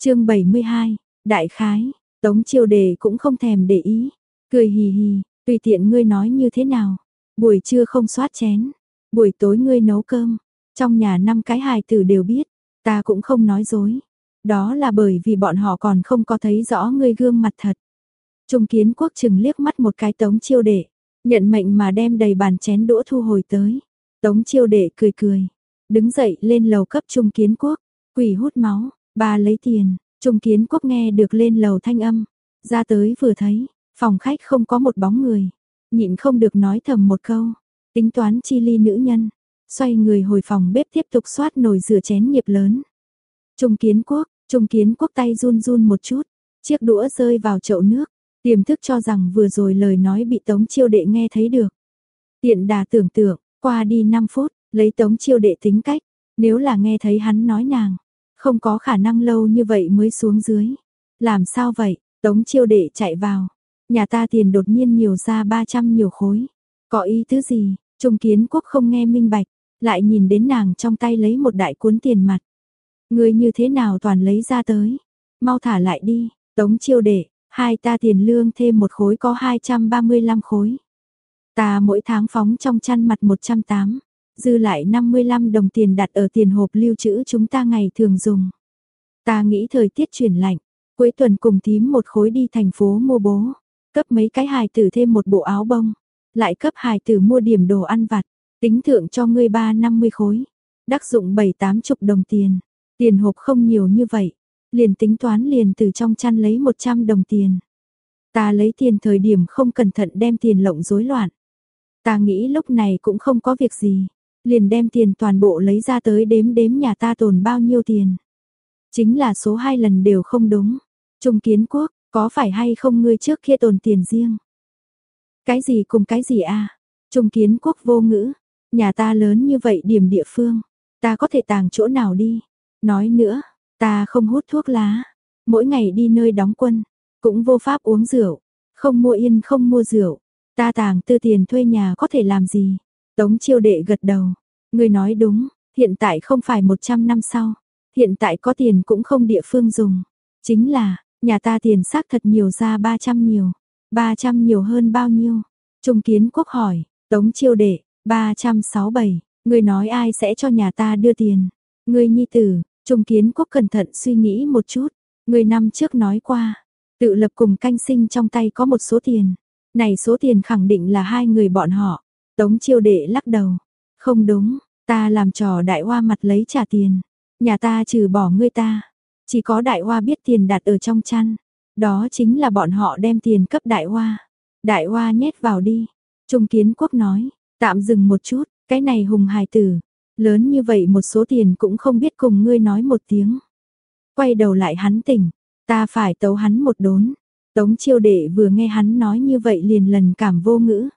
chương 72, Đại Khái, Tống chiêu đề cũng không thèm để ý, cười hì hì, tùy tiện ngươi nói như thế nào, buổi trưa không soát chén, buổi tối ngươi nấu cơm, trong nhà năm cái hài tử đều biết, ta cũng không nói dối. Đó là bởi vì bọn họ còn không có thấy rõ ngươi gương mặt thật. Trung kiến quốc chừng liếc mắt một cái tống chiêu đệ, nhận mệnh mà đem đầy bàn chén đũa thu hồi tới. Tống chiêu đệ cười cười, đứng dậy lên lầu cấp trung kiến quốc, quỷ hút máu, bà lấy tiền, trung kiến quốc nghe được lên lầu thanh âm, ra tới vừa thấy, phòng khách không có một bóng người, nhịn không được nói thầm một câu, tính toán chi ly nữ nhân, xoay người hồi phòng bếp tiếp tục xoát nồi rửa chén nghiệp lớn. Trung kiến quốc, trung kiến quốc tay run run một chút, chiếc đũa rơi vào chậu nước, tiềm thức cho rằng vừa rồi lời nói bị tống chiêu đệ nghe thấy được. Tiện đà tưởng tượng, qua đi 5 phút, lấy tống chiêu đệ tính cách, nếu là nghe thấy hắn nói nàng, không có khả năng lâu như vậy mới xuống dưới. Làm sao vậy, tống chiêu đệ chạy vào, nhà ta tiền đột nhiên nhiều ra 300 nhiều khối, có ý tứ gì, trung kiến quốc không nghe minh bạch, lại nhìn đến nàng trong tay lấy một đại cuốn tiền mặt. Người như thế nào toàn lấy ra tới, mau thả lại đi, tống chiêu đệ, hai ta tiền lương thêm một khối có 235 khối. Ta mỗi tháng phóng trong chăn mặt 108, dư lại 55 đồng tiền đặt ở tiền hộp lưu trữ chúng ta ngày thường dùng. Ta nghĩ thời tiết chuyển lạnh, cuối tuần cùng thím một khối đi thành phố mua bố, cấp mấy cái hài tử thêm một bộ áo bông, lại cấp hài tử mua điểm đồ ăn vặt, tính thượng cho ngươi ba năm mươi khối, đắc dụng bảy tám chục đồng tiền, tiền hộp không nhiều như vậy, liền tính toán liền từ trong chăn lấy 100 đồng tiền. Ta lấy tiền thời điểm không cẩn thận đem tiền lộng rối loạn. Ta nghĩ lúc này cũng không có việc gì, liền đem tiền toàn bộ lấy ra tới đếm đếm nhà ta tồn bao nhiêu tiền. Chính là số hai lần đều không đúng. Trung kiến quốc, có phải hay không ngươi trước kia tồn tiền riêng? Cái gì cùng cái gì à? Trung kiến quốc vô ngữ, nhà ta lớn như vậy điểm địa phương, ta có thể tàng chỗ nào đi? Nói nữa, ta không hút thuốc lá, mỗi ngày đi nơi đóng quân, cũng vô pháp uống rượu, không mua yên không mua rượu, ta tàng tư tiền thuê nhà có thể làm gì? Tống chiêu đệ gật đầu, người nói đúng, hiện tại không phải 100 năm sau, hiện tại có tiền cũng không địa phương dùng, chính là, nhà ta tiền xác thật nhiều ra 300 nhiều, 300 nhiều hơn bao nhiêu? Trung kiến quốc hỏi, tống chiêu đệ, 367, người nói ai sẽ cho nhà ta đưa tiền? Người nhi tử, Trung kiến quốc cẩn thận suy nghĩ một chút, người năm trước nói qua, tự lập cùng canh sinh trong tay có một số tiền, này số tiền khẳng định là hai người bọn họ. Tống chiêu đệ lắc đầu, không đúng, ta làm trò đại hoa mặt lấy trả tiền, nhà ta trừ bỏ ngươi ta, chỉ có đại hoa biết tiền đặt ở trong chăn, đó chính là bọn họ đem tiền cấp đại hoa. Đại hoa nhét vào đi, Trung Kiến Quốc nói, tạm dừng một chút, cái này hùng hài tử, lớn như vậy một số tiền cũng không biết cùng ngươi nói một tiếng. Quay đầu lại hắn tỉnh, ta phải tấu hắn một đốn. Tống chiêu đệ vừa nghe hắn nói như vậy liền lần cảm vô ngữ.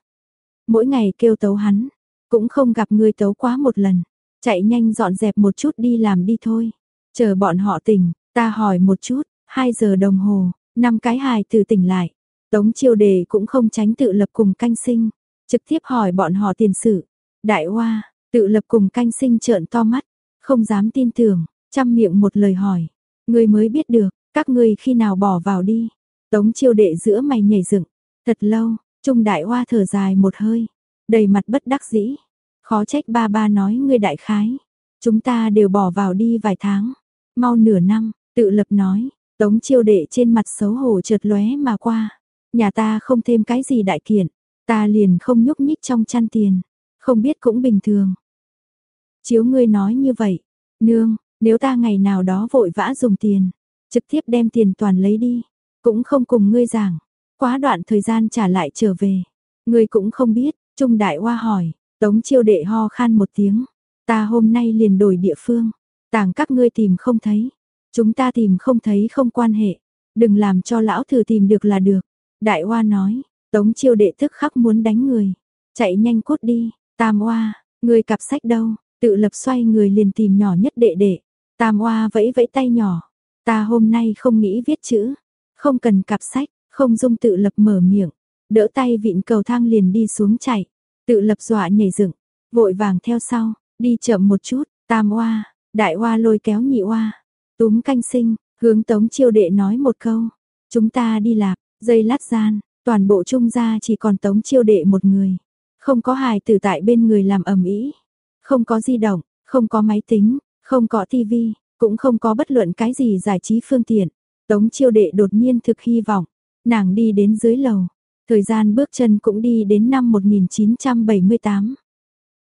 Mỗi ngày kêu tấu hắn, cũng không gặp ngươi tấu quá một lần. Chạy nhanh dọn dẹp một chút đi làm đi thôi. Chờ bọn họ tỉnh, ta hỏi một chút, 2 giờ đồng hồ, năm cái hài từ tỉnh lại. Tống chiêu đề cũng không tránh tự lập cùng canh sinh, trực tiếp hỏi bọn họ tiền sử. Đại hoa, tự lập cùng canh sinh trợn to mắt, không dám tin tưởng, chăm miệng một lời hỏi. Người mới biết được, các ngươi khi nào bỏ vào đi. Tống chiêu đệ giữa mày nhảy dựng, thật lâu, Trung đại hoa thở dài một hơi, đầy mặt bất đắc dĩ. Khó trách ba ba nói ngươi đại khái. Chúng ta đều bỏ vào đi vài tháng. Mau nửa năm, tự lập nói, tống chiêu đệ trên mặt xấu hổ chợt lóe mà qua. Nhà ta không thêm cái gì đại kiện, ta liền không nhúc nhích trong chăn tiền. Không biết cũng bình thường. Chiếu ngươi nói như vậy, nương, nếu ta ngày nào đó vội vã dùng tiền, trực tiếp đem tiền toàn lấy đi, cũng không cùng ngươi giảng, quá đoạn thời gian trả lại trở về. Ngươi cũng không biết, Trung Đại Hoa hỏi, Tống Chiêu Đệ ho khan một tiếng, ta hôm nay liền đổi địa phương, tàng các ngươi tìm không thấy, chúng ta tìm không thấy không quan hệ, đừng làm cho lão thử tìm được là được. Đại Hoa nói, Tống Chiêu Đệ tức khắc muốn đánh người, chạy nhanh cút đi, Tam Hoa, ngươi cặp sách đâu? Tự lập xoay người liền tìm nhỏ nhất đệ đệ. Tam Hoa vẫy vẫy tay nhỏ. Ta hôm nay không nghĩ viết chữ, không cần cặp sách, không dung tự lập mở miệng, đỡ tay vịn cầu thang liền đi xuống chạy, tự lập dọa nhảy dựng, vội vàng theo sau, đi chậm một chút, tam oa, đại oa lôi kéo nhị oa, túm canh sinh, Hướng Tống Chiêu Đệ nói một câu, chúng ta đi lạp, dây lát gian, toàn bộ trung gia chỉ còn Tống Chiêu Đệ một người, không có hài tử tại bên người làm ẩm ý, không có di động, không có máy tính, không có tivi, cũng không có bất luận cái gì giải trí phương tiện. Tống Chiêu Đệ đột nhiên thực hy vọng, nàng đi đến dưới lầu, thời gian bước chân cũng đi đến năm 1978.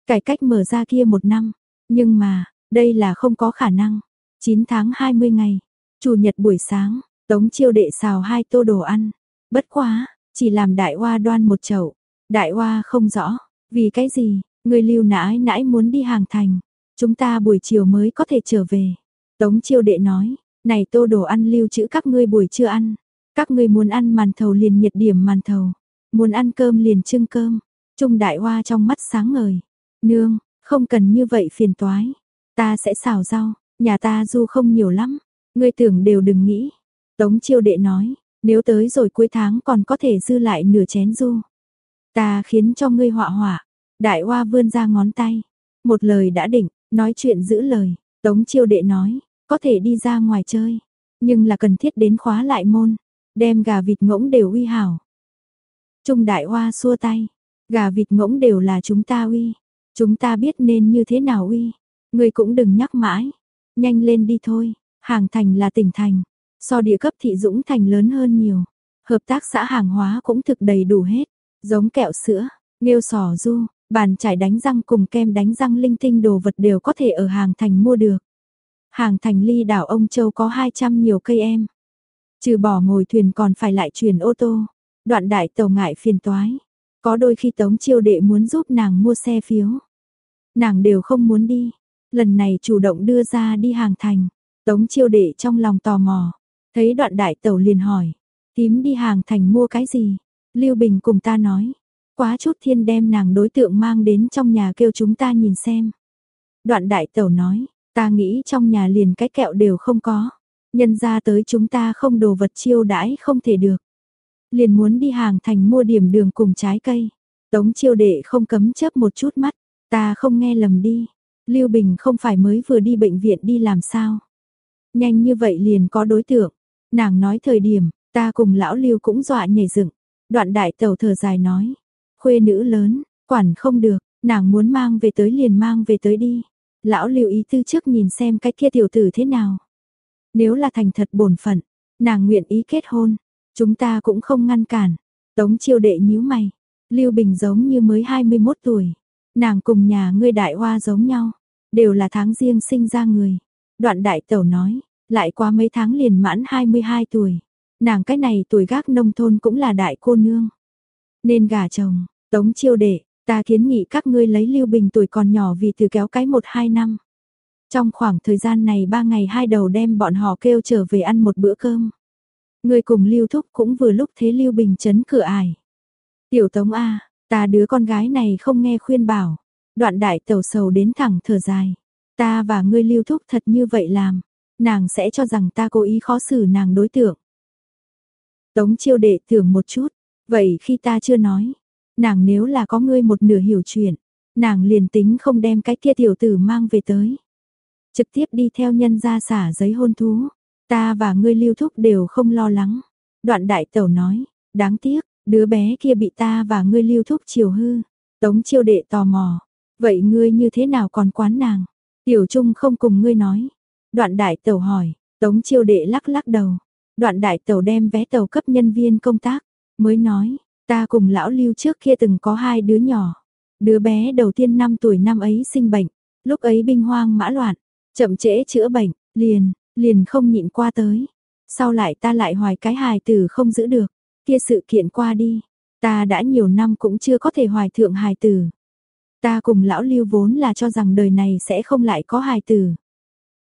Cải cách mở ra kia một năm, nhưng mà, đây là không có khả năng. 9 tháng 20 ngày, chủ nhật buổi sáng, Tống Chiêu Đệ xào hai tô đồ ăn. Bất quá, chỉ làm đại hoa đoan một chậu. Đại hoa không rõ, vì cái gì, người lưu nãi nãi muốn đi hàng thành. Chúng ta buổi chiều mới có thể trở về. Tống Chiêu Đệ nói, này tô đồ ăn lưu trữ các ngươi buổi trưa ăn. Các ngươi muốn ăn màn thầu liền nhiệt điểm màn thầu. Muốn ăn cơm liền trưng cơm. Trung đại hoa trong mắt sáng ngời. Nương, không cần như vậy phiền toái. Ta sẽ xào rau, nhà ta du không nhiều lắm. Ngươi tưởng đều đừng nghĩ. Tống chiêu đệ nói, nếu tới rồi cuối tháng còn có thể dư lại nửa chén du. Ta khiến cho ngươi họa họa. Đại hoa vươn ra ngón tay. Một lời đã định, nói chuyện giữ lời. Tống chiêu đệ nói, có thể đi ra ngoài chơi. Nhưng là cần thiết đến khóa lại môn. Đem gà vịt ngỗng đều uy hảo. Trung đại hoa xua tay. Gà vịt ngỗng đều là chúng ta uy. Chúng ta biết nên như thế nào uy. Người cũng đừng nhắc mãi. Nhanh lên đi thôi. Hàng thành là tỉnh thành. So địa cấp thị dũng thành lớn hơn nhiều. Hợp tác xã hàng hóa cũng thực đầy đủ hết. Giống kẹo sữa, nghêu sò du, bàn chải đánh răng cùng kem đánh răng linh tinh đồ vật đều có thể ở hàng thành mua được. Hàng thành ly đảo ông Châu có 200 nhiều cây em. Trừ bỏ ngồi thuyền còn phải lại chuyển ô tô. Đoạn đại tàu ngại phiền toái. Có đôi khi tống chiêu đệ muốn giúp nàng mua xe phiếu. Nàng đều không muốn đi. Lần này chủ động đưa ra đi hàng thành. Tống chiêu đệ trong lòng tò mò. Thấy đoạn đại tàu liền hỏi. Tím đi hàng thành mua cái gì? Lưu Bình cùng ta nói. Quá chút thiên đem nàng đối tượng mang đến trong nhà kêu chúng ta nhìn xem. Đoạn đại tàu nói. Ta nghĩ trong nhà liền cái kẹo đều không có. Nhân ra tới chúng ta không đồ vật chiêu đãi không thể được. Liền muốn đi hàng thành mua điểm đường cùng trái cây. Tống chiêu đệ không cấm chớp một chút mắt. Ta không nghe lầm đi. Lưu Bình không phải mới vừa đi bệnh viện đi làm sao. Nhanh như vậy liền có đối tượng. Nàng nói thời điểm, ta cùng lão Lưu cũng dọa nhảy dựng. Đoạn đại tàu thở dài nói. Khuê nữ lớn, quản không được, nàng muốn mang về tới liền mang về tới đi. Lão Lưu ý tư trước nhìn xem cái kia tiểu tử thế nào. Nếu là thành thật bổn phận, nàng nguyện ý kết hôn, chúng ta cũng không ngăn cản. Tống chiêu đệ nhíu mày, Lưu Bình giống như mới 21 tuổi, nàng cùng nhà ngươi đại hoa giống nhau, đều là tháng riêng sinh ra người. Đoạn đại tẩu nói, lại qua mấy tháng liền mãn 22 tuổi. Nàng cái này tuổi gác nông thôn cũng là đại cô nương. Nên gả chồng, tống chiêu đệ, ta kiến nghị các ngươi lấy Lưu Bình tuổi còn nhỏ vì từ kéo cái 1-2 năm. Trong khoảng thời gian này ba ngày hai đầu đem bọn họ kêu trở về ăn một bữa cơm. Người cùng Lưu Thúc cũng vừa lúc thế Lưu Bình chấn cửa ải. Tiểu Tống A, ta đứa con gái này không nghe khuyên bảo. Đoạn đại tẩu sầu đến thẳng thở dài. Ta và ngươi Lưu Thúc thật như vậy làm. Nàng sẽ cho rằng ta cố ý khó xử nàng đối tượng. Tống chiêu đệ tưởng một chút. Vậy khi ta chưa nói. Nàng nếu là có ngươi một nửa hiểu chuyện. Nàng liền tính không đem cái kia tiểu tử mang về tới trực tiếp đi theo nhân gia xả giấy hôn thú. Ta và ngươi lưu thúc đều không lo lắng. Đoạn đại tẩu nói, đáng tiếc, đứa bé kia bị ta và ngươi lưu thúc chiều hư. Tống chiêu đệ tò mò, vậy ngươi như thế nào còn quán nàng? Tiểu Trung không cùng ngươi nói. Đoạn đại tẩu hỏi, Tống chiêu đệ lắc lắc đầu. Đoạn đại tẩu đem vé tàu cấp nhân viên công tác, mới nói, ta cùng lão lưu trước kia từng có hai đứa nhỏ. Đứa bé đầu tiên 5 tuổi năm ấy sinh bệnh, lúc ấy binh hoang mã loạn, Chậm trễ chữa bệnh, liền, liền không nhịn qua tới. Sau lại ta lại hoài cái hài tử không giữ được. Kia sự kiện qua đi, ta đã nhiều năm cũng chưa có thể hoài thượng hài tử. Ta cùng lão lưu vốn là cho rằng đời này sẽ không lại có hài tử.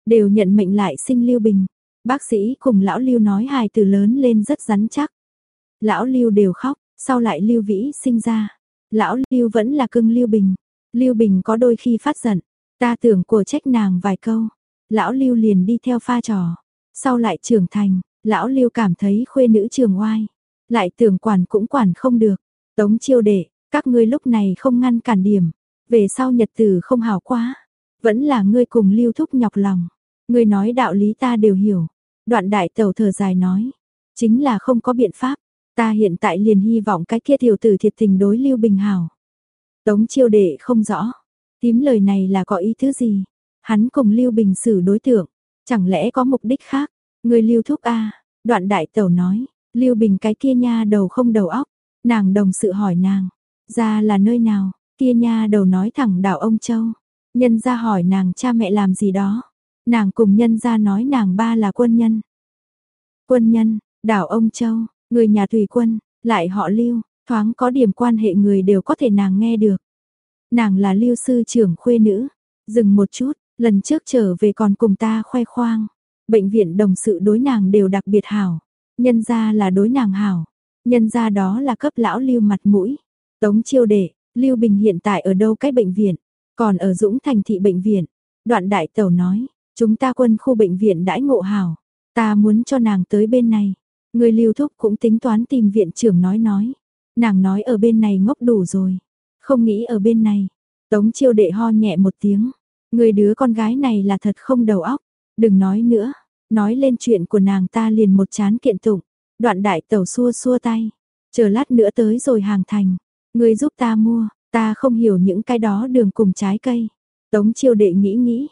Đều nhận mệnh lại sinh lưu bình. Bác sĩ cùng lão lưu nói hài tử lớn lên rất rắn chắc. Lão lưu đều khóc, sau lại lưu vĩ sinh ra. Lão lưu vẫn là cưng lưu bình. Lưu bình có đôi khi phát giận, Ta tưởng của trách nàng vài câu, lão lưu liền đi theo pha trò, sau lại trưởng thành, lão lưu cảm thấy khuê nữ trường oai, lại tưởng quản cũng quản không được, tống chiêu đệ, các ngươi lúc này không ngăn cản điểm, về sau nhật tử không hảo quá, vẫn là ngươi cùng lưu thúc nhọc lòng, ngươi nói đạo lý ta đều hiểu, Đoạn đại tẩu thở dài nói, chính là không có biện pháp, ta hiện tại liền hy vọng cái kia tiểu tử thiệt tình đối Lưu Bình hảo. Tống chiêu đệ không rõ, tím lời này là có ý thứ gì? Hắn cùng Lưu Bình xử đối tượng, chẳng lẽ có mục đích khác? Người Lưu thúc a, đoạn đại tẩu nói, Lưu Bình cái kia nha đầu không đầu óc, nàng đồng sự hỏi nàng, ra là nơi nào? Kia nha đầu nói thẳng đảo ông Châu. Nhân ra hỏi nàng cha mẹ làm gì đó. Nàng cùng nhân ra nói nàng ba là quân nhân. Quân nhân, đảo ông Châu, người nhà tùy quân, lại họ lưu, thoáng có điểm quan hệ người đều có thể nàng nghe được. Nàng là lưu sư trưởng khuê nữ. Dừng một chút, lần trước trở về còn cùng ta khoe khoang. Bệnh viện đồng sự đối nàng đều đặc biệt hảo. Nhân ra là đối nàng hảo. Nhân ra đó là cấp lão lưu mặt mũi. Tống chiêu đệ, Lưu Bình hiện tại ở đâu cái bệnh viện? Còn ở Dũng Thành thị bệnh viện. Đoạn đại tẩu nói, chúng ta quân khu bệnh viện đãi ngộ hảo. Ta muốn cho nàng tới bên này. Người lưu thúc cũng tính toán tìm viện trưởng nói nói. Nàng nói ở bên này ngốc đủ rồi. Không nghĩ ở bên này. Tống chiêu đệ ho nhẹ một tiếng. Người đứa con gái này là thật không đầu óc. Đừng nói nữa. Nói lên chuyện của nàng ta liền một chán kiện tụng. Đoạn đại tẩu xua xua tay. Chờ lát nữa tới rồi hàng thành. Người giúp ta mua, ta không hiểu những cái đó đường cùng trái cây. Tống chiêu đệ nghĩ nghĩ,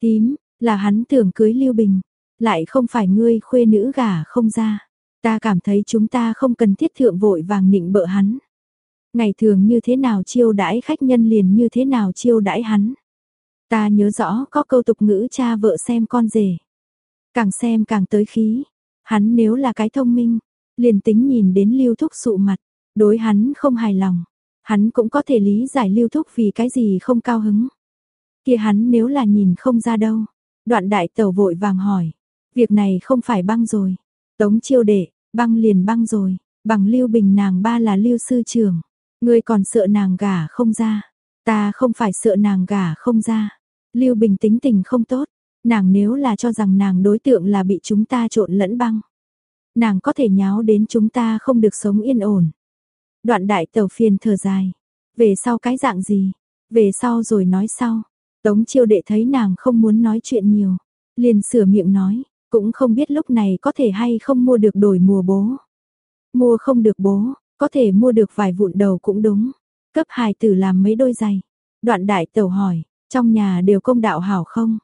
tím, là hắn tưởng cưới Lưu Bình, lại không phải ngươi khuê nữ gả không ra. Ta cảm thấy chúng ta không cần thiết thượng vội vàng nịnh bợ hắn. Ngày thường như thế nào chiêu đãi khách nhân liền như thế nào chiêu đãi hắn. Ta nhớ rõ có câu tục ngữ cha vợ xem con rể. Càng xem càng tới khí. Hắn nếu là cái thông minh, liền tính nhìn đến lưu thúc sụ mặt, Đối hắn không hài lòng, hắn cũng có thể lý giải lưu thúc vì cái gì không cao hứng. Kia hắn nếu là nhìn không ra đâu. Đoạn đại tẩu vội vàng hỏi. Việc này không phải băng rồi. Tống chiêu đệ, băng liền băng rồi. Bằng lưu bình nàng ba là lưu sư trưởng. Ngươi còn sợ nàng gả không ra. Ta không phải sợ nàng gả không ra. Lưu bình tính tình không tốt. Nàng nếu là cho rằng nàng đối tượng là bị chúng ta trộn lẫn băng. Nàng có thể nháo đến chúng ta không được sống yên ổn. Đoạn đại tàu phiền thở dài. Về sau cái dạng gì? Về sau rồi nói sau. Tống chiêu đệ thấy nàng không muốn nói chuyện nhiều. Liền sửa miệng nói. Cũng không biết lúc này có thể hay không mua được đổi mùa bố. Mua không được bố, có thể mua được vài vụn đầu cũng đúng. Cấp hài tử làm mấy đôi giày. Đoạn đại tàu hỏi, trong nhà đều công đạo hảo không?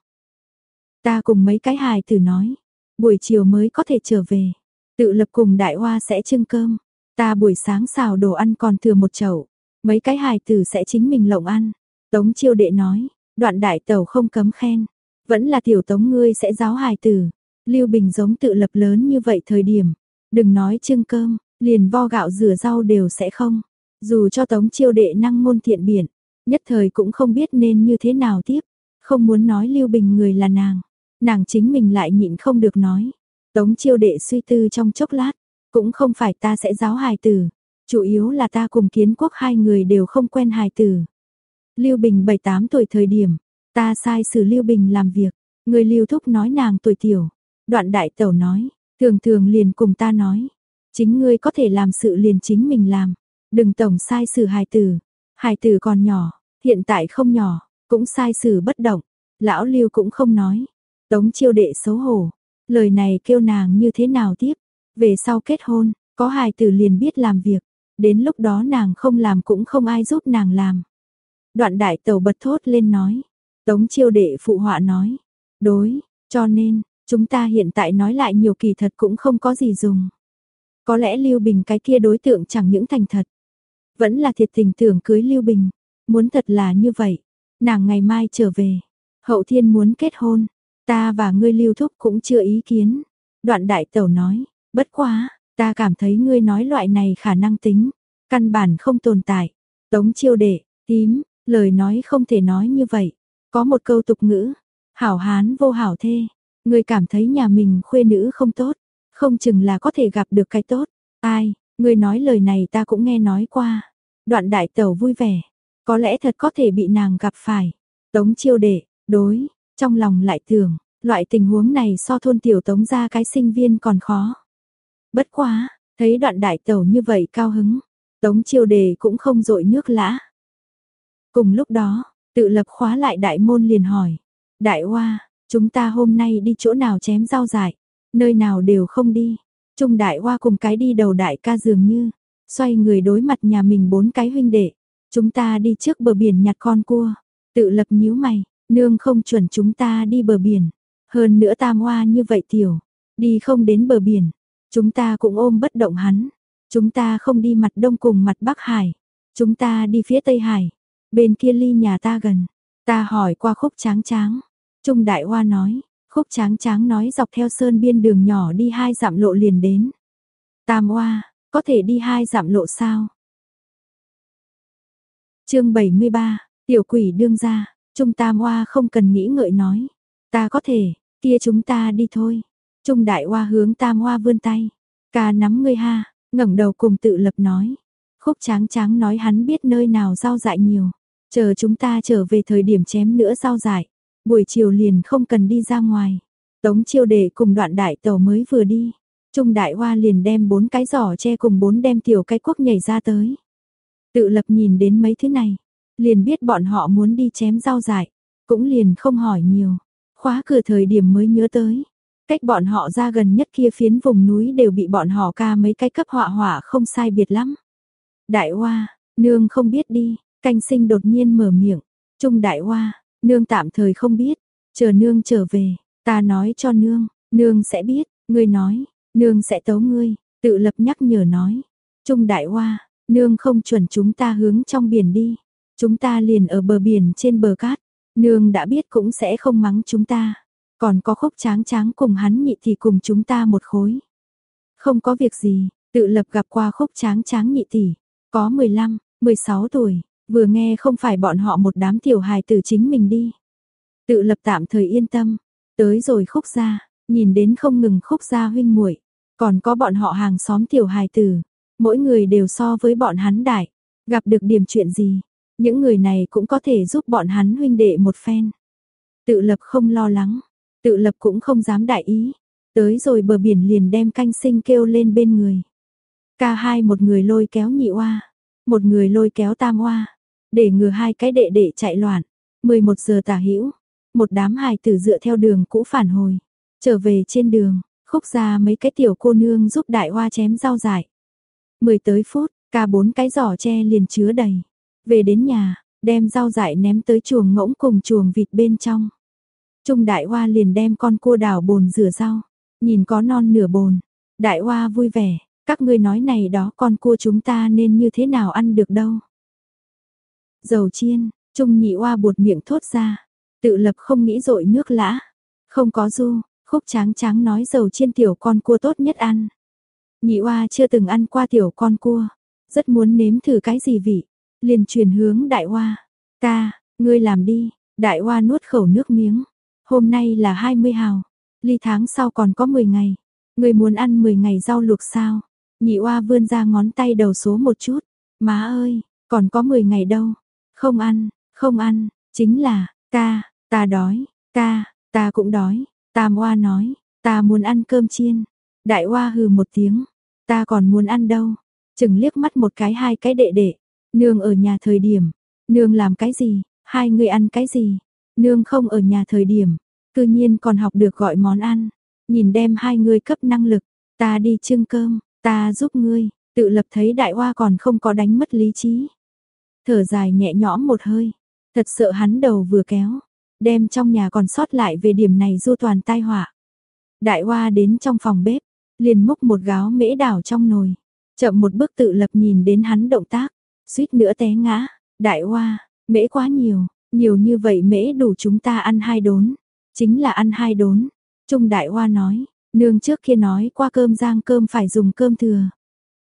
Ta cùng mấy cái hài tử nói, buổi chiều mới có thể trở về. Tự lập cùng đại hoa sẽ trưng cơm. Ta buổi sáng xào đồ ăn còn thừa một chậu, mấy cái hài tử sẽ chính mình lộng ăn. Tống chiêu đệ nói, đoạn đại tàu không cấm khen, vẫn là tiểu tống ngươi sẽ giáo hài tử. Lưu Bình giống tự lập lớn như vậy thời điểm, đừng nói trưng cơm, liền vo gạo rửa rau đều sẽ không. Dù cho tống chiêu đệ năng môn thiện biển, nhất thời cũng không biết nên như thế nào tiếp, không muốn nói Lưu Bình người là nàng, nàng chính mình lại nhịn không được nói. Tống chiêu đệ suy tư trong chốc lát, cũng không phải ta sẽ giáo hài tử, chủ yếu là ta cùng kiến quốc hai người đều không quen hài tử. Lưu Bình 7-8 tuổi thời điểm, ta sai xử Lưu Bình làm việc, người Lưu Thúc nói nàng tuổi tiểu. Đoạn đại tẩu nói, thường thường liền cùng ta nói, chính ngươi có thể làm sự liền chính mình làm, đừng tổng sai xử hài tử. Hài tử còn nhỏ, hiện tại không nhỏ, cũng sai xử bất động. Lão Lưu cũng không nói. Tống chiêu đệ xấu hổ, lời này kêu nàng như thế nào tiếp? Về sau kết hôn, có hài tử liền biết làm việc, đến lúc đó nàng không làm cũng không ai giúp nàng làm. Đoạn đại tàu bật thốt lên nói, tống chiêu đệ phụ họa nói, đối, cho nên, chúng ta hiện tại nói lại nhiều kỳ thật cũng không có gì dùng. Có lẽ Lưu Bình cái kia đối tượng chẳng những thành thật, vẫn là thiệt tình tưởng cưới Lưu Bình, muốn thật là như vậy, nàng ngày mai trở về, hậu thiên muốn kết hôn, ta và ngươi Lưu Thúc cũng chưa ý kiến. Đoạn đại tẩu nói, Bất quá, ta cảm thấy ngươi nói loại này khả năng tính, căn bản không tồn tại. Tống chiêu đệ, tím, lời nói không thể nói như vậy. Có một câu tục ngữ, hảo hán vô hảo thê, ngươi cảm thấy nhà mình khuê nữ không tốt, không chừng là có thể gặp được cái tốt. Ai, ngươi nói lời này ta cũng nghe nói qua. Đoạn đại tẩu vui vẻ, có lẽ thật có thể bị nàng gặp phải. Tống chiêu đệ, đối, trong lòng lại tưởng, loại tình huống này so thôn tiểu tống ra cái sinh viên còn khó. Bất quá, thấy đoạn đại tẩu như vậy cao hứng, tống chiêu đề cũng không dội nước lã. Cùng lúc đó, tự lập khóa lại đại môn liền hỏi, đại hoa, chúng ta hôm nay đi chỗ nào chém rau dại, nơi nào đều không đi. Trung đại hoa cùng cái đi đầu đại ca dường như, xoay người đối mặt nhà mình bốn cái huynh đệ. Chúng ta đi trước bờ biển nhặt con cua. Tự lập nhíu mày, nương không chuẩn chúng ta đi bờ biển. Hơn nữa tam hoa như vậy tiểu, đi không đến bờ biển. Chúng ta cũng ôm bất động hắn. Chúng ta không đi mặt đông cùng mặt bắc hải. Chúng ta đi phía tây hải. Bên kia ly nhà ta gần. Ta hỏi qua khúc tráng tráng. Trung đại hoa nói, khúc tráng tráng nói dọc theo sơn biên đường nhỏ đi hai dặm lộ liền đến. Tam oa, có thể đi hai dặm lộ sao? chương 73, tiểu quỷ đương ra, Trung Tam oa không cần nghĩ ngợi nói. Ta có thể, kia chúng ta đi thôi. Trung Đại Hoa hướng Tam Hoa vươn tay. Ca nắm ngươi ha, ngẩng đầu cùng tự lập nói. Khúc tráng tráng nói hắn biết nơi nào rau dại nhiều. Chờ chúng ta trở về thời điểm chém nữa rau dại. Buổi chiều liền không cần đi ra ngoài. Tống chiêu đệ cùng đoạn đại tàu mới vừa đi. Trung đại hoa liền đem bốn cái giỏ che cùng bốn đem tiểu cái quốc nhảy ra tới. Tự lập nhìn đến mấy thứ này, liền biết bọn họ muốn đi chém rau dại, cũng liền không hỏi nhiều. Khóa cửa thời điểm mới nhớ tới, cách bọn họ ra gần nhất kia phiến vùng núi đều bị bọn họ ca mấy cái cấp họa họa không sai biệt lắm. Đại hoa, nương không biết đi, canh sinh đột nhiên mở miệng, trung đại hoa, nương tạm thời không biết, chờ nương trở về, ta nói cho nương, nương sẽ biết, ngươi nói, nương sẽ tấu ngươi, tự lập nhắc nhở nói, trung đại hoa, nương không chuẩn chúng ta hướng trong biển đi, chúng ta liền ở bờ biển trên bờ cát, nương đã biết cũng sẽ không mắng chúng ta, còn có khúc tráng tráng cùng hắn nhị thì cùng chúng ta một khối. Không có việc gì, tự lập gặp qua khúc tráng tráng nhị tỷ, có 15, 16 tuổi, vừa nghe không phải bọn họ một đám tiểu hài tử chính mình đi. Tự lập tạm thời yên tâm, tới rồi khúc ra, nhìn đến không ngừng khúc ra huynh muội, còn có bọn họ hàng xóm tiểu hài tử, mỗi người đều so với bọn hắn đại, gặp được điểm chuyện gì, những người này cũng có thể giúp bọn hắn huynh đệ một phen. Tự lập không lo lắng, tự lập cũng không dám đại ý, tới rồi bờ biển liền đem canh sinh kêu lên bên người. Ca hai một người lôi kéo nhị oa, một người lôi kéo tam oa, để ngừa hai cái đệ đệ chạy loạn. 11 giờ tả hữu, một đám hài tử dựa theo đường cũ phản hồi, trở về trên đường, khúc ra mấy cái tiểu cô nương giúp đại hoa chém rau dại. Mười tới phút, cả bốn cái giỏ tre liền chứa đầy. Về đến nhà, đem rau dại ném tới chuồng ngỗng cùng chuồng vịt bên trong. Trung đại hoa liền đem con cua đào bồn rửa rau, nhìn có non nửa bồn. Đại hoa vui vẻ, các ngươi nói này đó con cua chúng ta nên như thế nào ăn được đâu. Dầu chiên, Trung nhị oa buột miệng thốt ra, tự lập không nghĩ dội nước lã, không có du, khúc tráng tráng nói dầu chiên tiểu con cua tốt nhất ăn. Nhị oa chưa từng ăn qua tiểu con cua, rất muốn nếm thử cái gì vị, liền truyền hướng đại oa. ta ngươi làm đi." Đại oa nuốt khẩu nước miếng. "Hôm nay là 20 hào, ly tháng sau còn có 10 ngày, ngươi muốn ăn 10 ngày rau luộc sao?" Nhị oa vươn ra ngón tay đầu số một chút. "Má ơi, còn có 10 ngày đâu." "Không ăn, không ăn, chính là, ca, ta đói, ca, ta cũng đói." Tam Hoa nói, "Ta muốn ăn cơm chiên." Đại Hoa hừ một tiếng, ta còn muốn ăn đâu. Chừng liếc mắt một cái hai cái đệ đệ, nương ở nhà thời điểm, nương làm cái gì, hai người ăn cái gì, nương không ở nhà thời điểm, cư nhiên còn học được gọi món ăn. Nhìn đem hai người cấp năng lực, ta đi trưng cơm, ta giúp ngươi, tự lập thấy đại hoa còn không có đánh mất lý trí. Thở dài nhẹ nhõm một hơi, thật sợ hắn đầu vừa kéo, đem trong nhà còn sót lại về điểm này du toàn tai họa. Đại hoa đến trong phòng bếp, liền múc một gáo mễ đảo trong nồi. Chậm một bước tự lập nhìn đến hắn động tác, suýt nữa té ngã, đại hoa, mễ quá nhiều, nhiều như vậy mễ đủ chúng ta ăn hai đốn, chính là ăn hai đốn. Trung đại hoa nói, nương trước kia nói qua cơm rang cơm phải dùng cơm thừa.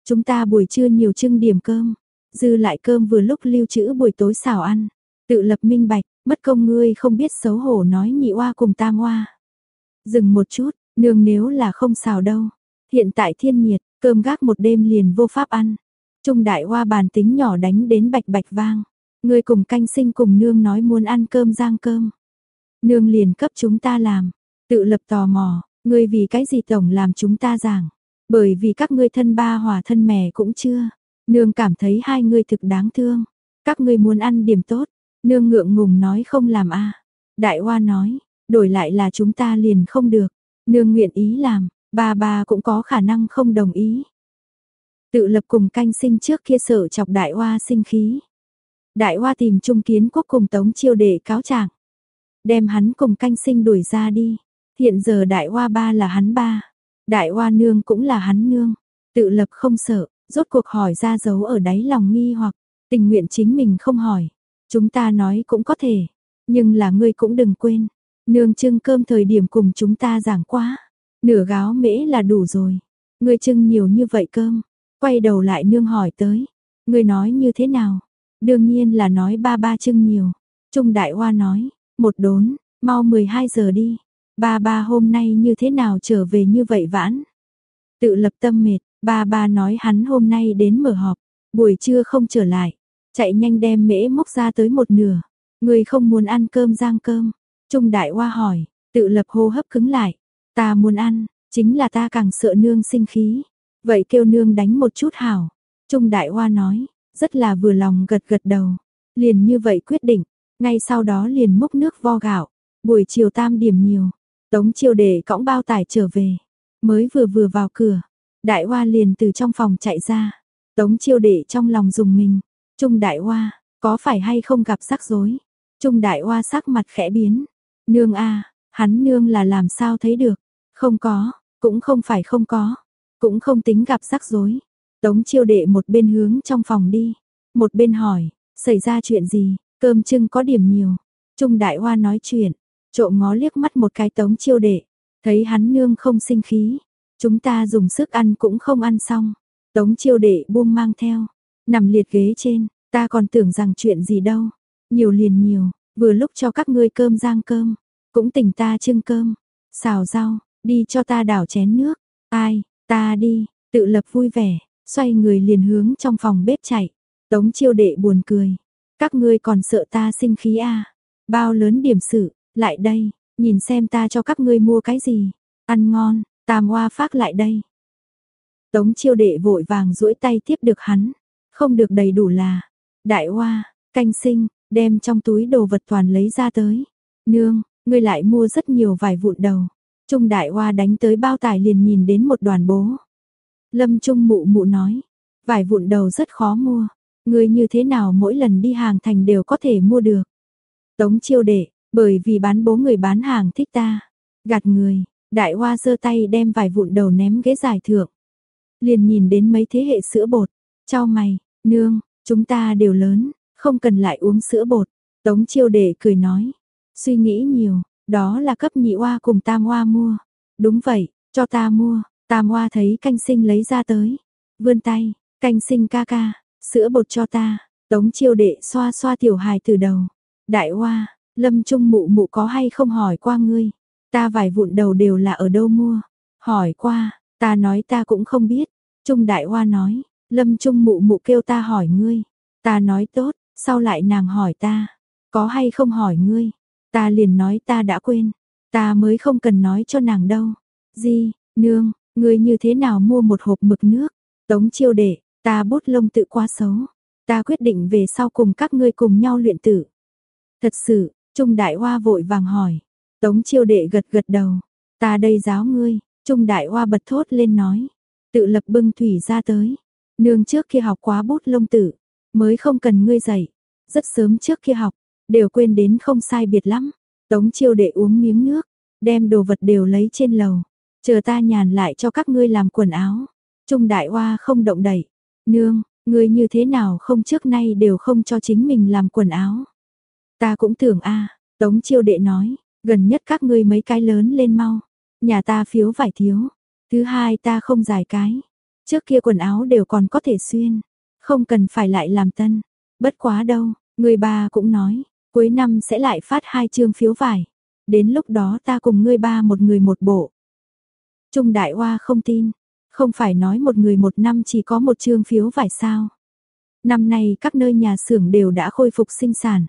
Chúng ta buổi trưa nhiều trưng điểm cơm, dư lại cơm vừa lúc lưu trữ buổi tối xào ăn. Tự lập minh bạch, mất công ngươi không biết xấu hổ nói nhị oa cùng tam oa. Dừng một chút, Nương nếu là không xào đâu. Hiện tại thiên nhiệt, cơm gác một đêm liền vô pháp ăn. Trung đại hoa bàn tính nhỏ đánh đến bạch bạch vang. Người cùng canh sinh cùng nương nói muốn ăn cơm giang cơm. Nương liền cấp chúng ta làm. Tự lập tò mò, ngươi vì cái gì tổng làm chúng ta giảng. Bởi vì các ngươi thân ba hòa thân mẹ cũng chưa. Nương cảm thấy hai người thực đáng thương. Các ngươi muốn ăn điểm tốt. Nương ngượng ngùng nói không làm a Đại hoa nói, đổi lại là chúng ta liền không được. nương nguyện ý làm, ba ba cũng có khả năng không đồng ý. Tự lập cùng canh sinh trước kia sợ chọc đại hoa sinh khí. Đại hoa tìm trung kiến quốc cùng tống chiêu để cáo trạng Đem hắn cùng canh sinh đuổi ra đi. Hiện giờ đại hoa ba là hắn ba. Đại hoa nương cũng là hắn nương. Tự lập không sợ, rốt cuộc hỏi ra dấu ở đáy lòng nghi hoặc tình nguyện chính mình không hỏi. Chúng ta nói cũng có thể, nhưng là ngươi cũng đừng quên. Nương trưng cơm thời điểm cùng chúng ta giảng quá. Nửa gáo mễ là đủ rồi. Ngươi trưng nhiều như vậy cơm. Quay đầu lại nương hỏi tới. Ngươi nói như thế nào? Đương nhiên là nói ba ba trưng nhiều. Trung đại hoa nói. Một đốn, mau 12 giờ đi. Ba ba hôm nay như thế nào trở về như vậy vãn? Tự lập tâm mệt, ba ba nói hắn hôm nay đến mở họp, buổi trưa không trở lại. Chạy nhanh đem mễ mốc ra tới một nửa. Người không muốn ăn cơm giang cơm. Trung đại hoa hỏi, tự lập hô hấp cứng lại. Ta muốn ăn, chính là ta càng sợ nương sinh khí. Vậy kêu nương đánh một chút hảo. Trung đại hoa nói, rất là vừa lòng gật gật đầu. Liền như vậy quyết định, ngay sau đó liền múc nước vo gạo. Buổi chiều tam điểm nhiều, tống chiều để cõng bao tải trở về. Mới vừa vừa vào cửa, đại hoa liền từ trong phòng chạy ra. Tống chiêu đệ trong lòng dùng mình. Trung đại hoa, có phải hay không gặp rắc rối? Trung đại hoa sắc mặt khẽ biến. Nương a, hắn nương là làm sao thấy được? Không có, cũng không phải không có, cũng không tính gặp rắc rối. Tống chiêu đệ một bên hướng trong phòng đi, một bên hỏi, xảy ra chuyện gì, cơm trưng có điểm nhiều. Trung đại hoa nói chuyện, trộm ngó liếc mắt một cái tống chiêu đệ, thấy hắn nương không sinh khí. Chúng ta dùng sức ăn cũng không ăn xong. Tống chiêu đệ buông mang theo, nằm liệt ghế trên, ta còn tưởng rằng chuyện gì đâu. Nhiều liền nhiều, vừa lúc cho các ngươi cơm rang cơm, cũng tỉnh ta trưng cơm, xào rau, đi cho ta đảo chén nước. Ai, ta đi, tự lập vui vẻ, xoay người liền hướng trong phòng bếp chạy. Tống chiêu đệ buồn cười. Các ngươi còn sợ ta sinh khí à? Bao lớn điểm sự, lại đây, nhìn xem ta cho các ngươi mua cái gì. Ăn ngon, tam hoa phát lại đây. Tống chiêu đệ vội vàng duỗi tay tiếp được hắn. Không được đầy đủ là. Đại hoa, canh sinh, đem trong túi đồ vật toàn lấy ra tới. Nương, ngươi lại mua rất nhiều vải vụn đầu. Trung đại hoa đánh tới bao tải liền nhìn đến một đoàn bố. Lâm Trung mụ mụ nói, vải vụn đầu rất khó mua. Ngươi như thế nào mỗi lần đi hàng thành đều có thể mua được. Tống chiêu đệ, bởi vì bán bố người bán hàng thích ta. Gạt người, đại hoa giơ tay đem vài vụn đầu ném ghế giải thượng. Liền nhìn đến mấy thế hệ sữa bột. Cho mày, nương, chúng ta đều lớn, không cần lại uống sữa bột. Tống chiêu đệ cười nói, suy nghĩ nhiều, đó là cấp nhị oa cùng tam oa mua. Đúng vậy, cho ta mua, tam oa thấy canh sinh lấy ra tới. Vươn tay, canh sinh ca ca, sữa bột cho ta. Tống chiêu đệ xoa xoa tiểu hài từ đầu. Đại Hoa, lâm trung mụ mụ có hay không hỏi qua ngươi. Ta vài vụn đầu đều là ở đâu mua. Hỏi qua, ta nói ta cũng không biết. Trung đại hoa nói, lâm trung mụ mụ kêu ta hỏi ngươi. Ta nói tốt, sau lại nàng hỏi ta, có hay không hỏi ngươi, ta liền nói ta đã quên, ta mới không cần nói cho nàng đâu. Di, nương, ngươi như thế nào mua một hộp mực nước, tống chiêu đệ, ta bút lông tự quá xấu, ta quyết định về sau cùng các ngươi cùng nhau luyện tử. Thật sự, Trung Đại Hoa vội vàng hỏi, tống chiêu đệ gật gật đầu, ta đây giáo ngươi, Trung Đại Hoa bật thốt lên nói, tự lập bưng thủy ra tới, nương trước kia học quá bút lông tử, mới không cần ngươi dạy. Rất sớm trước khi học, đều quên đến không sai biệt lắm. Tống chiêu đệ uống miếng nước, đem đồ vật đều lấy trên lầu. Chờ ta nhàn lại cho các ngươi làm quần áo. Trung đại hoa không động đậy. Nương, ngươi như thế nào không trước nay đều không cho chính mình làm quần áo. Ta cũng tưởng a Tống chiêu đệ nói, gần nhất các ngươi mấy cái lớn lên mau. Nhà ta phiếu vải thiếu. Thứ hai ta không giải cái. Trước kia quần áo đều còn có thể xuyên. Không cần phải lại làm tân. Bất quá đâu, người ba cũng nói, cuối năm sẽ lại phát hai chương phiếu vải. Đến lúc đó ta cùng ngươi ba một người một bộ. Trung Đại Hoa không tin, không phải nói một người một năm chỉ có một chương phiếu vải sao. Năm nay các nơi nhà xưởng đều đã khôi phục sinh sản.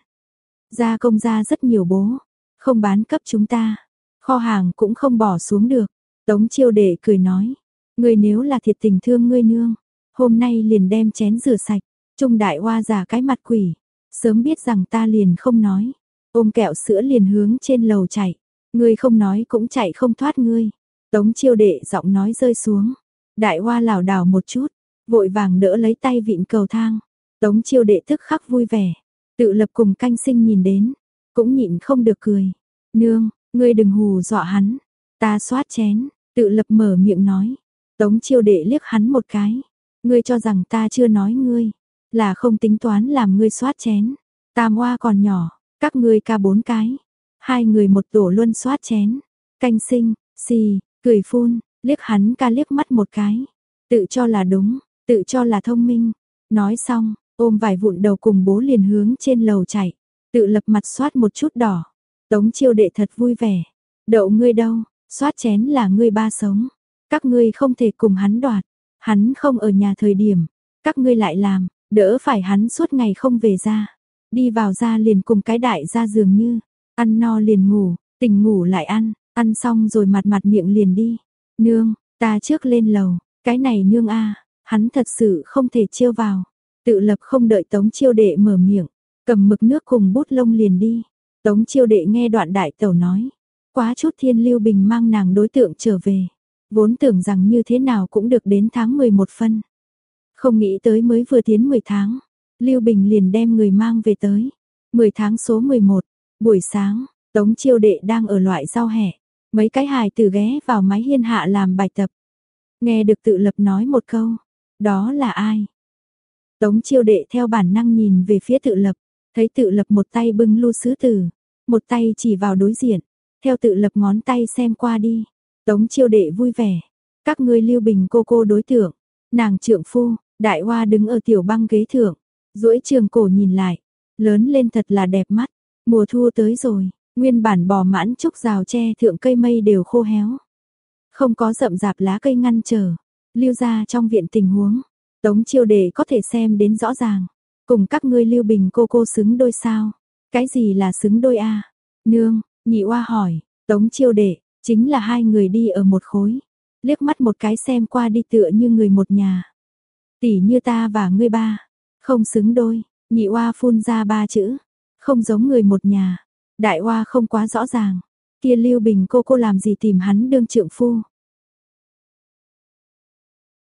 Gia công ra rất nhiều bố, không bán cấp chúng ta. Kho hàng cũng không bỏ xuống được. Tống chiêu đệ cười nói, người nếu là thiệt tình thương ngươi nương, hôm nay liền đem chén rửa sạch, Trung đại hoa giả cái mặt quỷ, sớm biết rằng ta liền không nói, ôm kẹo sữa liền hướng trên lầu chạy, ngươi không nói cũng chạy không thoát ngươi. Tống chiêu đệ giọng nói rơi xuống. Đại hoa lảo đảo một chút, vội vàng đỡ lấy tay vịn cầu thang. Tống chiêu đệ thức khắc vui vẻ. Tự lập cùng canh sinh nhìn đến. Cũng nhịn không được cười. Nương, ngươi đừng hù dọa hắn. Ta xoát chén. Tự lập mở miệng nói. Tống chiêu đệ liếc hắn một cái. Ngươi cho rằng ta chưa nói ngươi. Là không tính toán làm ngươi xoát chén. Tam hoa còn nhỏ. Các ngươi ca bốn cái. Hai người một tổ luôn xoát chén. Canh sinh, xì, cười phun, liếc hắn ca liếc mắt một cái. Tự cho là đúng, tự cho là thông minh. Nói xong, ôm vài vụn đầu cùng bố liền hướng trên lầu chạy. Tự lập mặt xoát một chút đỏ. Tống chiêu đệ thật vui vẻ. Đậu ngươi đâu, xoát chén là ngươi ba sống. Các ngươi không thể cùng hắn đoạt. Hắn không ở nhà thời điểm. Các ngươi lại làm, đỡ phải hắn suốt ngày không về ra. Đi vào ra liền cùng cái đại ra giường như. Ăn no liền ngủ, tỉnh ngủ lại ăn, ăn xong rồi mặt mặt miệng liền đi. Nương, ta trước lên lầu, cái này nương a, hắn thật sự không thể chiêu vào. Tự lập không đợi Tống Chiêu Đệ mở miệng, cầm mực nước cùng bút lông liền đi. Tống Chiêu Đệ nghe đoạn đại tẩu nói, quá chút Thiên Lưu Bình mang nàng đối tượng trở về, vốn tưởng rằng như thế nào cũng được đến tháng 11 phân. Không nghĩ tới mới vừa tiến 10 tháng, Lưu Bình liền đem người mang về tới. 10 tháng số 11, buổi sáng, Tống Chiêu Đệ đang ở loại rau hẻ. mấy cái hài tử ghé vào máy hiên hạ làm bài tập. Nghe được tự lập nói một câu, đó là ai? Tống Chiêu Đệ theo bản năng nhìn về phía tự lập, thấy tự lập một tay bưng lu sứ tử, một tay chỉ vào đối diện, theo tự lập ngón tay xem qua đi. Tống Chiêu Đệ vui vẻ, các ngươi Lưu Bình cô cô đối tượng, nàng trượng phu, Đại Hoa đứng ở tiểu băng ghế thượng, duỗi trường cổ nhìn lại, lớn lên thật là đẹp mắt. Mùa thu tới rồi, nguyên bản bò mãn trúc rào tre thượng cây mây đều khô héo. Không có rậm rạp lá cây ngăn trở, lưu ra trong viện tình huống, tống chiêu đề có thể xem đến rõ ràng. Cùng các ngươi lưu bình cô cô xứng đôi sao? Cái gì là xứng đôi a Nương, nhị oa hỏi, tống chiêu đệ, chính là hai người đi ở một khối. Liếc mắt một cái xem qua đi tựa như người một nhà. Tỷ như ta và ngươi ba, không xứng đôi, nhị oa phun ra ba chữ, không giống người một nhà. Đại oa không quá rõ ràng, kia Lưu Bình cô cô làm gì tìm hắn đương trượng phu.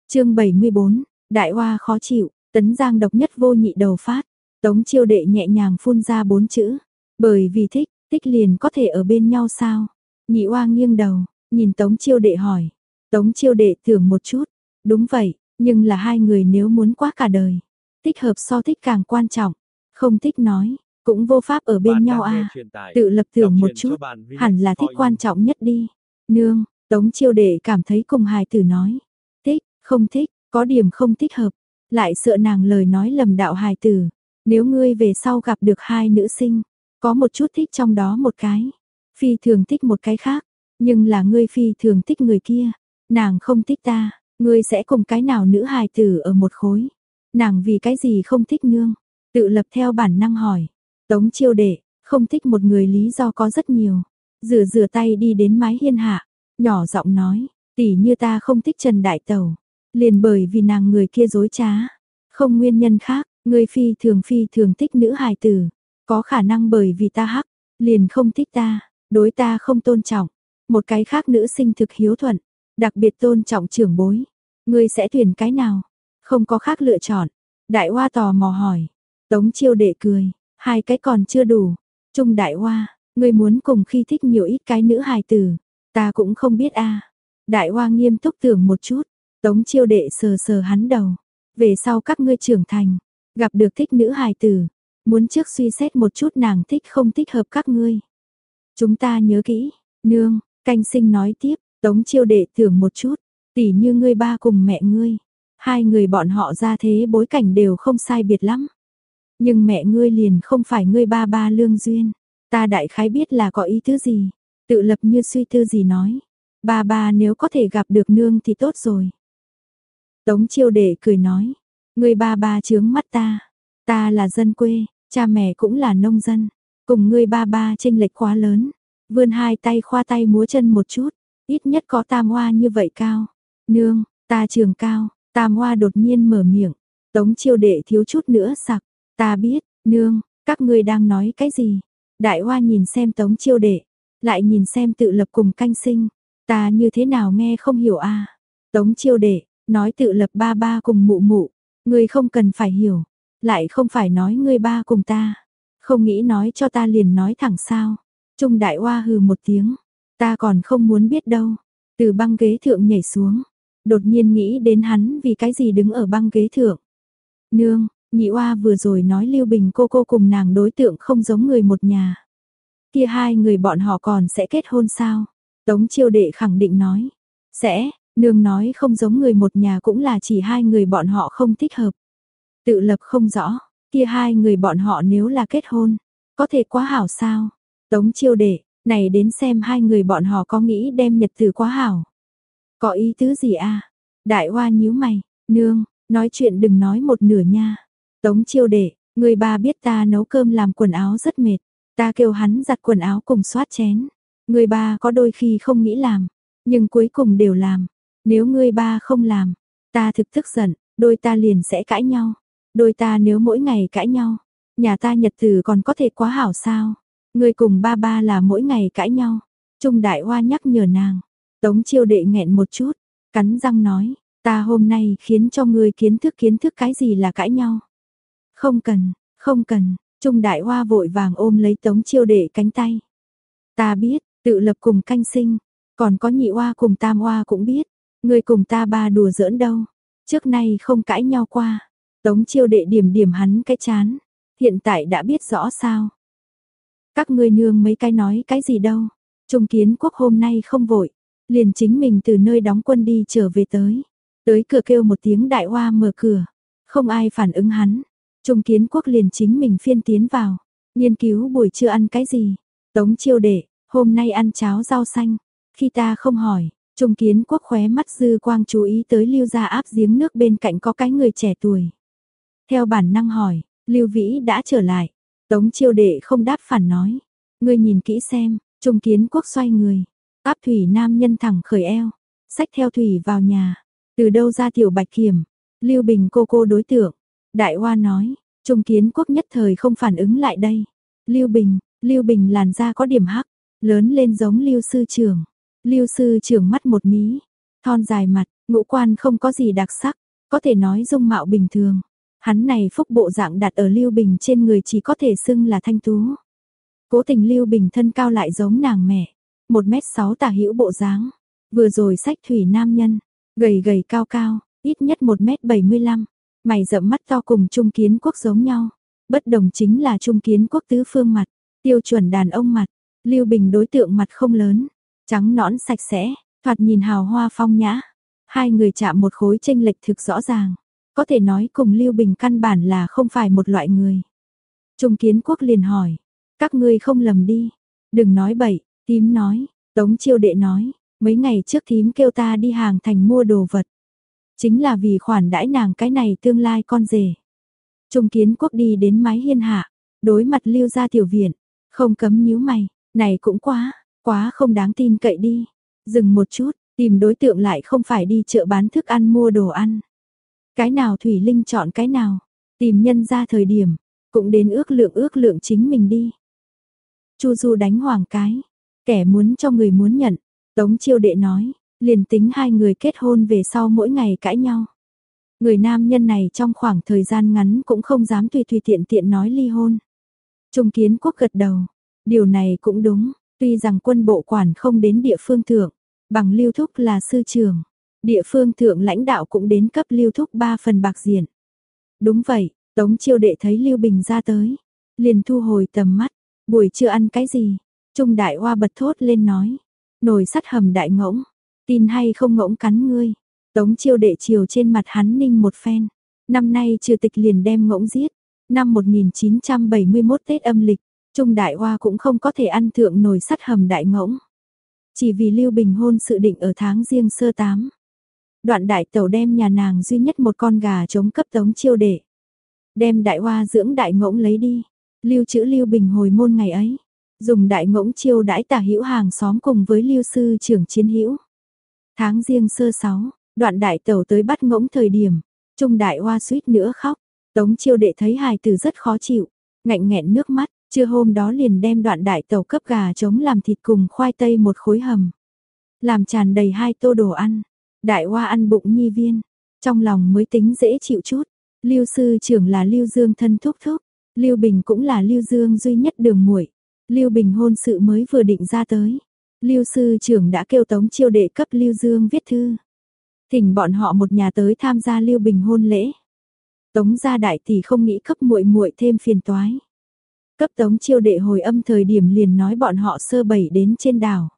Chương 74, Đại oa khó chịu, tấn giang độc nhất vô nhị đầu phát, Tống Chiêu Đệ nhẹ nhàng phun ra bốn chữ, bởi vì thích, thích liền có thể ở bên nhau sao? Nhị Hoa nghiêng đầu, nhìn Tống Chiêu Đệ hỏi. Tống Chiêu Đệ tưởng một chút, đúng vậy, nhưng là hai người nếu muốn quá cả đời, thích hợp so thích càng quan trọng, không thích nói, cũng vô pháp ở bên nhau à. Tự lập tưởng một chút, hẳn là thích quan trọng nhất đi. Nương, Tống chiêu đệ cảm thấy cùng hài tử nói. Thích, không thích, có điểm không thích hợp. Lại sợ nàng lời nói lầm đạo hài tử. Nếu ngươi về sau gặp được hai nữ sinh, có một chút thích trong đó một cái. Phi thường thích một cái khác, nhưng là ngươi phi thường thích người kia. Nàng không thích ta, ngươi sẽ cùng cái nào nữ hài tử ở một khối. Nàng vì cái gì không thích nương? Tự lập theo bản năng hỏi. Tống chiêu đệ, không thích một người lý do có rất nhiều. Rửa rửa tay đi đến mái hiên hạ, nhỏ giọng nói, tỷ như ta không thích Trần Đại Tẩu. Liền bởi vì nàng người kia dối trá. Không nguyên nhân khác, người phi thường phi thường thích nữ hài tử. Có khả năng bởi vì ta hắc, liền không thích ta, đối ta không tôn trọng. Một cái khác nữ sinh thực hiếu thuận, đặc biệt tôn trọng trưởng bối. Ngươi sẽ tuyển cái nào? Không có khác lựa chọn. Đại Hoa tò mò hỏi. Tống chiêu đệ cười, Hai cái còn chưa đủ. Trung đại hoa, ngươi muốn cùng khi thích nhiều ít cái nữ hài tử. Ta cũng không biết a. Đại hoa nghiêm túc tưởng một chút. Tống chiêu đệ sờ sờ hắn đầu. Về sau các ngươi trưởng thành, gặp được thích nữ hài tử. Muốn trước suy xét một chút nàng thích không thích hợp các ngươi. Chúng ta nhớ kỹ, nương, canh sinh nói tiếp, tống chiêu đệ tưởng một chút, tỉ như ngươi ba cùng mẹ ngươi. Hai người bọn họ ra thế bối cảnh đều không sai biệt lắm. Nhưng mẹ ngươi liền không phải ngươi ba ba lương duyên. Ta đại khái biết là có ý thứ gì. Tự lập như suy tư gì nói. Ba ba nếu có thể gặp được nương thì tốt rồi. Tống chiêu đệ cười nói. Ngươi ba ba chướng mắt ta. Ta là dân quê, cha mẹ cũng là nông dân. Cùng ngươi ba ba tranh lệch quá lớn. Vươn hai tay khoa tay múa chân một chút. Ít nhất có tam hoa như vậy cao. Nương, ta trường cao. Tam hoa đột nhiên mở miệng. Tống chiêu đệ thiếu chút nữa sặc. Ta biết, nương, các ngươi đang nói cái gì? Đại hoa nhìn xem tống chiêu đệ, lại nhìn xem tự lập cùng canh sinh. Ta như thế nào nghe không hiểu a Tống chiêu đệ, nói tự lập ba ba cùng mụ mụ. Ngươi không cần phải hiểu. Lại không phải nói ngươi ba cùng ta. Không nghĩ nói cho ta liền nói thẳng sao. Trung đại hoa hừ một tiếng. Ta còn không muốn biết đâu. Từ băng ghế thượng nhảy xuống. Đột nhiên nghĩ đến hắn vì cái gì đứng ở băng ghế thượng. Nương, nhị oa vừa rồi nói Lưu Bình cô cô cùng nàng đối tượng không giống người một nhà. Kia hai người bọn họ còn sẽ kết hôn sao? Tống chiêu đệ khẳng định nói. Sẽ, nương nói không giống người một nhà cũng là chỉ hai người bọn họ không thích hợp. Tự lập không rõ, kia hai người bọn họ nếu là kết hôn, có thể quá hảo sao? Tống chiêu đệ, này đến xem hai người bọn họ có nghĩ đem nhật tử quá hảo. Có ý tứ gì à? Đại hoa nhíu mày, nương, nói chuyện đừng nói một nửa nha. Tống chiêu đệ, người ba biết ta nấu cơm làm quần áo rất mệt. Ta kêu hắn giặt quần áo cùng xoát chén. Người ba có đôi khi không nghĩ làm, nhưng cuối cùng đều làm. Nếu ngươi ba không làm, ta thực tức giận, đôi ta liền sẽ cãi nhau. Đôi ta nếu mỗi ngày cãi nhau, nhà ta nhật tử còn có thể quá hảo sao? ngươi cùng ba ba là mỗi ngày cãi nhau. Trung đại hoa nhắc nhở nàng. Tống chiêu đệ nghẹn một chút, cắn răng nói, ta hôm nay khiến cho ngươi kiến thức kiến thức cái gì là cãi nhau. Không cần, không cần, Trung đại hoa vội vàng ôm lấy tống chiêu đệ cánh tay. Ta biết, tự lập cùng canh sinh, còn có nhị hoa cùng tam hoa cũng biết, người cùng ta ba đùa giỡn đâu. Trước nay không cãi nhau qua, tống chiêu đệ điểm điểm hắn cái chán, hiện tại đã biết rõ sao. Các ngươi nương mấy cái nói cái gì đâu, trung kiến quốc hôm nay không vội, liền chính mình từ nơi đóng quân đi trở về tới. Tới cửa kêu một tiếng đại hoa mở cửa, không ai phản ứng hắn. Trung kiến quốc liền chính mình phiên tiến vào, nghiên cứu buổi trưa ăn cái gì. Tống chiêu đệ, hôm nay ăn cháo rau xanh. Khi ta không hỏi, Trung kiến quốc khóe mắt dư quang chú ý tới lưu ra áp giếng nước bên cạnh có cái người trẻ tuổi. Theo bản năng hỏi, lưu vĩ đã trở lại. Tống chiêu đệ không đáp phản nói. Ngươi nhìn kỹ xem, Trung kiến quốc xoay người, Áp thủy nam nhân thẳng khởi eo, sách theo thủy vào nhà. Từ đâu ra tiểu bạch kiểm? Lưu Bình cô cô đối tượng. Đại Hoa nói, Trung Kiến Quốc nhất thời không phản ứng lại đây. Lưu Bình, Lưu Bình làn da có điểm hắc, lớn lên giống Lưu sư trưởng. Lưu sư trưởng mắt một mí, thon dài mặt, ngũ quan không có gì đặc sắc, có thể nói dung mạo bình thường. Hắn này phúc bộ dạng đặt ở Lưu Bình trên người chỉ có thể xưng là thanh tú. Cố tình Lưu Bình thân cao lại giống nàng mẹ một mét sáu tả hữu bộ dáng. Vừa rồi sách thủy nam nhân, gầy gầy cao cao, ít nhất một mét bảy mươi lăm, mày rậm mắt to cùng trung kiến quốc giống nhau. Bất đồng chính là trung kiến quốc tứ phương mặt, tiêu chuẩn đàn ông mặt, Lưu Bình đối tượng mặt không lớn, trắng nõn sạch sẽ, thoạt nhìn hào hoa phong nhã. Hai người chạm một khối tranh lệch thực rõ ràng, có thể nói cùng Lưu Bình căn bản là không phải một loại người. Trung Kiến Quốc liền hỏi, các ngươi không lầm đi, đừng nói bậy, Tím nói, Tống chiêu đệ nói, mấy ngày trước thím kêu ta đi hàng thành mua đồ vật. Chính là vì khoản đãi nàng cái này tương lai con rể. Trung kiến quốc đi đến mái hiên hạ, đối mặt lưu ra tiểu viện, không cấm nhíu mày, này cũng quá, quá không đáng tin cậy đi. Dừng một chút, tìm đối tượng lại không phải đi chợ bán thức ăn mua đồ ăn. Cái nào Thủy Linh chọn cái nào, tìm nhân ra thời điểm, cũng đến ước lượng ước lượng chính mình đi. Chu Du đánh hoàng cái, Kẻ muốn cho người muốn nhận, Tống chiêu đệ nói, liền tính hai người kết hôn về sau mỗi ngày cãi nhau. Người nam nhân này trong khoảng thời gian ngắn cũng không dám tùy tùy tiện tiện nói ly hôn. Trung kiến quốc gật đầu, điều này cũng đúng, tuy rằng quân bộ quản không đến địa phương thượng, bằng lưu thúc là sư trưởng, địa phương thượng lãnh đạo cũng đến cấp lưu thúc ba phần bạc diện. Đúng vậy, Tống chiêu đệ thấy Lưu Bình ra tới, liền thu hồi tầm mắt, buổi trưa ăn cái gì, Trung đại hoa bật thốt lên nói. Nồi sắt hầm đại ngỗng. Tin hay không ngỗng cắn ngươi. Tống chiêu đệ chiều trên mặt hắn ninh một phen. Năm nay triều tịch liền đem ngỗng giết. Năm 1971 Tết âm lịch. Trung đại hoa cũng không có thể ăn thượng nồi sắt hầm đại ngỗng. Chỉ vì Lưu Bình hôn sự định ở tháng riêng sơ tám. Đoạn đại tẩu đem nhà nàng duy nhất một con gà chống cấp tống chiêu đệ. Đem đại hoa dưỡng đại ngỗng lấy đi. Lưu chữ Lưu Bình hồi môn ngày ấy. Dùng đại ngỗng chiêu đãi tả hữu hàng xóm cùng với lưu sư trưởng chiến hữu. Tháng riêng sơ sáu, đoạn đại tẩu tới bắt ngỗng thời điểm, trung đại hoa suýt nữa khóc, tống chiêu đệ thấy hài tử rất khó chịu, ngạnh nghẹn nước mắt, chưa hôm đó liền đem đoạn đại tàu cấp gà trống làm thịt cùng khoai tây một khối hầm. làm tràn đầy hai tô đồ ăn. Đại Hoa ăn bụng nhi viên, trong lòng mới tính dễ chịu chút. Lưu sư trưởng là Lưu Dương thân thúc thúc, Lưu Bình cũng là Lưu Dương duy nhất đường muội. Lưu Bình hôn sự mới vừa định ra tới. Lưu sư trưởng đã kêu Tống Chiêu đệ cấp Lưu Dương viết thư. Thỉnh bọn họ một nhà tới tham gia Lưu Bình hôn lễ. Tống gia đại tỷ không nghĩ cấp muội muội thêm phiền toái. Cấp Tống Chiêu đệ hồi âm thời điểm liền nói bọn họ sơ bảy đến trên đảo.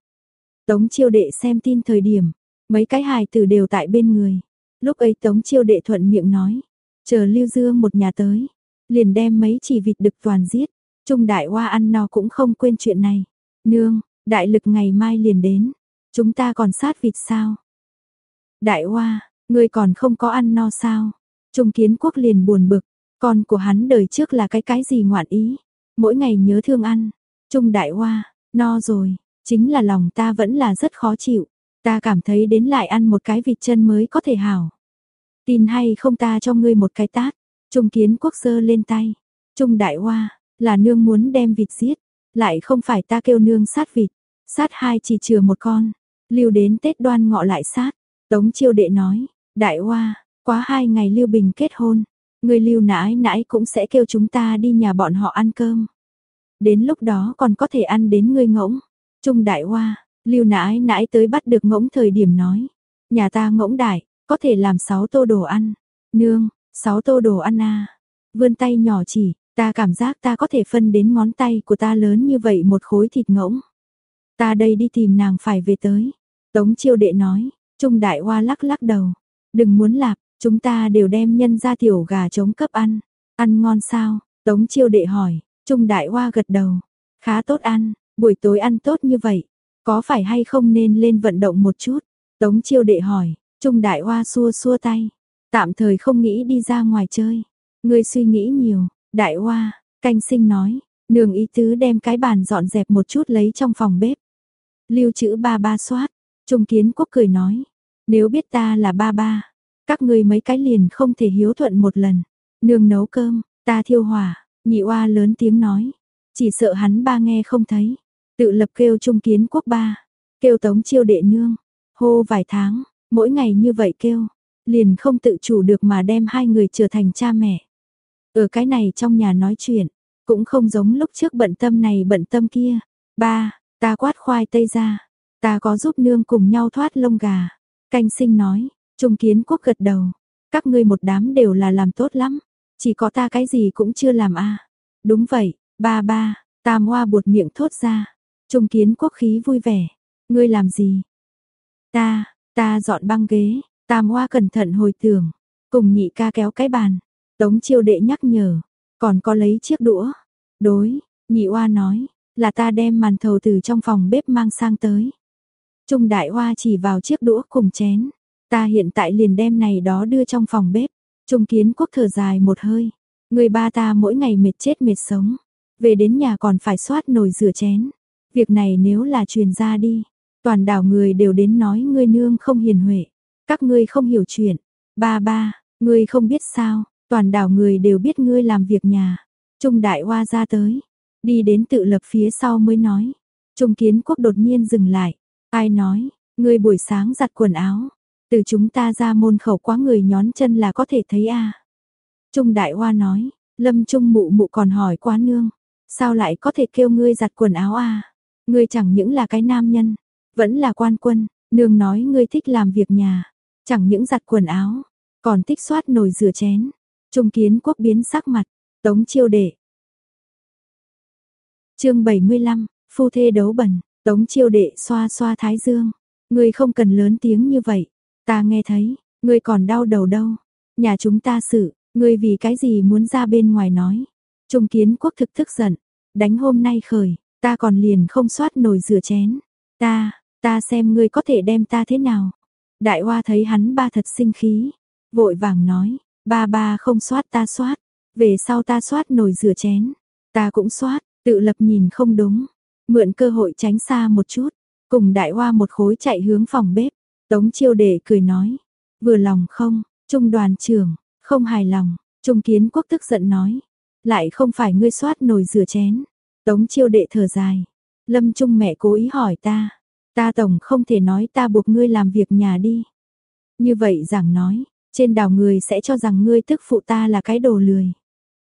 Tống Chiêu đệ xem tin thời điểm, mấy cái hài tử đều tại bên người. Lúc ấy Tống Chiêu đệ thuận miệng nói, chờ Lưu Dương một nhà tới, liền đem mấy chỉ vịt đực toàn giết. Trung đại hoa ăn no cũng không quên chuyện này. Nương, đại lực ngày mai liền đến. Chúng ta còn sát vịt sao? Đại hoa, ngươi còn không có ăn no sao? Trung kiến quốc liền buồn bực. Con của hắn đời trước là cái cái gì ngoạn ý. Mỗi ngày nhớ thương ăn. Trung đại hoa, no rồi. Chính là lòng ta vẫn là rất khó chịu. Ta cảm thấy đến lại ăn một cái vịt chân mới có thể hảo. Tin hay không ta cho ngươi một cái tát. Trung kiến quốc sơ lên tay. Trung đại hoa, là nương muốn đem vịt giết. Lại không phải ta kêu nương sát vịt. Sát hai chỉ chừa một con. Lưu đến Tết đoan ngọ lại sát. Tống chiêu đệ nói. Đại hoa, quá hai ngày Lưu Bình kết hôn. Người lưu nãi nãi cũng sẽ kêu chúng ta đi nhà bọn họ ăn cơm. Đến lúc đó còn có thể ăn đến ngươi ngỗng. Trung đại hoa, lưu nãi nãi tới bắt được ngỗng thời điểm nói. Nhà ta ngỗng đại, có thể làm sáu tô đồ ăn. Nương, sáu tô đồ ăn à. Vươn tay nhỏ chỉ, ta cảm giác ta có thể phân đến ngón tay của ta lớn như vậy một khối thịt ngỗng. Ta đây đi tìm nàng phải về tới. Tống chiêu đệ nói, Trung đại hoa lắc lắc đầu. Đừng muốn lạp, chúng ta đều đem nhân ra tiểu gà trống cấp ăn. Ăn ngon sao? Tống chiêu đệ hỏi, Trung đại hoa gật đầu. Khá tốt ăn, buổi tối ăn tốt như vậy. Có phải hay không nên lên vận động một chút? Tống chiêu đệ hỏi, Trung đại hoa xua xua tay. Tạm thời không nghĩ đi ra ngoài chơi. Ngươi suy nghĩ nhiều, đại hoa, canh sinh nói, nương ý tứ đem cái bàn dọn dẹp một chút lấy trong phòng bếp. Lưu chữ ba ba soát, Trung kiến quốc cười nói, nếu biết ta là ba ba, các ngươi mấy cái liền không thể hiếu thuận một lần. Nương nấu cơm, ta thiêu hỏa, nhị oa lớn tiếng nói, chỉ sợ hắn ba nghe không thấy. Tự lập kêu trung kiến quốc ba, kêu tống chiêu đệ nương, hô vài tháng, mỗi ngày như vậy kêu, liền không tự chủ được mà đem hai người trở thành cha mẹ. Ở cái này trong nhà nói chuyện, cũng không giống lúc trước bận tâm này bận tâm kia. Ba, ta quát khoai tây ra, ta có giúp nương cùng nhau thoát lông gà. Canh sinh nói, trung kiến quốc gật đầu, các ngươi một đám đều là làm tốt lắm, chỉ có ta cái gì cũng chưa làm a. À. Đúng vậy, ba ba, tam hoa buột miệng thốt ra, trung kiến quốc khí vui vẻ, ngươi làm gì? Ta, ta dọn băng ghế, tam hoa cẩn thận hồi tưởng, cùng nhị ca kéo cái bàn, tống chiêu đệ nhắc nhở, còn có lấy chiếc đũa, đối, nhị hoa nói, là ta đem màn thầu từ trong phòng bếp mang sang tới. Trung đại hoa chỉ vào chiếc đũa cùng chén, ta hiện tại liền đem này đó đưa trong phòng bếp, trung kiến quốc thở dài một hơi, người ba ta mỗi ngày mệt chết mệt sống, về đến nhà còn phải xoát nồi rửa chén, việc này nếu là truyền ra đi, toàn đảo người đều đến nói ngươi nương không hiền huệ, các ngươi không hiểu chuyện, ba ba, ngươi không biết sao, toàn đảo người đều biết ngươi làm việc nhà, trung đại hoa ra tới, đi đến tự lập phía sau mới nói, trung kiến quốc đột nhiên dừng lại, ai nói, ngươi buổi sáng giặt quần áo, từ chúng ta ra môn khẩu quá người nhón chân là có thể thấy a. Trung đại hoa nói, lâm trung mụ mụ còn hỏi quá nương, sao lại có thể kêu ngươi giặt quần áo a? Ngươi chẳng những là cái nam nhân, vẫn là quan quân, nương nói ngươi thích làm việc nhà, chẳng những giặt quần áo, còn thích xoát nồi rửa chén. Trung kiến quốc biến sắc mặt, tống chiêu đệ. chương 75, phu thê đấu bẩn, tống chiêu đệ xoa xoa thái dương. Ngươi không cần lớn tiếng như vậy, ta nghe thấy, ngươi còn đau đầu đâu. Nhà chúng ta xử, ngươi vì cái gì muốn ra bên ngoài nói. Trung kiến quốc thực thức giận, đánh hôm nay khởi, ta còn liền không soát nồi rửa chén. Ta, ta xem ngươi có thể đem ta thế nào. Đại hoa thấy hắn ba thật sinh khí, vội vàng nói, ba ba không soát ta soát, về sau ta soát nồi rửa chén, ta cũng soát, tự lập nhìn không đúng, mượn cơ hội tránh xa một chút, cùng đại hoa một khối chạy hướng phòng bếp, tống chiêu đệ cười nói, vừa lòng không, trung đoàn trưởng, không hài lòng, trung kiến quốc tức giận nói, lại không phải ngươi soát nồi rửa chén, tống chiêu đệ thở dài, lâm trung mẹ cố ý hỏi ta, Ta tổng không thể nói ta buộc ngươi làm việc nhà đi. Như vậy giảng nói, trên đảo người sẽ cho rằng ngươi tức phụ ta là cái đồ lười.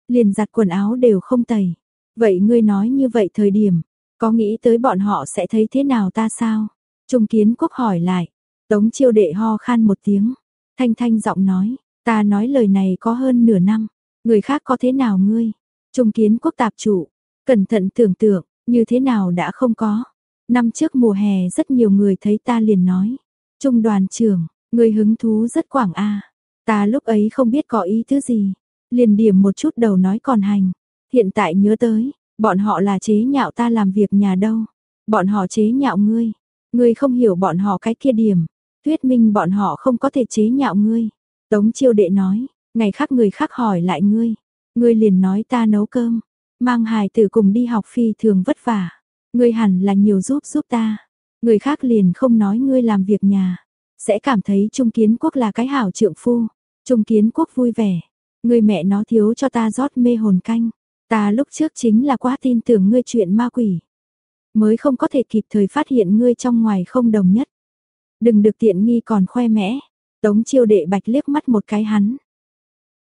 Liền giặt quần áo đều không tẩy. Vậy ngươi nói như vậy thời điểm, có nghĩ tới bọn họ sẽ thấy thế nào ta sao? Trung kiến quốc hỏi lại. Tống chiêu đệ ho khan một tiếng. Thanh thanh giọng nói, ta nói lời này có hơn nửa năm. Người khác có thế nào ngươi? Trung kiến quốc tạp chủ, cẩn thận tưởng tượng, như thế nào đã không có. Năm trước mùa hè rất nhiều người thấy ta liền nói. Trung đoàn trưởng, người hứng thú rất quảng a Ta lúc ấy không biết có ý thứ gì. Liền điểm một chút đầu nói còn hành. Hiện tại nhớ tới, bọn họ là chế nhạo ta làm việc nhà đâu. Bọn họ chế nhạo ngươi. Ngươi không hiểu bọn họ cái kia điểm. Thuyết minh bọn họ không có thể chế nhạo ngươi. Tống chiêu đệ nói, ngày khác người khác hỏi lại ngươi. Ngươi liền nói ta nấu cơm. Mang hài tử cùng đi học phi thường vất vả. Ngươi hẳn là nhiều giúp giúp ta. Người khác liền không nói ngươi làm việc nhà. Sẽ cảm thấy Trung Kiến Quốc là cái hảo trượng phu. Trung Kiến Quốc vui vẻ. Người mẹ nó thiếu cho ta rót mê hồn canh. Ta lúc trước chính là quá tin tưởng ngươi chuyện ma quỷ. Mới không có thể kịp thời phát hiện ngươi trong ngoài không đồng nhất. Đừng được tiện nghi còn khoe mẽ. Tống chiêu đệ bạch liếc mắt một cái hắn.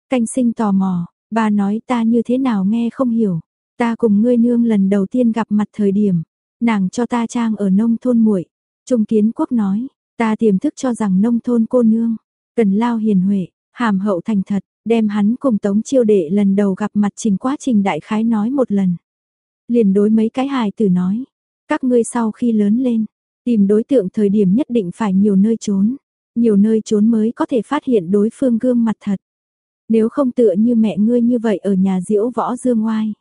Canh sinh tò mò, bà nói ta như thế nào nghe không hiểu. Ta cùng ngươi nương lần đầu tiên gặp mặt thời điểm, nàng cho ta trang ở nông thôn muội. Trung kiến quốc nói, ta tiềm thức cho rằng nông thôn cô nương, cần lao hiền huệ, hàm hậu thành thật, đem hắn cùng tống chiêu đệ lần đầu gặp mặt trình quá trình đại khái nói một lần. Liền đối mấy cái hài tử nói, các ngươi sau khi lớn lên, tìm đối tượng thời điểm nhất định phải nhiều nơi trốn, nhiều nơi trốn mới có thể phát hiện đối phương gương mặt thật. Nếu không tựa như mẹ ngươi như vậy ở nhà diễu võ dương oai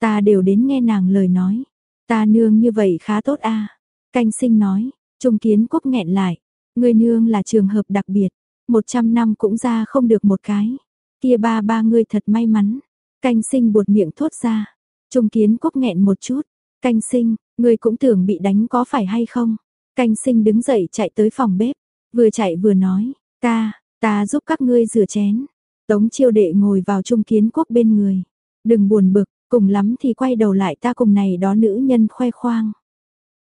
Ta đều đến nghe nàng lời nói. Ta nương như vậy khá tốt a Canh sinh nói, trung kiến quốc nghẹn lại. Ngươi nương là trường hợp đặc biệt. Một trăm năm cũng ra không được một cái. Kia ba ba ngươi thật may mắn. Canh sinh buột miệng thốt ra. Trung kiến quốc nghẹn một chút. Canh sinh, ngươi cũng tưởng bị đánh có phải hay không? Canh sinh đứng dậy chạy tới phòng bếp. Vừa chạy vừa nói, ta, ta giúp các ngươi rửa chén. Tống chiêu đệ ngồi vào trung kiến quốc bên người. Đừng buồn bực, cùng lắm thì quay đầu lại ta cùng này đó nữ nhân khoe khoang.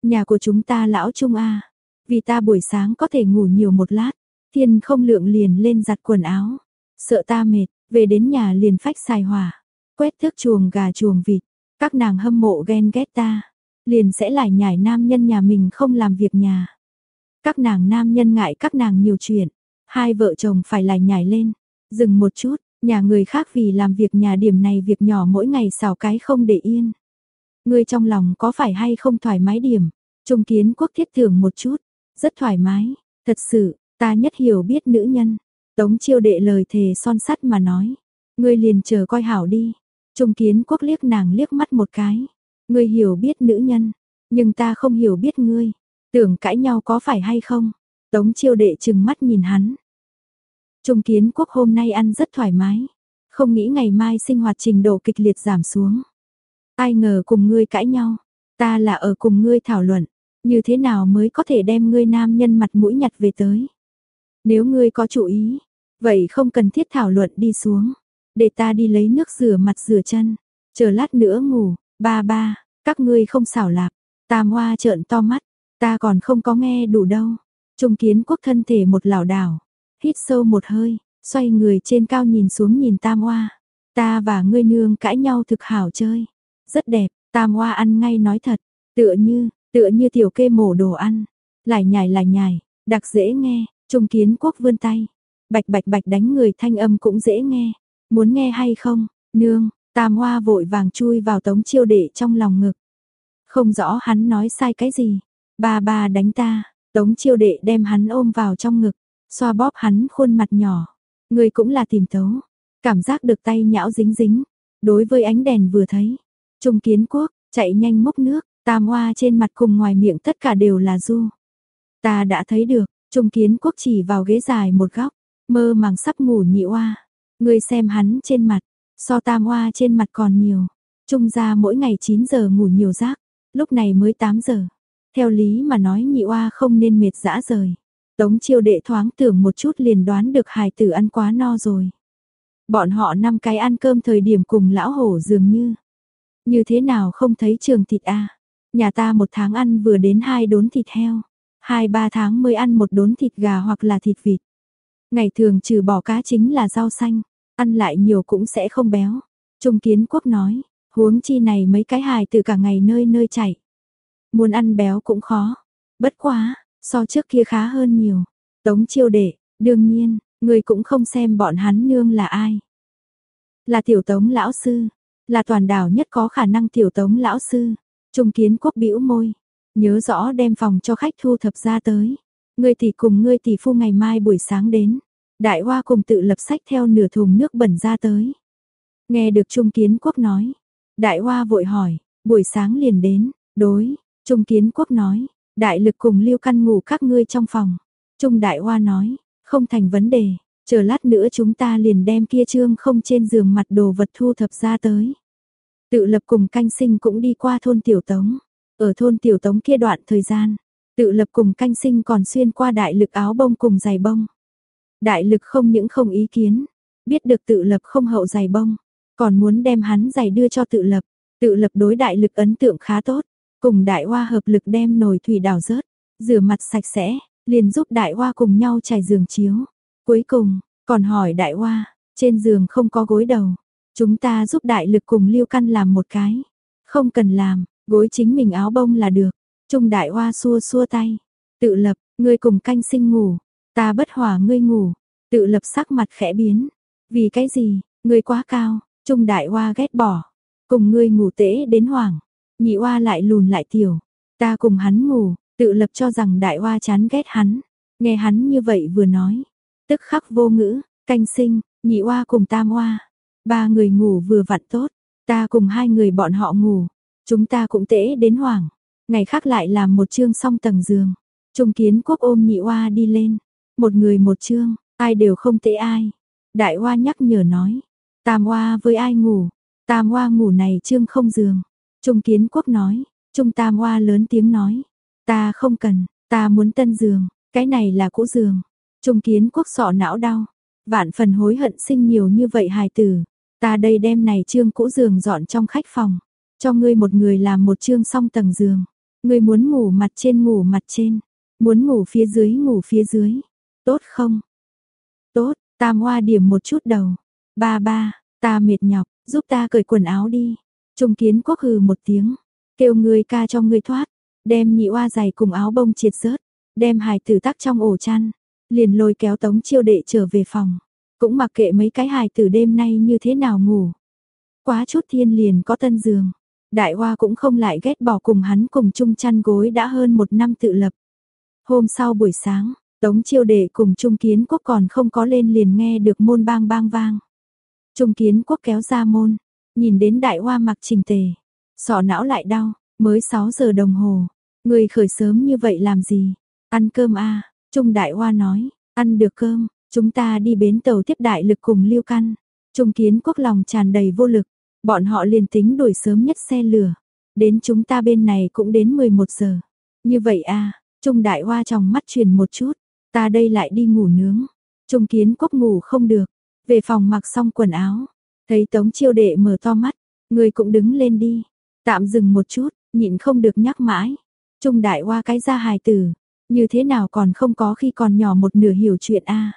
Nhà của chúng ta lão trung A, vì ta buổi sáng có thể ngủ nhiều một lát, thiên không lượng liền lên giặt quần áo. Sợ ta mệt, về đến nhà liền phách xài hỏa, quét thước chuồng gà chuồng vịt, các nàng hâm mộ ghen ghét ta, liền sẽ lại nhảy nam nhân nhà mình không làm việc nhà. Các nàng nam nhân ngại các nàng nhiều chuyện, hai vợ chồng phải lại nhảy lên, dừng một chút, nhà người khác vì làm việc nhà điểm này việc nhỏ mỗi ngày xào cái không để yên. Ngươi trong lòng có phải hay không thoải mái điểm? Trung kiến quốc thiết thưởng một chút, rất thoải mái, thật sự, ta nhất hiểu biết nữ nhân. Tống chiêu đệ lời thề son sắt mà nói, ngươi liền chờ coi hảo đi. Trung kiến quốc liếc nàng liếc mắt một cái, ngươi hiểu biết nữ nhân, nhưng ta không hiểu biết ngươi. Tưởng cãi nhau có phải hay không? Tống chiêu đệ chừng mắt nhìn hắn. Trung kiến quốc hôm nay ăn rất thoải mái. Không nghĩ ngày mai sinh hoạt trình độ kịch liệt giảm xuống. Ai ngờ cùng ngươi cãi nhau. Ta là ở cùng ngươi thảo luận. Như thế nào mới có thể đem ngươi nam nhân mặt mũi nhặt về tới. Nếu ngươi có chủ ý. Vậy không cần thiết thảo luận đi xuống. Để ta đi lấy nước rửa mặt rửa chân. Chờ lát nữa ngủ. Ba ba, các ngươi không xảo lạp. Tam hoa trợn to mắt. Ta còn không có nghe đủ đâu. Trung kiến quốc thân thể một lảo đảo, hít sâu một hơi, xoay người trên cao nhìn xuống nhìn Tam Hoa. Ta và ngươi nương cãi nhau thực hảo chơi. Rất đẹp, Tam Hoa ăn ngay nói thật, tựa như, tựa như tiểu kê mổ đồ ăn. Lại nhảy lại nhảy, đặc dễ nghe, Trung kiến quốc vươn tay. Bạch bạch bạch đánh người thanh âm cũng dễ nghe. Muốn nghe hay không, nương, Tam Hoa vội vàng chui vào tống chiêu đệ trong lòng ngực. Không rõ hắn nói sai cái gì. Ba ba đánh ta, tống chiêu đệ đem hắn ôm vào trong ngực, xoa bóp hắn khuôn mặt nhỏ. Người cũng là tìm tấu, cảm giác được tay nhão dính dính. Đối với ánh đèn vừa thấy, Trung Kiến Quốc chạy nhanh mốc nước, tam hoa trên mặt cùng ngoài miệng tất cả đều là du. Ta đã thấy được, Trung Kiến Quốc chỉ vào ghế dài một góc, mơ màng sắp ngủ nhị oa. Người xem hắn trên mặt, so tam hoa trên mặt còn nhiều. Trung ra mỗi ngày 9 giờ ngủ nhiều giấc, lúc này mới 8 giờ. Theo lý mà nói nhị oa không nên mệt dã rời. Tống chiêu đệ thoáng tưởng một chút liền đoán được hài tử ăn quá no rồi. Bọn họ năm cái ăn cơm thời điểm cùng lão hổ dường như. Như thế nào không thấy trường thịt a Nhà ta một tháng ăn vừa đến hai đốn thịt heo, hai ba tháng mới ăn một đốn thịt gà hoặc là thịt vịt. Ngày thường trừ bỏ cá chính là rau xanh, ăn lại nhiều cũng sẽ không béo. Trung Kiến Quốc nói, huống chi này mấy cái hài từ cả ngày nơi nơi chạy. Muốn ăn béo cũng khó, bất quá, so trước kia khá hơn nhiều. Tống chiêu đệ, đương nhiên, người cũng không xem bọn hắn nương là ai. Là tiểu tống lão sư, là toàn đảo nhất có khả năng tiểu tống lão sư. Trung kiến quốc bĩu môi, nhớ rõ đem phòng cho khách thu thập ra tới. Ngươi tỷ cùng ngươi tỷ phu ngày mai buổi sáng đến. Đại hoa cùng tự lập sách theo nửa thùng nước bẩn ra tới. Nghe được Trung Kiến Quốc nói. Đại hoa vội hỏi, buổi sáng liền đến, đối, Trung Kiến Quốc nói, đại lực cùng lưu căn ngủ các ngươi trong phòng. Trung Đại hoa nói, không thành vấn đề, chờ lát nữa chúng ta liền đem kia trương không trên giường mặt đồ vật thu thập ra tới. Tự lập cùng canh sinh cũng đi qua thôn Tiểu Tống. Ở thôn Tiểu Tống kia đoạn thời gian, tự lập cùng canh sinh còn xuyên qua đại lực áo bông cùng giày bông. Đại lực không những không ý kiến, biết được tự lập không hậu giày bông, còn muốn đem hắn giày đưa cho tự lập. Tự lập đối đại lực ấn tượng khá tốt, cùng đại hoa hợp lực đem nồi thủy đảo rớt, rửa mặt sạch sẽ, liền giúp đại hoa cùng nhau trải giường chiếu. Cuối cùng, còn hỏi đại hoa, trên giường không có gối đầu, chúng ta giúp đại lực cùng lưu căn làm một cái. Không cần làm, gối chính mình áo bông là được. Trung đại hoa xua xua tay, tự lập, ngươi cùng canh sinh ngủ, ta bất hòa ngươi ngủ, tự lập sắc mặt khẽ biến. Vì cái gì, ngươi quá cao, Trung đại hoa ghét bỏ, cùng ngươi ngủ tễ đến hoảng, nhị hoa lại lùn lại tiểu, ta cùng hắn ngủ, tự lập cho rằng đại hoa chán ghét hắn, nghe hắn như vậy vừa nói, tức khắc vô ngữ, canh sinh, nhị hoa cùng tam hoa, ba người ngủ vừa vặn tốt, ta cùng hai người bọn họ ngủ, chúng ta cũng tễ đến hoảng, ngày khác lại làm một chương song tầng giường, trung kiến quốc ôm nhị oa đi lên, một người một chương, ai đều không tệ ai, đại hoa nhắc nhở nói, tam hoa với ai ngủ, tam hoa ngủ này chương không giường, trung kiến quốc nói, trung tam hoa lớn tiếng nói, Ta không cần, ta muốn tân giường, cái này là cũ giường. Trung kiến quốc sọ não đau, vạn phần hối hận sinh nhiều như vậy hài tử. Ta đây đem này trương cũ giường dọn trong khách phòng, cho ngươi một người làm một trương song tầng giường. Ngươi muốn ngủ mặt trên ngủ mặt trên, muốn ngủ phía dưới ngủ phía dưới. Tốt không? Tốt, Tam Hoa điểm một chút đầu. Ba ba, ta mệt nhọc, giúp ta cởi quần áo đi. Trung kiến quốc hừ một tiếng, kêu người ca cho người thoát đem nhị oa giày cùng áo bông triệt rớt, đem hài tử tắc trong ổ chăn, liền lôi kéo tống chiêu đệ trở về phòng. Cũng mặc kệ mấy cái hài tử đêm nay như thế nào ngủ. Quá chút thiên liền có tân giường. Đại hoa cũng không lại ghét bỏ cùng hắn cùng chung chăn gối đã hơn một năm tự lập. Hôm sau buổi sáng, Tống chiêu đệ cùng Trung Kiến Quốc còn không có lên liền nghe được môn bang bang vang. Trung Kiến Quốc kéo ra môn, nhìn đến đại hoa mặc trình tề, sọ não lại đau, mới 6 giờ đồng hồ, Người khởi sớm như vậy làm gì? Ăn cơm à? Trung Đại Hoa nói, ăn được cơm, chúng ta đi bến tàu tiếp đại lực cùng Lưu Căn. Trung Kiến Quốc lòng tràn đầy vô lực, bọn họ liền tính đuổi sớm nhất xe lửa. Đến chúng ta bên này cũng đến 11 giờ. Như vậy à, Trung Đại Hoa trong mắt truyền một chút, ta đây lại đi ngủ nướng. Trung Kiến Quốc ngủ không được, về phòng mặc xong quần áo, thấy Tống Chiêu Đệ mở to mắt, người cũng đứng lên đi. Tạm dừng một chút, nhịn không được nhắc mãi. Trung đại hoa cái ra hài tử, như thế nào còn không có khi còn nhỏ một nửa hiểu chuyện a.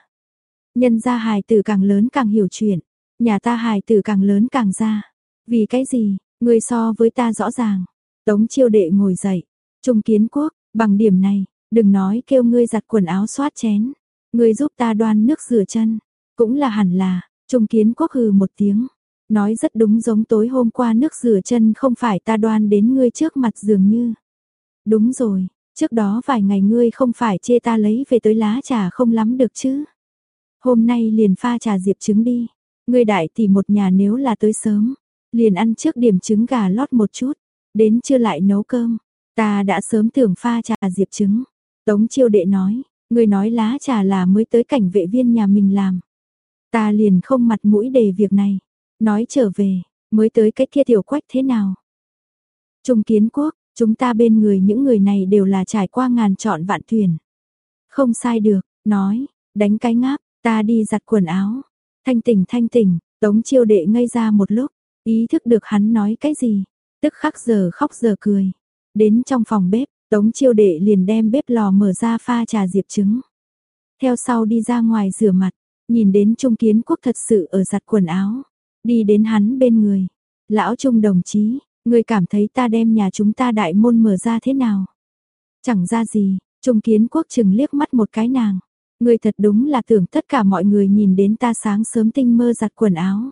Nhân gia hài tử càng lớn càng hiểu chuyện, nhà ta hài tử càng lớn càng ra. Vì cái gì, người so với ta rõ ràng. Tống chiêu đệ ngồi dậy, Trung kiến quốc, bằng điểm này, đừng nói kêu ngươi giặt quần áo xoát chén. Ngươi giúp ta đoan nước rửa chân, cũng là hẳn là, Trung kiến quốc hừ một tiếng. Nói rất đúng giống tối hôm qua nước rửa chân không phải ta đoan đến ngươi trước mặt dường như. Đúng rồi, trước đó vài ngày ngươi không phải chê ta lấy về tới lá trà không lắm được chứ. Hôm nay liền pha trà diệp trứng đi. Ngươi đại tỷ một nhà nếu là tới sớm, liền ăn trước điểm trứng gà lót một chút, đến chưa lại nấu cơm. Ta đã sớm tưởng pha trà diệp trứng. Tống chiêu đệ nói, người nói lá trà là mới tới cảnh vệ viên nhà mình làm. Ta liền không mặt mũi đề việc này. Nói trở về, mới tới cái kia tiểu quách thế nào? Trung kiến quốc, Chúng ta bên người những người này đều là trải qua ngàn trọn vạn thuyền. Không sai được, nói, đánh cái ngáp, ta đi giặt quần áo. Thanh tỉnh thanh tỉnh, tống chiêu đệ ngây ra một lúc, ý thức được hắn nói cái gì, tức khắc giờ khóc giờ cười. Đến trong phòng bếp, Tống chiêu đệ liền đem bếp lò mở ra pha trà diệp trứng. Theo sau đi ra ngoài rửa mặt, nhìn đến Trung Kiến Quốc thật sự ở giặt quần áo. Đi đến hắn bên người. Lão Trung đồng chí, người cảm thấy ta đem nhà chúng ta đại môn mở ra thế nào? Chẳng ra gì, Trung Kiến Quốc chừng liếc mắt một cái nàng. Người thật đúng là tưởng tất cả mọi người nhìn đến ta sáng sớm tinh mơ giặt quần áo.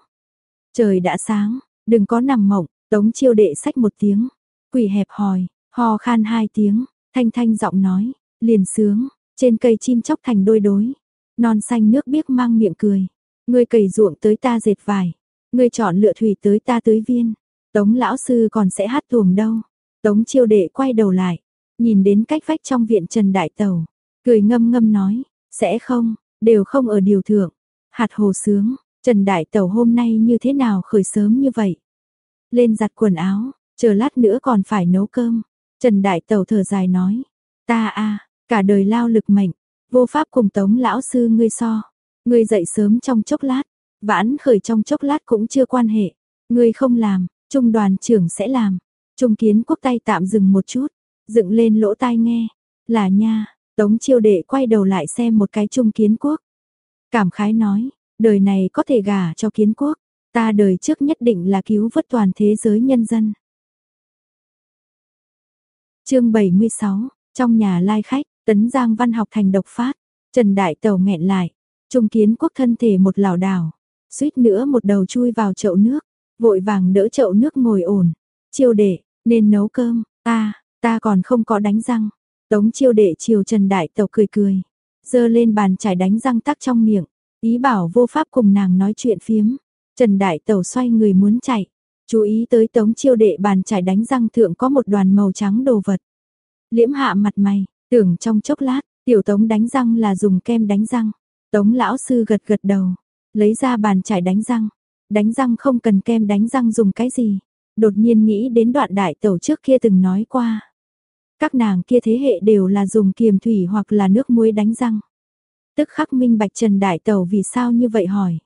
Trời đã sáng, đừng có nằm mộng, tống chiêu đệ sách một tiếng. Quỷ hẹp hòi, ho khan hai tiếng, thanh thanh giọng nói, liền sướng, trên cây chim chóc thành đôi đối. Non xanh nước biếc mang miệng cười. Ngươi cày ruộng tới ta dệt vải. Ngươi chọn lựa thủy tới ta tưới viên. Tống lão sư còn sẽ hát tuồng đâu. Tống chiêu đệ quay đầu lại. Nhìn đến cách vách trong viện Trần Đại Tẩu. Cười ngâm ngâm nói. Sẽ không, đều không ở điều thượng. Hạt hồ sướng. Trần Đại Tẩu hôm nay như thế nào khởi sớm như vậy? Lên giặt quần áo. Chờ lát nữa còn phải nấu cơm. Trần Đại Tẩu thở dài nói. Ta a cả đời lao lực mệnh. Vô pháp cùng tống lão sư ngươi so. Ngươi dậy sớm trong chốc lát. Vãn khởi trong chốc lát cũng chưa quan hệ. Ngươi không làm, trung đoàn trưởng sẽ làm. Trung kiến quốc tay tạm dừng một chút. Dựng lên lỗ tai nghe. Là nha, tống chiêu đệ quay đầu lại xem một cái trung kiến quốc. Cảm khái nói, đời này có thể gả cho kiến quốc. Ta đời trước nhất định là cứu vớt toàn thế giới nhân dân chương 76, trong nhà lai khách, Tấn Giang Văn học thành độc phát, Trần Đại Tàu nghẹn lại, Trung Kiến Quốc thân thể một lảo đảo, suýt nữa một đầu chui vào chậu nước, vội vàng đỡ chậu nước ngồi ổn. Chiêu đệ, nên nấu cơm, ta, ta còn không có đánh răng. Tống chiêu đệ chiều Trần Đại Tàu cười cười, dơ lên bàn chải đánh răng tắc trong miệng, ý bảo vô pháp cùng nàng nói chuyện phiếm. Trần Đại Tàu xoay người muốn chạy, chú ý tới tống chiêu đệ bàn trải đánh răng thượng có một đoàn màu trắng đồ vật. Liễm hạ mặt mày, Tưởng trong chốc lát, tiểu tống đánh răng là dùng kem đánh răng. Tống lão sư gật gật đầu, lấy ra bàn trải đánh răng. Đánh răng không cần kem đánh răng dùng cái gì. Đột nhiên nghĩ đến đoạn đại tẩu trước kia từng nói qua. Các nàng kia thế hệ đều là dùng kiềm thủy hoặc là nước muối đánh răng. Tức khắc minh bạch Trần Đại Tẩu vì sao như vậy hỏi.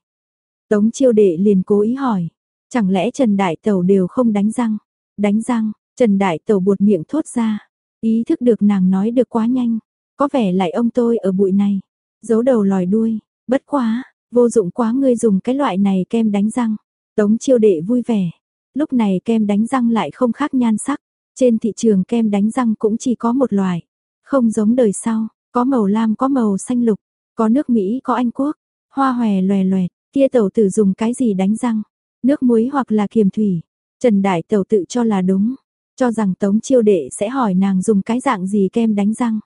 Tống chiêu đệ liền cố ý hỏi. Chẳng lẽ Trần Đại Tẩu đều không đánh răng? Đánh răng, Trần Đại Tẩu buột miệng thốt ra. Ý thức được nàng nói được quá nhanh, có vẻ lại ông tôi ở bụi này, giấu đầu lòi đuôi, bất quá, vô dụng quá ngươi dùng cái loại này kem đánh răng. Tống chiêu đệ vui vẻ, lúc này kem đánh răng lại không khác nhan sắc, trên thị trường kem đánh răng cũng chỉ có một loại, không giống đời sau, có màu lam có màu xanh lục, có nước Mỹ có Anh Quốc, hoa hòe loè loẹt, kia tẩu tử dùng cái gì đánh răng, nước muối hoặc là kiềm thủy. Trần Đại tẩu tự cho là đúng, cho rằng Tống Chiêu Đệ sẽ hỏi nàng dùng cái dạng gì kem đánh răng.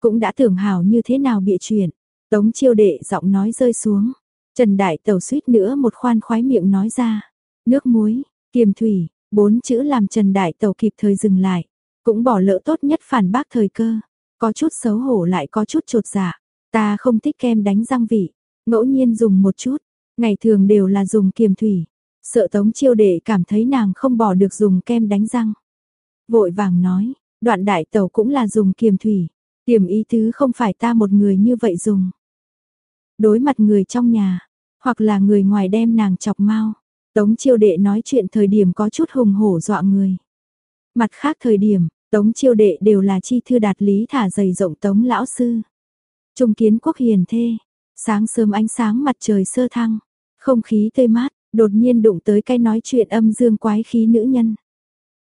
Cũng đã tưởng hảo như thế nào bịa chuyện. Tống Chiêu Đệ giọng nói rơi xuống. Trần Đại Tẩu suýt nữa một khoan khoái miệng nói ra. Nước muối, kiềm thủy, bốn chữ làm Trần Đại Tẩu kịp thời dừng lại. Cũng bỏ lỡ tốt nhất phản bác thời cơ. Có chút xấu hổ lại có chút trột dạ. Ta không thích kem đánh răng vị. Ngẫu nhiên dùng một chút. Ngày thường đều là dùng kiềm thủy. Sợ Tống Chiêu Đệ cảm thấy nàng không bỏ được dùng kem đánh răng. Vội vàng nói, đoạn đại tàu cũng là dùng kiềm thủy, tiềm ý tứ không phải ta một người như vậy dùng. Đối mặt người trong nhà, hoặc là người ngoài đem nàng chọc mau. Tống chiêu đệ nói chuyện thời điểm có chút hùng hổ dọa người. Mặt khác thời điểm, tống chiêu đệ đều là chi thư đạt lý thả dày rộng tống lão sư. Trung kiến quốc hiền thê, sáng sớm ánh sáng mặt trời sơ thăng, không khí tươi mát, đột nhiên đụng tới cái nói chuyện âm dương quái khí nữ nhân.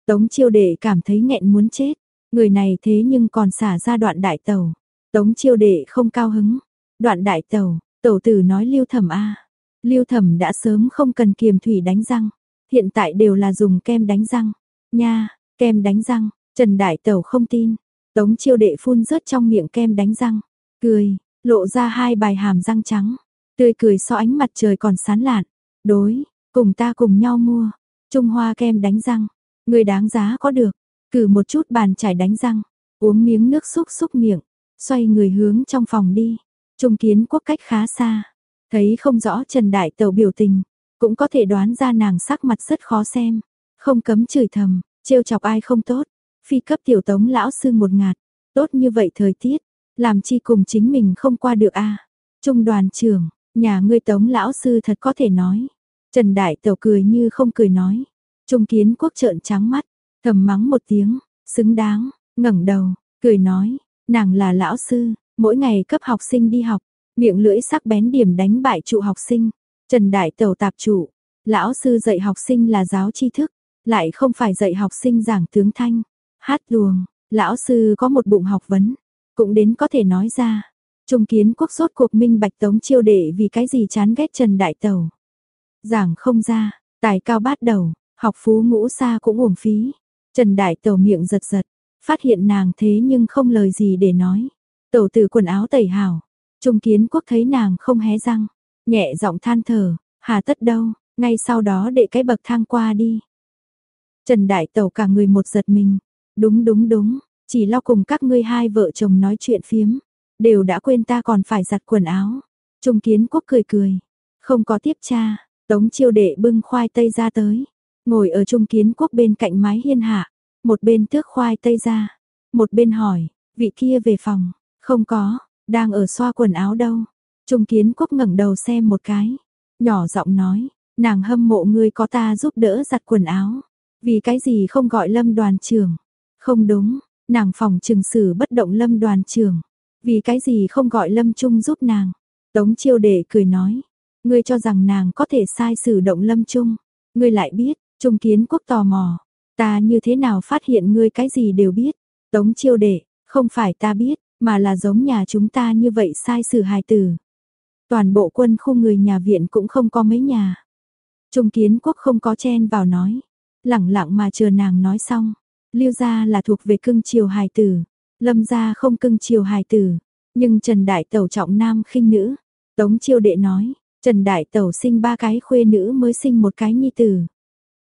Tống chiêu đệ cảm thấy nghẹn muốn chết, người này thế nhưng còn xả ra đoạn đại tàu. Tống chiêu đệ không cao hứng. Đoạn đại tàu, tẩu tử nói lưu thẩm a Lưu thẩm đã sớm không cần kiềm thủy đánh răng. Hiện tại đều là dùng kem đánh răng. Nha, kem đánh răng, Trần Đại Tẩu không tin. Tống chiêu đệ phun rớt trong miệng kem đánh răng. Cười, lộ ra hai bài hàm răng trắng. Tươi cười so ánh mặt trời còn sán lạn. Đối, cùng ta cùng nhau mua. Trung Hoa kem đánh răng. Người đáng giá có được, cử một chút bàn chải đánh răng, uống miếng nước xúc xúc miệng, xoay người hướng trong phòng đi. Trung kiến quốc cách khá xa, thấy không rõ Trần Đại Tẩu biểu tình, cũng có thể đoán ra nàng sắc mặt rất khó xem, không cấm chửi thầm, trêu chọc ai không tốt, phi cấp tiểu tống lão sư một ngạt, tốt như vậy thời tiết, làm chi cùng chính mình không qua được a. Trung đoàn trưởng, nhà ngươi tống lão sư thật có thể nói. Trần Đại Tẩu cười như không cười nói, Trung kiến quốc trợn trắng mắt, thầm mắng một tiếng, xứng đáng, ngẩng đầu, cười nói, nàng là lão sư, mỗi ngày cấp học sinh đi học, miệng lưỡi sắc bén điểm đánh bại trụ học sinh. Trần Đại Tẩu tạp trụ lão sư dạy học sinh là giáo tri thức, lại không phải dạy học sinh giảng tướng thanh, hát luồng, lão sư có một bụng học vấn, cũng đến có thể nói ra. Trung kiến quốc sốt cuộc minh bạch tống chiêu đệ vì cái gì chán ghét Trần Đại Tẩu. Giảng không ra, tài cao bát đầu, học phú ngũ xa cũng uổng phí. Trần Đại Tẩu miệng giật giật, phát hiện nàng thế nhưng không lời gì để nói. Tẩu từ quần áo tẩy hảo, Trung kiến quốc thấy nàng không hé răng, nhẹ giọng than thở, hà tất đâu, ngay sau đó để cái bậc thang qua đi. Trần Đại Tẩu cả người một giật mình, đúng đúng đúng, chỉ lo cùng các ngươi hai vợ chồng nói chuyện phiếm, đều đã quên ta còn phải giặt quần áo. Trung kiến quốc cười cười, không có tiếp cha, tống chiêu đệ bưng khoai tây ra tới, ngồi ở trung kiến quốc bên cạnh mái hiên hạ, một bên tước khoai tây ra, một bên hỏi, vị kia về phòng, không có, đang ở xoa quần áo đâu. Trung kiến quốc ngẩng đầu xem một cái, nhỏ giọng nói, nàng hâm mộ ngươi có ta giúp đỡ giặt quần áo, vì cái gì không gọi lâm đoàn trưởng, không đúng, nàng phòng trừng xử bất động lâm đoàn trưởng, vì cái gì không gọi lâm trung giúp nàng. Tống chiêu đệ cười nói, ngươi cho rằng nàng có thể sai sử động lâm trung, ngươi lại biết, trung kiến quốc tò mò, ta như thế nào phát hiện ngươi cái gì đều biết. Tống chiêu đệ, không phải ta biết, mà là giống nhà chúng ta như vậy sai sử hài tử. Toàn bộ quân khu người nhà viện cũng không có mấy nhà. Trung kiến quốc không có chen vào nói, lẳng lặng mà chờ nàng nói xong. Lưu gia là thuộc về cưng chiều hài tử, lâm gia không cưng chiều hài tử, nhưng Trần Đại Tẩu trọng nam khinh nữ. Tống chiêu đệ nói, Trần Đại Tẩu sinh ba cái khuê nữ mới sinh một cái nhi tử.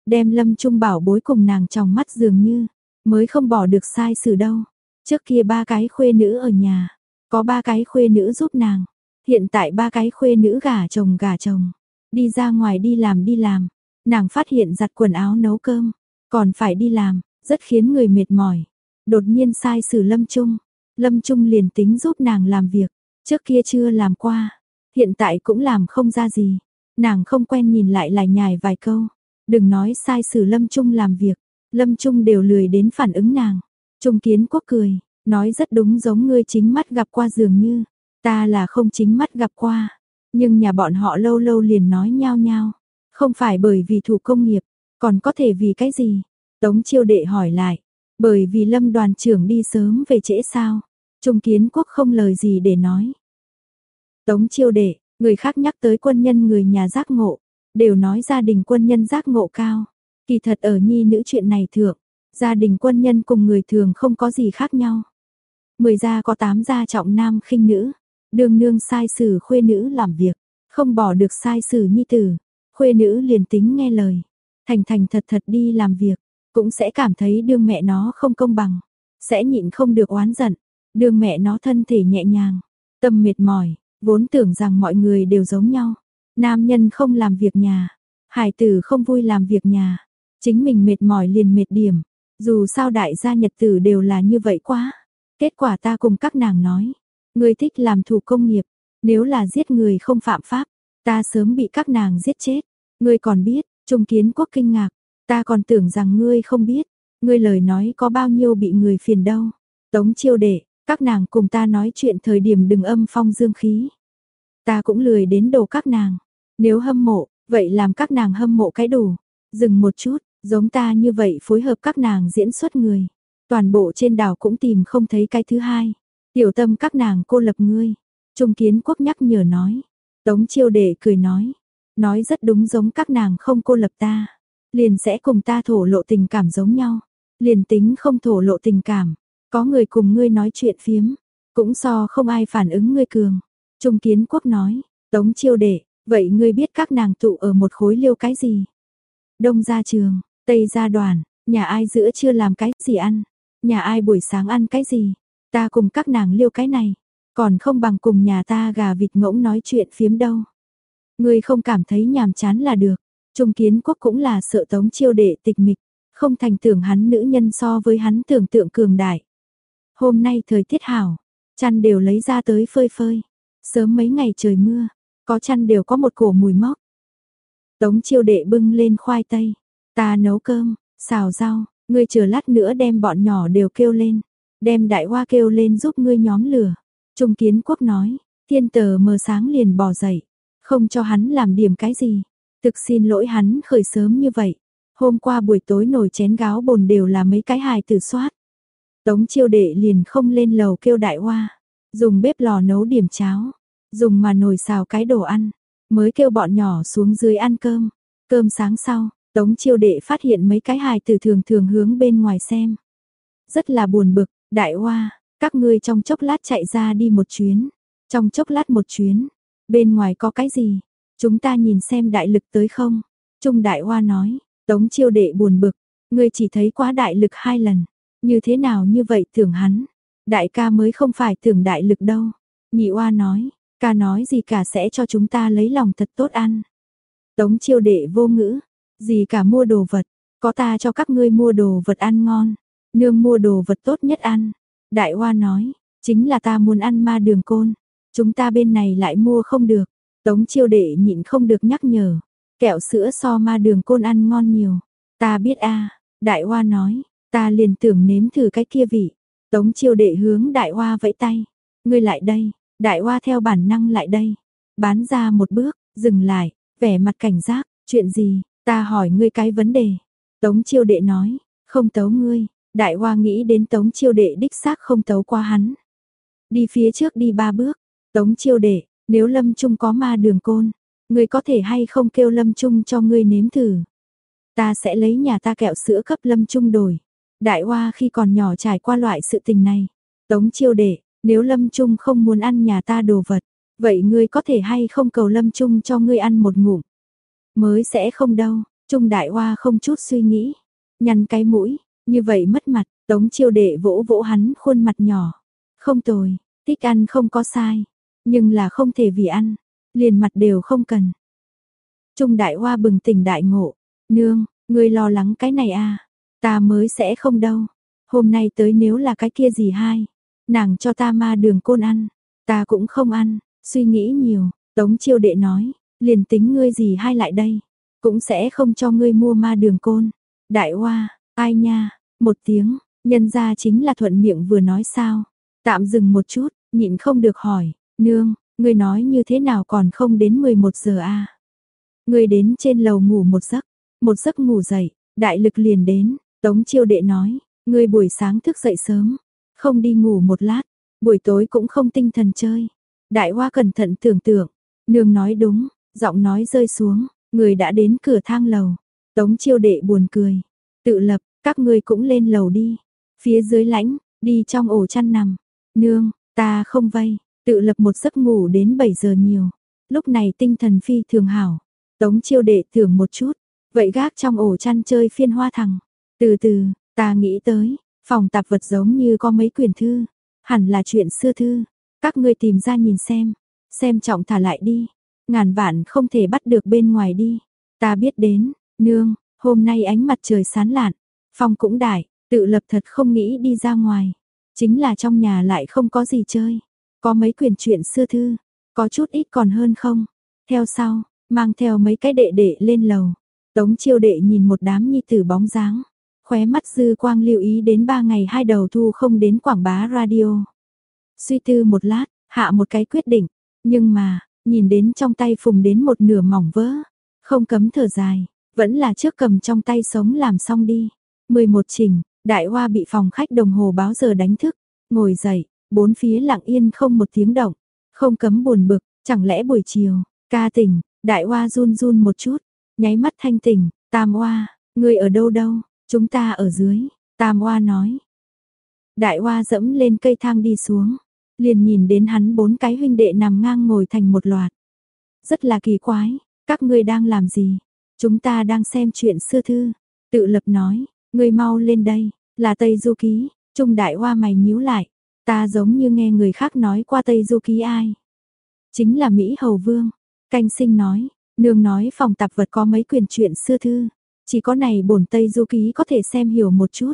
Đem lâm trung bảo bối cùng nàng trong mắt dường như, mới không bỏ được sai sự đâu. Trước kia ba cái khuê nữ ở nhà, có ba cái khuê nữ giúp nàng. Hiện tại ba cái khuê nữ gả chồng gả chồng, đi ra ngoài đi làm đi làm. Nàng phát hiện giặt quần áo nấu cơm, còn phải đi làm, rất khiến người mệt mỏi. Đột nhiên sai xử Lâm Trung, Lâm Trung liền tính giúp nàng làm việc, trước kia chưa làm qua, hiện tại cũng làm không ra gì. Nàng không quen nhìn lại lại nhài vài câu, đừng nói sai xử Lâm Trung làm việc, Lâm Trung đều lười đến phản ứng nàng. Trung Kiến Quốc cười, nói rất đúng giống ngươi chính mắt gặp qua dường như, ta là không chính mắt gặp qua, nhưng nhà bọn họ lâu lâu liền nói nhau nhau, không phải bởi vì thủ công nghiệp, còn có thể vì cái gì? Tống chiêu đệ hỏi lại, bởi vì lâm đoàn trưởng đi sớm về trễ sao? Trung kiến quốc không lời gì để nói. Tống chiêu đệ, người khác nhắc tới quân nhân người nhà giác ngộ, đều nói gia đình quân nhân giác ngộ cao. Kỳ thật ở nhi nữ chuyện này thượng, gia đình quân nhân cùng người thường không có gì khác nhau. Mười gia có tám gia trọng nam khinh nữ, đường nương sai xử khuê nữ làm việc, không bỏ được sai xử nhi tử, khuê nữ liền tính nghe lời, thành thành thật thật đi làm việc, cũng sẽ cảm thấy đương mẹ nó không công bằng, sẽ nhịn không được oán giận, đương mẹ nó thân thể nhẹ nhàng, tâm mệt mỏi, vốn tưởng rằng mọi người đều giống nhau. Nam nhân không làm việc nhà, hải tử không vui làm việc nhà, chính mình mệt mỏi liền mệt điểm, dù sao đại gia nhật tử đều là như vậy quá. Kết quả ta cùng các nàng nói, người thích làm thủ công nghiệp, nếu là giết người không phạm pháp, ta sớm bị các nàng giết chết. Ngươi còn biết, Trung Kiến Quốc kinh ngạc, ta còn tưởng rằng ngươi không biết, ngươi lời nói có bao nhiêu bị người phiền đâu. Tống chiêu đệ, các nàng cùng ta nói chuyện thời điểm đừng âm phong dương khí. Ta cũng lười đến đồ các nàng, nếu hâm mộ, vậy làm các nàng hâm mộ cái đủ. Dừng một chút, giống ta như vậy phối hợp các nàng diễn xuất người. Toàn bộ trên đảo cũng tìm không thấy cái thứ hai. Tiểu tâm các nàng cô lập ngươi. Trung kiến quốc nhắc nhở nói. Tống chiêu đệ cười nói. Nói rất đúng giống các nàng không cô lập ta. Liền sẽ cùng ta thổ lộ tình cảm giống nhau. Liền tính không thổ lộ tình cảm. Có người cùng ngươi nói chuyện phiếm. Cũng so không ai phản ứng ngươi cường. Trung kiến quốc nói. Tống chiêu đệ. Vậy ngươi biết các nàng tụ ở một khối liêu cái gì? Đông ra trường, Tây ra đoàn, nhà ai giữa chưa làm cái gì ăn? Nhà ai buổi sáng ăn cái gì? Ta cùng các nàng liêu cái này. Còn không bằng cùng nhà ta gà vịt ngỗng nói chuyện phiếm đâu. Ngươi không cảm thấy nhàm chán là được. Trung kiến quốc cũng là sợ tống chiêu đệ tịch mịch. Không thành tưởng hắn nữ nhân so với hắn tưởng tượng cường đại. Hôm nay thời tiết hảo. Chăn đều lấy ra tới phơi phơi. Sớm mấy ngày trời mưa. Có chăn đều có một cổ mùi móc. Tống chiêu đệ bưng lên khoai tây. Ta nấu cơm, xào rau, ngươi chờ lát nữa đem bọn nhỏ đều kêu lên, đem đại hoa kêu lên giúp ngươi nhóm lửa. Trung kiến quốc nói, thiên tờ mờ sáng liền bỏ dậy, không cho hắn làm điểm cái gì. Thực xin lỗi hắn khởi sớm như vậy. Hôm qua buổi tối nồi chén gáo bồn đều là mấy cái hài tử soát. Tống chiêu đệ liền không lên lầu kêu đại hoa, dùng bếp lò nấu điểm cháo, dùng mà nồi xào cái đồ ăn, mới kêu bọn nhỏ xuống dưới ăn cơm. Cơm sáng sau, Tống chiêu đệ phát hiện mấy cái hài từ thường thường hướng bên ngoài xem. Rất là buồn bực, đại hoa, các ngươi trong chốc lát chạy ra đi một chuyến, trong chốc lát một chuyến, bên ngoài có cái gì, chúng ta nhìn xem đại lực tới không. Trung đại hoa nói, tống chiêu đệ buồn bực, ngươi chỉ thấy quá đại lực hai lần, như thế nào như vậy tưởng hắn, đại ca mới không phải tưởng đại lực đâu. Nhị oa nói, ca nói gì cả sẽ cho chúng ta lấy lòng thật tốt ăn. Tống chiêu đệ vô ngữ, gì cả mua đồ vật, có ta cho các ngươi mua đồ vật ăn ngon, nương mua đồ vật tốt nhất ăn. Đại Hoa nói, chính là ta muốn ăn ma đường côn, chúng ta bên này lại mua không được. Tống chiêu đệ nhịn không được nhắc nhở, kẹo sữa so ma đường côn ăn ngon nhiều. Ta biết a Đại Hoa nói, ta liền tưởng nếm thử cái kia vị. Tống chiêu đệ hướng Đại Hoa vẫy tay, ngươi lại đây, Đại Hoa theo bản năng lại đây, bán ra một bước, dừng lại, vẻ mặt cảnh giác, chuyện gì, Ta hỏi ngươi cái vấn đề. Tống chiêu đệ nói, không tấu ngươi. Đại hoa nghĩ đến tống chiêu đệ đích xác không tấu qua hắn. Đi phía trước đi ba bước. Tống chiêu đệ, nếu lâm trung có ma đường côn, ngươi có thể hay không kêu lâm trung cho ngươi nếm thử. Ta sẽ lấy nhà ta kẹo sữa cấp lâm trung đổi. Đại hoa khi còn nhỏ trải qua loại sự tình này. Tống chiêu đệ, nếu lâm trung không muốn ăn nhà ta đồ vật, vậy ngươi có thể hay không cầu lâm trung cho ngươi ăn một ngủ? Mới sẽ không đâu, Trung Đại Hoa không chút suy nghĩ, nhăn cái mũi, như vậy mất mặt, Tống Chiêu Đệ vỗ vỗ hắn khuôn mặt nhỏ. Không tồi, thích ăn không có sai, nhưng là không thể vì ăn, liền mặt đều không cần. Trung Đại Hoa bừng tỉnh đại ngộ, nương, ngươi lo lắng cái này à, ta mới sẽ không đâu. Hôm nay tới nếu là cái kia gì hai, nàng cho ta ma đường côn ăn, ta cũng không ăn, suy nghĩ nhiều, Tống Chiêu Đệ nói, liền tính ngươi gì hai lại đây, cũng sẽ không cho ngươi mua ma đường côn. Đại hoa, ai nha, một tiếng, nhân ra chính là thuận miệng vừa nói sao. Tạm dừng một chút, nhịn không được hỏi, nương, ngươi nói như thế nào còn không đến 11 giờ a à? Ngươi đến trên lầu ngủ một giấc, một giấc ngủ dậy, đại lực liền đến, tống chiêu đệ nói, ngươi buổi sáng thức dậy sớm, không đi ngủ một lát, buổi tối cũng không tinh thần chơi. Đại hoa cẩn thận tưởng tượng, nương nói đúng, Giọng nói rơi xuống, người đã đến cửa thang lầu. Tống chiêu đệ buồn cười. Tự lập, các ngươi cũng lên lầu đi. Phía dưới lãnh, đi trong ổ chăn nằm. Nương, ta không vây. Tự lập một giấc ngủ đến 7 giờ nhiều. Lúc này tinh thần phi thường hảo. Tống chiêu đệ thưởng một chút. Vậy gác trong ổ chăn chơi phiên hoa thằng. Từ từ, ta nghĩ tới, phòng tạp vật giống như có mấy quyển thư. Hẳn là chuyện xưa thư. Các ngươi tìm ra nhìn xem. Xem trọng thả lại đi ngàn vạn không thể bắt được bên ngoài đi. Ta biết đến, nương, hôm nay ánh mặt trời sáng lạn, phong cũng đại, tự lập thật không nghĩ đi ra ngoài. Chính là trong nhà lại không có gì chơi. Có mấy quyển chuyện xưa thư, có chút ít còn hơn không. Theo sau, mang theo mấy cái đệ đệ lên lầu. Tống chiêu đệ nhìn một đám nhi tử bóng dáng. Khóe mắt dư quang lưu ý đến ba ngày hai đầu thu không đến quảng bá radio. Suy tư một lát, hạ một cái quyết định. Nhưng mà, nhìn đến trong tay phùng đến một nửa mỏng vỡ, không cấm thở dài, vẫn là trước cầm trong tay sống làm xong đi. 11 trình, đại hoa bị phòng khách đồng hồ báo giờ đánh thức, ngồi dậy, bốn phía lặng yên không một tiếng động, không cấm buồn bực, chẳng lẽ buổi chiều, ca tỉnh, đại hoa run run một chút, nháy mắt thanh tỉnh, tam hoa, ngươi ở đâu đâu, chúng ta ở dưới, tam hoa nói. Đại hoa dẫm lên cây thang đi xuống, liền nhìn đến hắn bốn cái huynh đệ nằm ngang ngồi thành một loạt. Rất là kỳ quái, các ngươi đang làm gì? Chúng ta đang xem chuyện xưa thư. Tự lập nói, ngươi mau lên đây, là Tây Du Ký, Trung Đại Hoa mày nhíu lại. Ta giống như nghe người khác nói qua Tây Du Ký ai. Chính là Mỹ Hầu Vương. Canh sinh nói, nương nói phòng tạp vật có mấy quyền chuyện xưa thư. Chỉ có này bổn Tây Du Ký có thể xem hiểu một chút.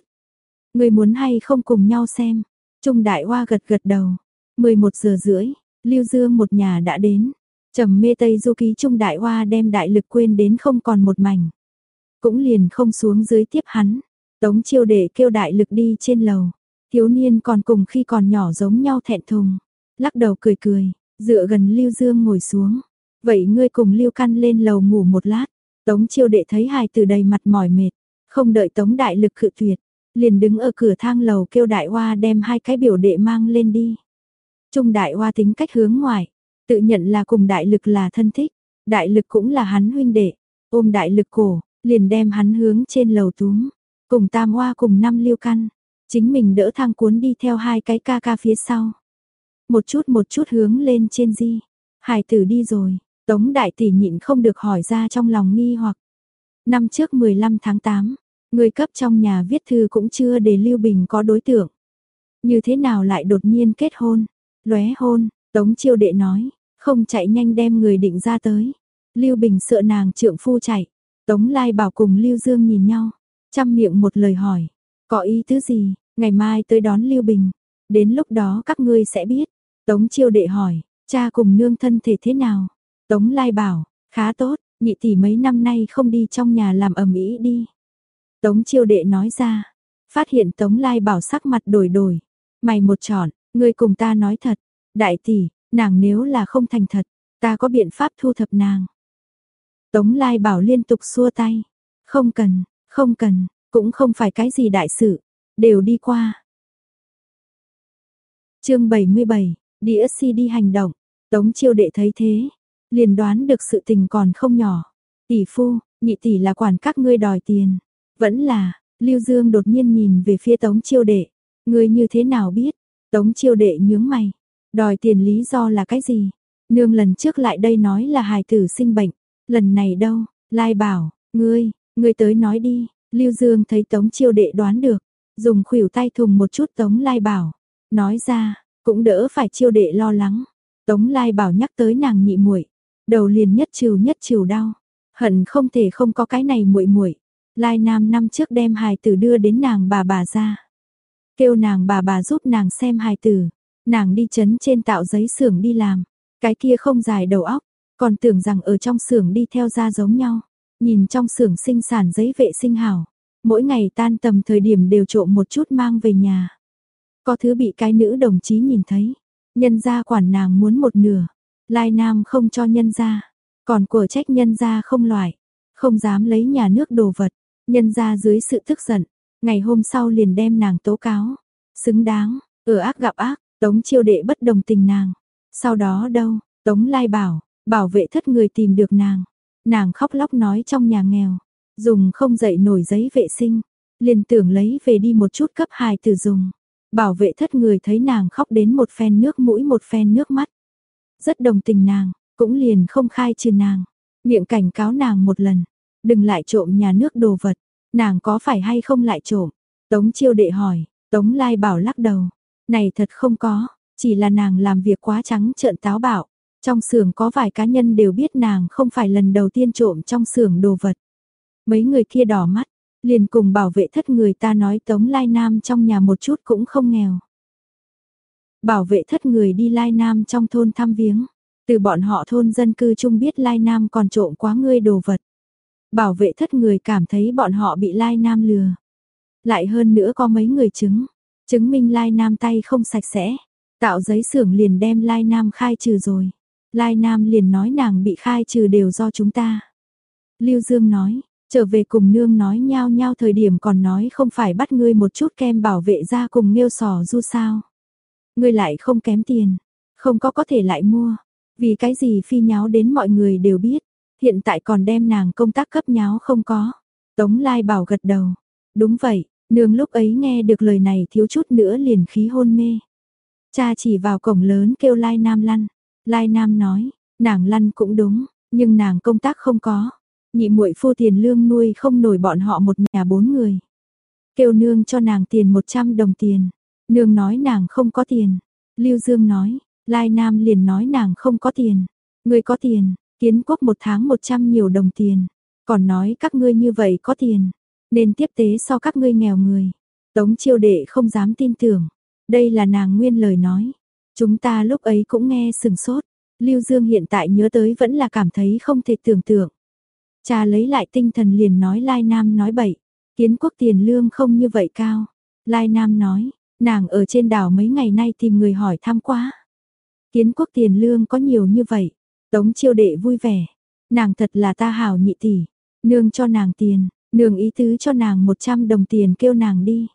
Người muốn hay không cùng nhau xem. Trung Đại Hoa gật gật đầu. 11 giờ rưỡi, Lưu Dương một nhà đã đến. Trầm mê Tây Du ký trung đại hoa đem đại lực quên đến không còn một mảnh. Cũng liền không xuống dưới tiếp hắn. Tống chiêu để kêu đại lực đi trên lầu. Thiếu niên còn cùng khi còn nhỏ giống nhau thẹn thùng. Lắc đầu cười cười, dựa gần Lưu Dương ngồi xuống. Vậy ngươi cùng Lưu Căn lên lầu ngủ một lát. Tống chiêu đệ thấy hài từ đầy mặt mỏi mệt. Không đợi Tống đại lực cự tuyệt. Liền đứng ở cửa thang lầu kêu đại hoa đem hai cái biểu đệ mang lên đi. Trung đại hoa tính cách hướng ngoài. Tự nhận là cùng đại lực là thân thích. Đại lực cũng là hắn huynh đệ. Ôm đại lực cổ, liền đem hắn hướng trên lầu túm. Cùng tam hoa cùng năm lưu căn. Chính mình đỡ thang cuốn đi theo hai cái ca ca phía sau. Một chút một chút hướng lên trên di. Hải tử đi rồi, Tống đại tỷ nhịn không được hỏi ra trong lòng nghi hoặc. Năm trước 15 tháng 8, người cấp trong nhà viết thư cũng chưa để Lưu Bình có đối tượng. Như thế nào lại đột nhiên kết hôn, lóe hôn, Tống chiêu đệ nói, không chạy nhanh đem người định ra tới. Lưu Bình sợ nàng trượng phu chạy, Tống Lai bảo cùng Lưu Dương nhìn nhau, chăm miệng một lời hỏi, có ý tứ gì, ngày mai tới đón Lưu Bình, đến lúc đó các ngươi sẽ biết. Tống chiêu đệ hỏi, cha cùng nương thân thể thế nào? Tống Lai bảo, khá tốt, nhị tỷ mấy năm nay không đi trong nhà làm ẩm ý đi. Tống chiêu đệ nói ra, phát hiện Tống Lai bảo sắc mặt đổi đổi. Mày một tròn, ngươi cùng ta nói thật, đại tỷ, nàng nếu là không thành thật, ta có biện pháp thu thập nàng. Tống Lai bảo liên tục xua tay, không cần, không cần, cũng không phải cái gì đại sự, đều đi qua. chương 77, đĩa CD hành động, Tống chiêu đệ thấy thế, liền đoán được sự tình còn không nhỏ. Tỷ phu, nhị tỷ là quản các ngươi đòi tiền. Vẫn là, Lưu Dương đột nhiên nhìn về phía Tống chiêu đệ. Ngươi như thế nào biết? Tống chiêu đệ nhướng mày. Đòi tiền lý do là cái gì? Nương lần trước lại đây nói là hài tử sinh bệnh. Lần này đâu? Lai bảo, ngươi, ngươi tới nói đi. Lưu Dương thấy Tống chiêu đệ đoán được. Dùng khuỷu tay thùng một chút Tống Lai bảo. Nói ra, cũng đỡ phải chiêu đệ lo lắng. Tống Lai bảo nhắc tới nàng nhị muội, đầu liền nhất trừ nhất trừ đau, hận không thể không có cái này muội muội. Lai Nam năm trước đem hài tử đưa đến nàng bà bà ra, kêu nàng bà bà giúp nàng xem hài tử, nàng đi chấn trên tạo giấy xưởng đi làm, cái kia không dài đầu óc, còn tưởng rằng ở trong xưởng đi theo ra giống nhau, nhìn trong xưởng sinh sản giấy vệ sinh hảo, mỗi ngày tan tầm thời điểm đều trộm một chút mang về nhà. Có thứ bị cái nữ đồng chí nhìn thấy, nhân ra quản nàng muốn một nửa, Lai Nam không cho nhân gia, còn của trách nhân gia không loại, không dám lấy nhà nước đồ vật, nhân gia dưới sự tức giận, ngày hôm sau liền đem nàng tố cáo, xứng đáng, ở ác gặp ác, Tống Chiêu Đệ bất đồng tình nàng. Sau đó đâu, Tống Lai bảo, bảo vệ thất người tìm được nàng. Nàng khóc lóc nói trong nhà nghèo, dùng không dậy nổi giấy vệ sinh, liền tưởng lấy về đi một chút cấp hài tử dùng. Bảo vệ thất người thấy nàng khóc đến một phen nước mũi một phen nước mắt. Rất đồng tình nàng, cũng liền không khai trừ nàng. Miệng cảnh cáo nàng một lần, đừng lại trộm nhà nước đồ vật. Nàng có phải hay không lại trộm? Tống chiêu đệ hỏi, Tống lai bảo lắc đầu. Này thật không có, chỉ là nàng làm việc quá trắng trợn táo bạo. Trong xưởng có vài cá nhân đều biết nàng không phải lần đầu tiên trộm trong xưởng đồ vật. Mấy người kia đỏ mắt, liền cùng bảo vệ thất người ta nói Tống Lai Nam trong nhà một chút cũng không nghèo. Bảo vệ thất người đi Lai Nam trong thôn thăm viếng, từ bọn họ thôn dân cư chung biết Lai Nam còn trộm quá ngươi đồ vật. Bảo vệ thất người cảm thấy bọn họ bị Lai Nam lừa. Lại hơn nữa có mấy người chứng, chứng minh Lai Nam tay không sạch sẽ, tạo giấy xưởng liền đem Lai Nam khai trừ rồi. Lai Nam liền nói nàng bị khai trừ đều do chúng ta. Lưu Dương nói, Trở về cùng nương nói nhau nhau thời điểm còn nói không phải bắt ngươi một chút kem bảo vệ ra cùng nghêu sò du sao. Ngươi lại không kém tiền, không có có thể lại mua. Vì cái gì phi nháo đến mọi người đều biết, hiện tại còn đem nàng công tác cấp nháo không có. Tống Lai bảo gật đầu. Đúng vậy, nương lúc ấy nghe được lời này thiếu chút nữa liền khí hôn mê. Cha chỉ vào cổng lớn kêu Lai Nam lăn. Lai Nam nói, nàng lăn cũng đúng, nhưng nàng công tác không có. Nhị muội phu tiền lương nuôi không nổi bọn họ một nhà bốn người. Kêu nương cho nàng tiền 100 đồng tiền. Nương nói nàng không có tiền. Lưu Dương nói, Lai Nam liền nói nàng không có tiền. Ngươi có tiền, kiến quốc một tháng 100 nhiều đồng tiền. Còn nói các ngươi như vậy có tiền. Nên tiếp tế so các ngươi nghèo người. Tống chiêu đệ không dám tin tưởng. Đây là nàng nguyên lời nói. Chúng ta lúc ấy cũng nghe sừng sốt. Lưu Dương hiện tại nhớ tới vẫn là cảm thấy không thể tưởng tượng. Cha lấy lại tinh thần liền nói Lai Nam nói bậy. Kiến quốc tiền lương không như vậy cao. Lai Nam nói, nàng ở trên đảo mấy ngày nay tìm người hỏi thăm quá. Kiến quốc tiền lương có nhiều như vậy. Tống chiêu đệ vui vẻ. Nàng thật là ta hảo nhị tỷ. Nương cho nàng tiền, nương ý tứ cho nàng 100 đồng tiền kêu nàng đi.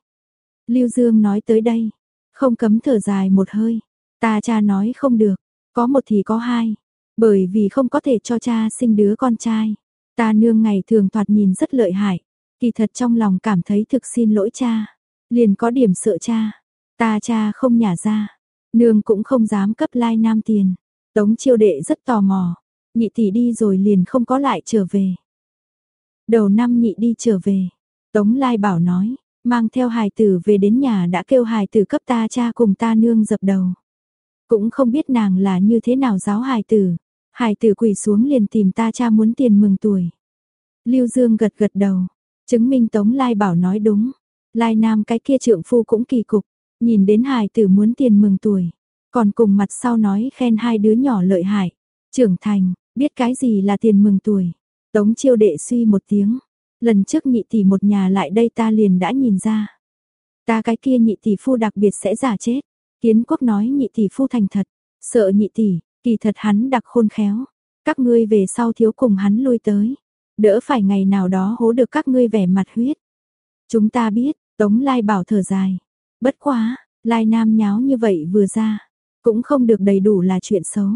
Lưu Dương nói tới đây, không cấm thở dài một hơi. Ta cha nói không được, có một thì có hai. Bởi vì không có thể cho cha sinh đứa con trai. Ta nương ngày thường thoạt nhìn rất lợi hại. Kỳ thật trong lòng cảm thấy thực xin lỗi cha. Liền có điểm sợ cha. Ta cha không nhả ra. Nương cũng không dám cấp lai nam tiền. Tống chiêu đệ rất tò mò. Nhị tỷ đi rồi liền không có lại trở về. Đầu năm nhị đi trở về. Tống lai bảo nói. Mang theo hài tử về đến nhà đã kêu hài tử cấp ta cha cùng ta nương dập đầu. Cũng không biết nàng là như thế nào giáo hài tử. Hài tử quỳ xuống liền tìm ta cha muốn tiền mừng tuổi. Lưu Dương gật gật đầu. Chứng minh Tống Lai bảo nói đúng. Lai Nam cái kia trượng phu cũng kỳ cục. Nhìn đến hài tử muốn tiền mừng tuổi. Còn cùng mặt sau nói khen hai đứa nhỏ lợi hại. Trưởng thành, biết cái gì là tiền mừng tuổi. Tống chiêu đệ suy một tiếng. Lần trước nhị tỷ một nhà lại đây ta liền đã nhìn ra. Ta cái kia nhị tỷ phu đặc biệt sẽ giả chết. Kiến quốc nói nhị tỷ phu thành thật. Sợ nhị tỷ, kỳ thật hắn đặc khôn khéo. Các ngươi về sau thiếu cùng hắn lui tới. Đỡ phải ngày nào đó hố được các ngươi vẻ mặt huyết. Chúng ta biết, Tống Lai bảo thở dài. Bất quá, Lai Nam nháo như vậy vừa ra. Cũng không được đầy đủ là chuyện xấu.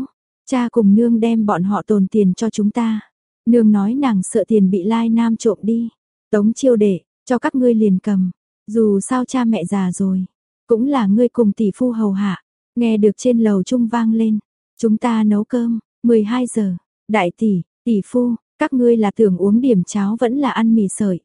Cha cùng nương đem bọn họ tồn tiền cho chúng ta. Nương nói nàng sợ tiền bị Lai Nam trộm đi. Tống chiêu để cho các ngươi liền cầm. Dù sao cha mẹ già rồi. Cũng là ngươi cùng tỷ phu hầu hạ. Nghe được trên lầu trung vang lên. Chúng ta nấu cơm, 12 giờ. Đại tỷ, tỷ phu, các ngươi là tưởng uống điểm cháo vẫn là ăn mì sợi.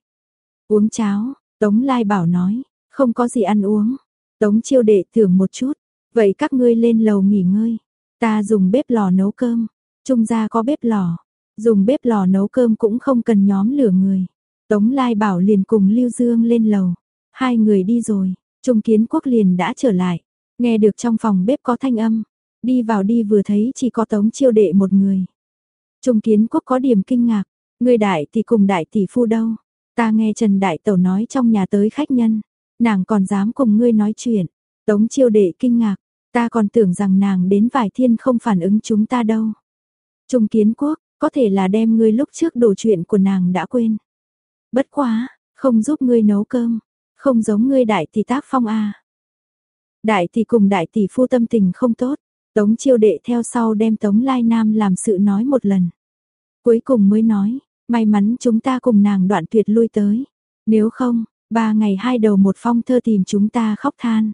Uống cháo, Tống Lai bảo nói, không có gì ăn uống. Tống chiêu đệ tưởng một chút, vậy các ngươi lên lầu nghỉ ngơi. Ta dùng bếp lò nấu cơm, trung gia có bếp lò, dùng bếp lò nấu cơm cũng không cần nhóm lửa người. Tống Lai bảo liền cùng Lưu Dương lên lầu, hai người đi rồi, Trung Kiến Quốc liền đã trở lại, nghe được trong phòng bếp có thanh âm, đi vào đi vừa thấy chỉ có Tống Chiêu Đệ một người. Trung Kiến Quốc có điểm kinh ngạc, người đại thì cùng đại tỷ phu đâu? Ta nghe Trần Đại Tẩu nói trong nhà tới khách nhân, nàng còn dám cùng ngươi nói chuyện. Tống Chiêu Đệ kinh ngạc, ta còn tưởng rằng nàng đến vài thiên không phản ứng chúng ta đâu. Trung Kiến Quốc, có thể là đem ngươi lúc trước đổ chuyện của nàng đã quên. Bất quá, không giúp ngươi nấu cơm, không giống ngươi đại tỷ tác phong a. Đại tỷ cùng đại tỷ phu tâm tình không tốt, Tống chiêu đệ theo sau đem Tống Lai Nam làm sự nói một lần. Cuối cùng mới nói, may mắn chúng ta cùng nàng đoạn tuyệt lui tới. Nếu không, ba ngày hai đầu một phong thơ tìm chúng ta khóc than.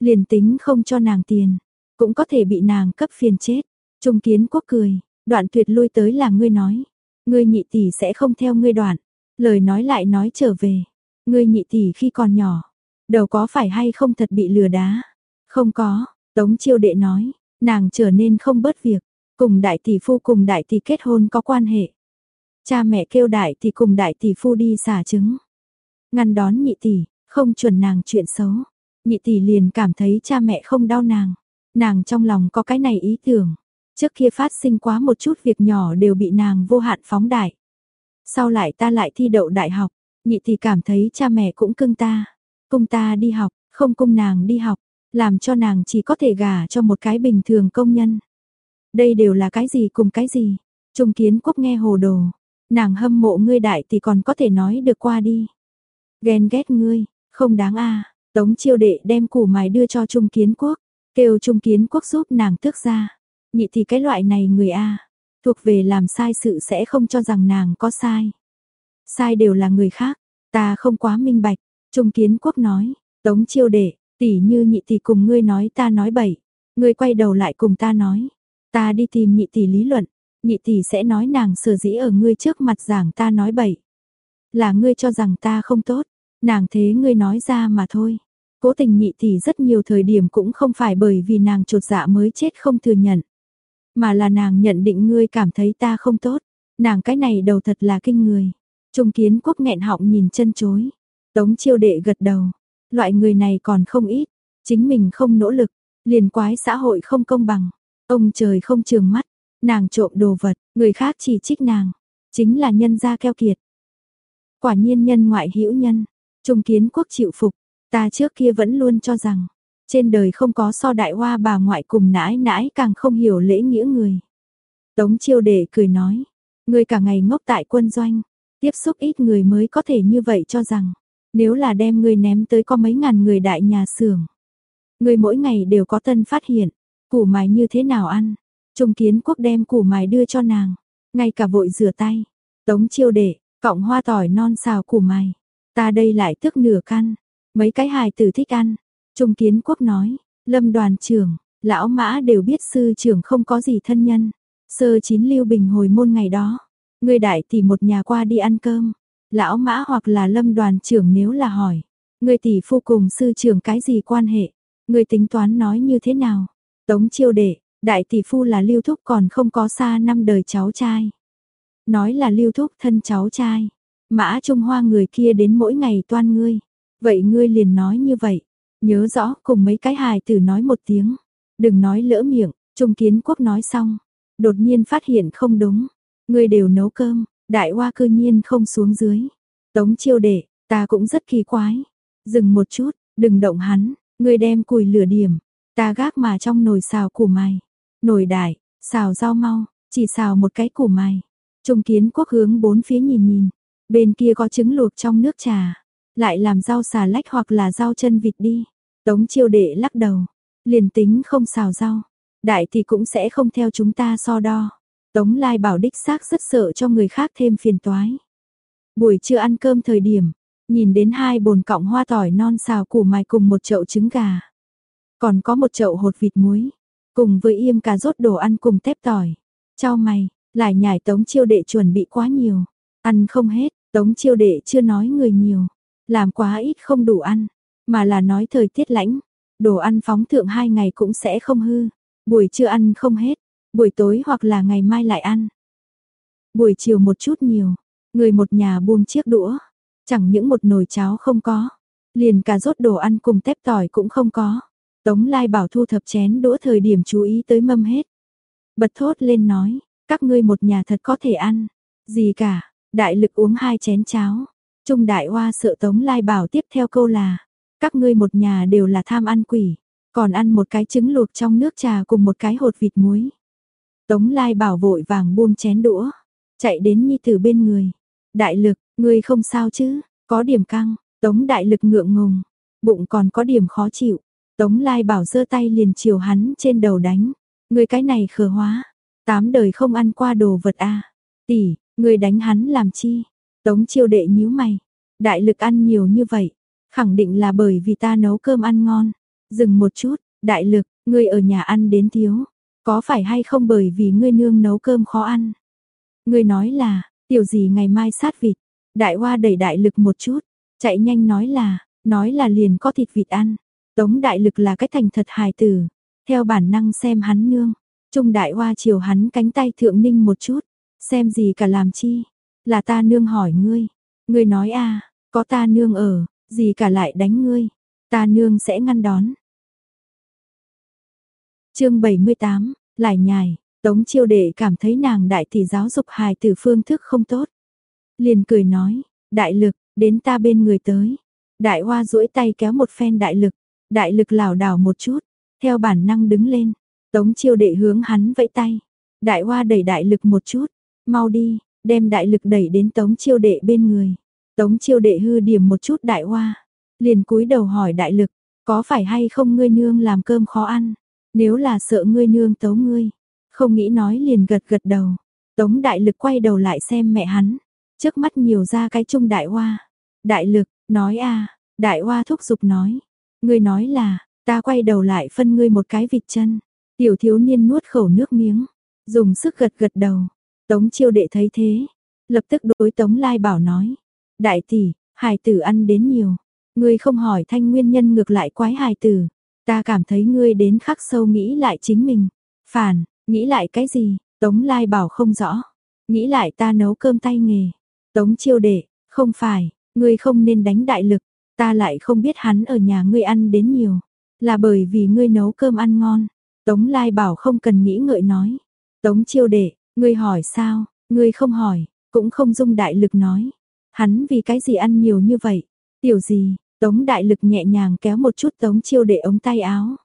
Liền tính không cho nàng tiền, cũng có thể bị nàng cấp phiền chết. Trung kiến quốc cười, đoạn tuyệt lui tới là ngươi nói. Ngươi nhị tỷ sẽ không theo ngươi đoạn. Lời nói lại nói trở về. Ngươi nhị tỷ khi còn nhỏ, đầu có phải hay không thật bị lừa đá? Không có, Tống chiêu đệ nói, nàng trở nên không bớt việc, cùng đại tỷ phu cùng đại tỷ kết hôn có quan hệ. Cha mẹ kêu đại thì cùng đại tỷ phu đi xả trứng. Ngăn đón nhị tỷ, không chuẩn nàng chuyện xấu. Nhị tỷ liền cảm thấy cha mẹ không đau nàng. Nàng trong lòng có cái này ý tưởng. Trước kia phát sinh quá một chút việc nhỏ đều bị nàng vô hạn phóng đại. Sau lại ta lại thi đậu đại học, nhị tỷ cảm thấy cha mẹ cũng cưng ta. Cung ta đi học, không cung nàng đi học, làm cho nàng chỉ có thể gả cho một cái bình thường công nhân. Đây đều là cái gì cùng cái gì? Trung kiến quốc nghe hồ đồ, nàng hâm mộ ngươi đại thì còn có thể nói được qua đi. Ghen ghét ngươi, không đáng a. Tống chiêu đệ đem củ mài đưa cho Trung kiến quốc, kêu Trung kiến quốc giúp nàng tước ra. Nhị thì cái loại này người a, thuộc về làm sai sự sẽ không cho rằng nàng có sai. Sai đều là người khác, ta không quá minh bạch, Trung kiến quốc nói, Tống chiêu đệ, Tỷ như nhị tỷ cùng ngươi nói ta nói bậy, ngươi quay đầu lại cùng ta nói, ta đi tìm nhị tỷ lý luận, nhị tỷ sẽ nói nàng sở dĩ ở ngươi trước mặt giảng ta nói bậy. Là ngươi cho rằng ta không tốt, nàng thế ngươi nói ra mà thôi. Cố tình nhị tỷ rất nhiều thời điểm cũng không phải bởi vì nàng trột dạ mới chết không thừa nhận, mà là nàng nhận định ngươi cảm thấy ta không tốt. Nàng cái này đầu thật là kinh người. Trung kiến quốc nghẹn họng nhìn chân chối. Tống chiêu đệ gật đầu, Loại người này còn không ít, chính mình không nỗ lực, liền quái xã hội không công bằng. Ông trời không trường mắt, nàng trộm đồ vật, người khác chỉ trích nàng, chính là nhân gia keo kiệt. Quả nhiên nhân ngoại hữu nhân, trung kiến quốc chịu phục, ta trước kia vẫn luôn cho rằng, trên đời không có so đại hoa bà ngoại cùng nãi nãi càng không hiểu lễ nghĩa người. Tống chiêu đệ cười nói, người cả ngày ngốc tại quân doanh, tiếp xúc ít người mới có thể như vậy cho rằng, nếu là đem người ném tới có mấy ngàn người đại nhà xưởng. Người mỗi ngày đều có tân phát hiện, củ mài như thế nào ăn, trung kiến quốc đem củ mài đưa cho nàng, ngay cả vội rửa tay, tống chiêu đệ, cọng hoa tỏi non xào củ mài, ta đây lại tức nửa căn, mấy cái hài tử thích ăn, trung kiến quốc nói, lâm đoàn trưởng, lão mã đều biết sư trưởng không có gì thân nhân, sơ chín lưu bình hồi môn ngày đó, người đại tỷ một nhà qua đi ăn cơm, lão mã hoặc là lâm đoàn trưởng nếu là hỏi, người tỷ phu cùng sư trưởng cái gì quan hệ, người tính toán nói như thế nào, tống chiêu đệ, đại tỷ phu là lưu thúc còn không có xa năm đời cháu trai. Nói là lưu thúc thân cháu trai, mã trung hoa người kia đến mỗi ngày toan ngươi, vậy ngươi liền nói như vậy, nhớ rõ cùng mấy cái hài tử nói một tiếng, đừng nói lỡ miệng, trung kiến quốc nói xong, đột nhiên phát hiện không đúng, ngươi đều nấu cơm, đại hoa cư nhiên không xuống dưới, tống chiêu đệ, ta cũng rất kỳ quái, dừng một chút, đừng động hắn, ngươi đem cùi lửa điểm, ta gác mà trong nồi xào củ mày, nồi đại, xào rau mau, chỉ xào một cái củ mài Trung kiến quốc hướng bốn phía nhìn nhìn, bên kia có trứng luộc trong nước trà, lại làm rau xà lách hoặc là rau chân vịt đi. Tống chiêu đệ lắc đầu, liền tính không xào rau, đại thì cũng sẽ không theo chúng ta so đo. Tống lai bảo đích xác rất sợ cho người khác thêm phiền toái. Buổi trưa ăn cơm thời điểm, nhìn đến hai bồn cọng hoa tỏi non xào củ mài cùng một chậu trứng gà. Còn có một chậu hột vịt muối, cùng với yêm cà rốt đồ ăn cùng tép tỏi. Cho mày, lại nhảy tống chiêu đệ chuẩn bị quá nhiều. Ăn không hết, tống chiêu đệ chưa nói người nhiều. Làm quá ít không đủ ăn, mà là nói thời tiết lãnh. Đồ ăn phóng thượng hai ngày cũng sẽ không hư. Buổi trưa ăn không hết, buổi tối hoặc là ngày mai lại ăn. Buổi chiều một chút nhiều, người một nhà buông chiếc đũa. Chẳng những một nồi cháo không có, liền cả rốt đồ ăn cùng tép tỏi cũng không có. Tống Lai bảo thu thập chén đũa thời điểm chú ý tới mâm hết. Bật thốt lên nói, các ngươi một nhà thật có thể ăn. Gì cả, đại lực uống hai chén cháo. Trung đại hoa sợ Tống Lai bảo tiếp theo câu là, các ngươi một nhà đều là tham ăn quỷ, còn ăn một cái trứng luộc trong nước trà cùng một cái hột vịt muối. Tống Lai bảo vội vàng buông chén đũa, chạy đến nhi tử bên người. Đại lực, ngươi không sao chứ, có điểm căng, Tống đại lực ngượng ngùng, bụng còn có điểm khó chịu. Tống Lai bảo giơ tay liền chiều hắn trên đầu đánh. Người cái này khờ hóa, tám đời không ăn qua đồ vật a. Tỷ, người đánh hắn làm chi? Tống Chiêu đệ nhíu mày. Đại lực ăn nhiều như vậy, khẳng định là bởi vì ta nấu cơm ăn ngon. Dừng một chút, đại lực, ngươi ở nhà ăn đến thiếu, có phải hay không bởi vì ngươi nương nấu cơm khó ăn? Ngươi nói là, tiểu gì ngày mai sát vịt. Đại Hoa đẩy đại lực một chút, chạy nhanh nói là, nói là liền có thịt vịt ăn. Tống đại lực là cái thành thật hài tử, theo bản năng xem hắn nương. Trung đại hoa chiều hắn cánh tay thượng ninh một chút, xem gì cả làm chi. Là ta nương hỏi ngươi, ngươi nói a có ta nương ở, gì cả lại đánh ngươi, ta nương sẽ ngăn đón. chương 78, lại nhài, Tống chiêu đệ cảm thấy nàng đại tỷ giáo dục hài tử phương thức không tốt. Liền cười nói, đại lực, đến ta bên người tới. Đại hoa duỗi tay kéo một phen đại lực, Đại lực lảo đảo một chút, theo bản năng đứng lên, tống chiêu đệ hướng hắn vẫy tay. Đại hoa đẩy đại lực một chút, mau đi, đem đại lực đẩy đến tống chiêu đệ bên người. Tống chiêu đệ hư điểm một chút đại hoa, liền cúi đầu hỏi đại lực, có phải hay không ngươi nương làm cơm khó ăn, nếu là sợ ngươi nương tấu ngươi, không nghĩ nói liền gật gật đầu. Tống đại lực quay đầu lại xem mẹ hắn, trước mắt nhiều ra cái chung đại hoa. Đại lực, nói a đại hoa thúc giục nói, Ngươi nói là, ta quay đầu lại phân ngươi một cái vịt chân. Tiểu thiếu niên nuốt khẩu nước miếng, dùng sức gật gật đầu. Tống chiêu đệ thấy thế, lập tức đối Tống Lai Bảo nói. Đại tỷ, hài tử ăn đến nhiều. Ngươi không hỏi thanh nguyên nhân ngược lại quái hài tử. Ta cảm thấy ngươi đến khắc sâu nghĩ lại chính mình. Phản, nghĩ lại cái gì? Tống Lai Bảo không rõ. Nghĩ lại ta nấu cơm tay nghề. Tống chiêu đệ, không phải, ngươi không nên đánh đại lực. Ta lại không biết hắn ở nhà ngươi ăn đến nhiều, là bởi vì ngươi nấu cơm ăn ngon. Tống Lai bảo không cần nghĩ ngợi nói. Tống chiêu đệ, ngươi hỏi sao, ngươi không hỏi, cũng không dung đại lực nói. Hắn vì cái gì ăn nhiều như vậy? Tiểu gì? Tống đại lực nhẹ nhàng kéo một chút tống chiêu đệ ống tay áo.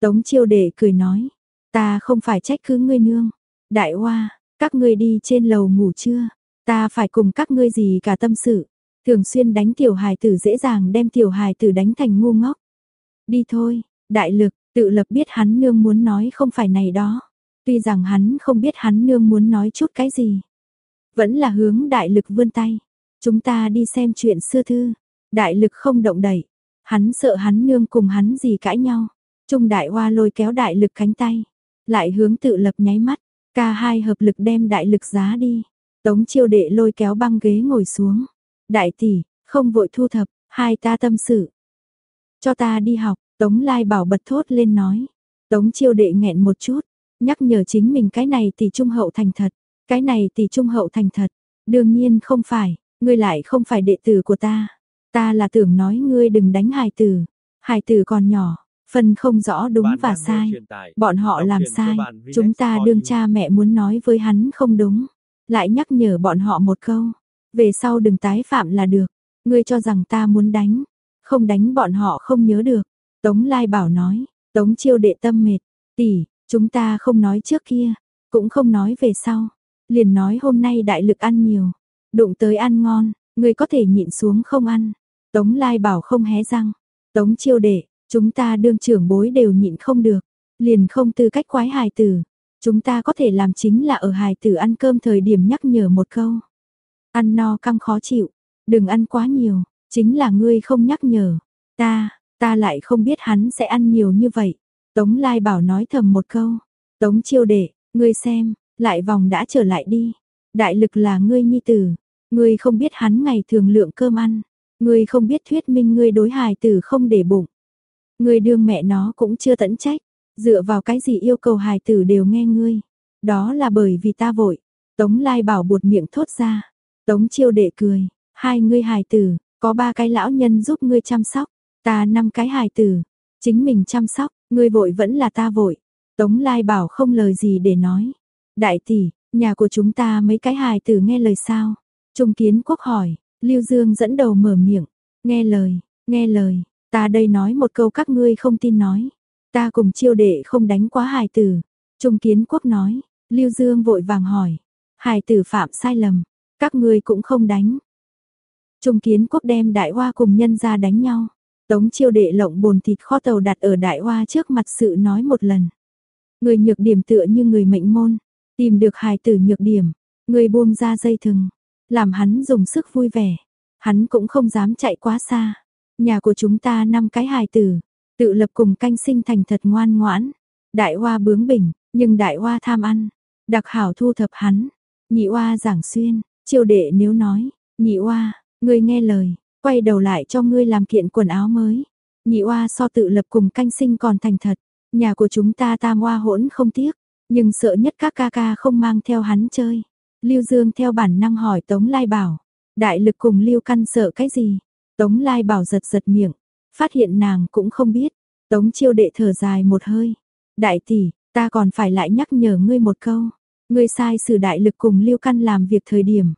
Tống chiêu đệ cười nói, ta không phải trách cứ ngươi nương. Đại hoa, các ngươi đi trên lầu ngủ chưa? Ta phải cùng các ngươi gì cả tâm sự. Thường xuyên đánh tiểu hài tử dễ dàng đem tiểu hài tử đánh thành ngu ngốc. Đi thôi, đại lực, tự lập biết hắn nương muốn nói không phải này đó. Tuy rằng hắn không biết hắn nương muốn nói chút cái gì. Vẫn là hướng đại lực vươn tay. Chúng ta đi xem chuyện xưa thư. Đại lực không động đẩy. Hắn sợ hắn nương cùng hắn gì cãi nhau. Trung đại hoa lôi kéo đại lực cánh tay. Lại hướng tự lập nháy mắt. Ca hai hợp lực đem đại lực giá đi. Tống chiêu đệ lôi kéo băng ghế ngồi xuống. Đại tỷ, không vội thu thập, hai ta tâm sự. Cho ta đi học, Tống Lai bảo bật thốt lên nói. Tống chiêu đệ nghẹn một chút, nhắc nhở chính mình cái này tỷ trung hậu thành thật, cái này tỷ trung hậu thành thật. Đương nhiên không phải, ngươi lại không phải đệ tử của ta. Ta là tưởng nói ngươi đừng đánh hài tử. Hài tử còn nhỏ, phân không rõ đúng và sai. Bọn họ làm sai, chúng ta đương cha mẹ muốn nói với hắn không đúng. Lại nhắc nhở bọn họ một câu, về sau đừng tái phạm là được. Ngươi cho rằng ta muốn đánh, không đánh bọn họ không nhớ được. Tống Lai Bảo nói, Tống Chiêu đệ tâm mệt, tỷ, chúng ta không nói trước kia, cũng không nói về sau, liền nói hôm nay đại lực ăn nhiều, đụng tới ăn ngon, ngươi có thể nhịn xuống không ăn. Tống Lai Bảo không hé răng, Tống Chiêu đệ, chúng ta đương trưởng bối đều nhịn không được, liền không tư cách quái hài tử. Chúng ta có thể làm chính là ở hài tử ăn cơm thời điểm nhắc nhở một câu. Ăn no căng khó chịu, đừng ăn quá nhiều, chính là ngươi không nhắc nhở. Ta, ta lại không biết hắn sẽ ăn nhiều như vậy. Tống Lai Bảo nói thầm một câu. Tống chiêu đệ, ngươi xem, lại vòng đã trở lại đi. Đại lực là ngươi nhi tử. Ngươi không biết hắn ngày thường lượng cơm ăn. Ngươi không biết thuyết minh ngươi đối hài tử không để bụng. Ngươi đương mẹ nó cũng chưa tận trách. Dựa vào cái gì yêu cầu hài tử đều nghe ngươi. Đó là bởi vì ta vội. Tống Lai Bảo buột miệng thốt ra. Tống chiêu đệ cười. Hai ngươi hài tử, có ba cái lão nhân giúp ngươi chăm sóc. Ta năm cái hài tử, chính mình chăm sóc, ngươi vội vẫn là ta vội. Tống Lai bảo không lời gì để nói. Đại tỷ, nhà của chúng ta mấy cái hài tử nghe lời sao? Trung kiến quốc hỏi, Lưu Dương dẫn đầu mở miệng, nghe lời, nghe lời, ta đây nói một câu các ngươi không tin nói. Ta cùng chiêu đệ không đánh quá hài tử. Trung kiến quốc nói, Lưu Dương vội vàng hỏi, hài tử phạm sai lầm, các ngươi cũng không đánh. Trung kiến quốc đem đại hoa cùng nhân ra đánh nhau. Tống chiêu đệ lộng bồn thịt kho tàu đặt ở đại hoa trước mặt sự nói một lần. Người nhược điểm tựa như người mệnh môn, tìm được hài tử nhược điểm, người buông ra dây thừng, làm hắn dùng sức vui vẻ. Hắn cũng không dám chạy quá xa. Nhà của chúng ta năm cái hài tử, tự lập cùng canh sinh thành thật ngoan ngoãn. Đại hoa bướng bỉnh, nhưng đại hoa tham ăn. Đặc hảo thu thập hắn. Nhị hoa giảng xuyên, chiêu đệ nếu nói, nhị oa ngươi nghe lời, quay đầu lại cho ngươi làm kiện quần áo mới. Nhị oa so tự lập cùng canh sinh còn thành thật, nhà của chúng ta tam oa hỗn không tiếc, nhưng sợ nhất các ca ca không mang theo hắn chơi. Lưu Dương theo bản năng hỏi Tống Lai Bảo, đại lực cùng Lưu Căn sợ cái gì? Tống Lai Bảo giật giật miệng, phát hiện nàng cũng không biết. Tống chiêu đệ thở dài một hơi. Đại tỷ, ta còn phải lại nhắc nhở ngươi một câu. Ngươi sai sử đại lực cùng Lưu Căn làm việc thời điểm.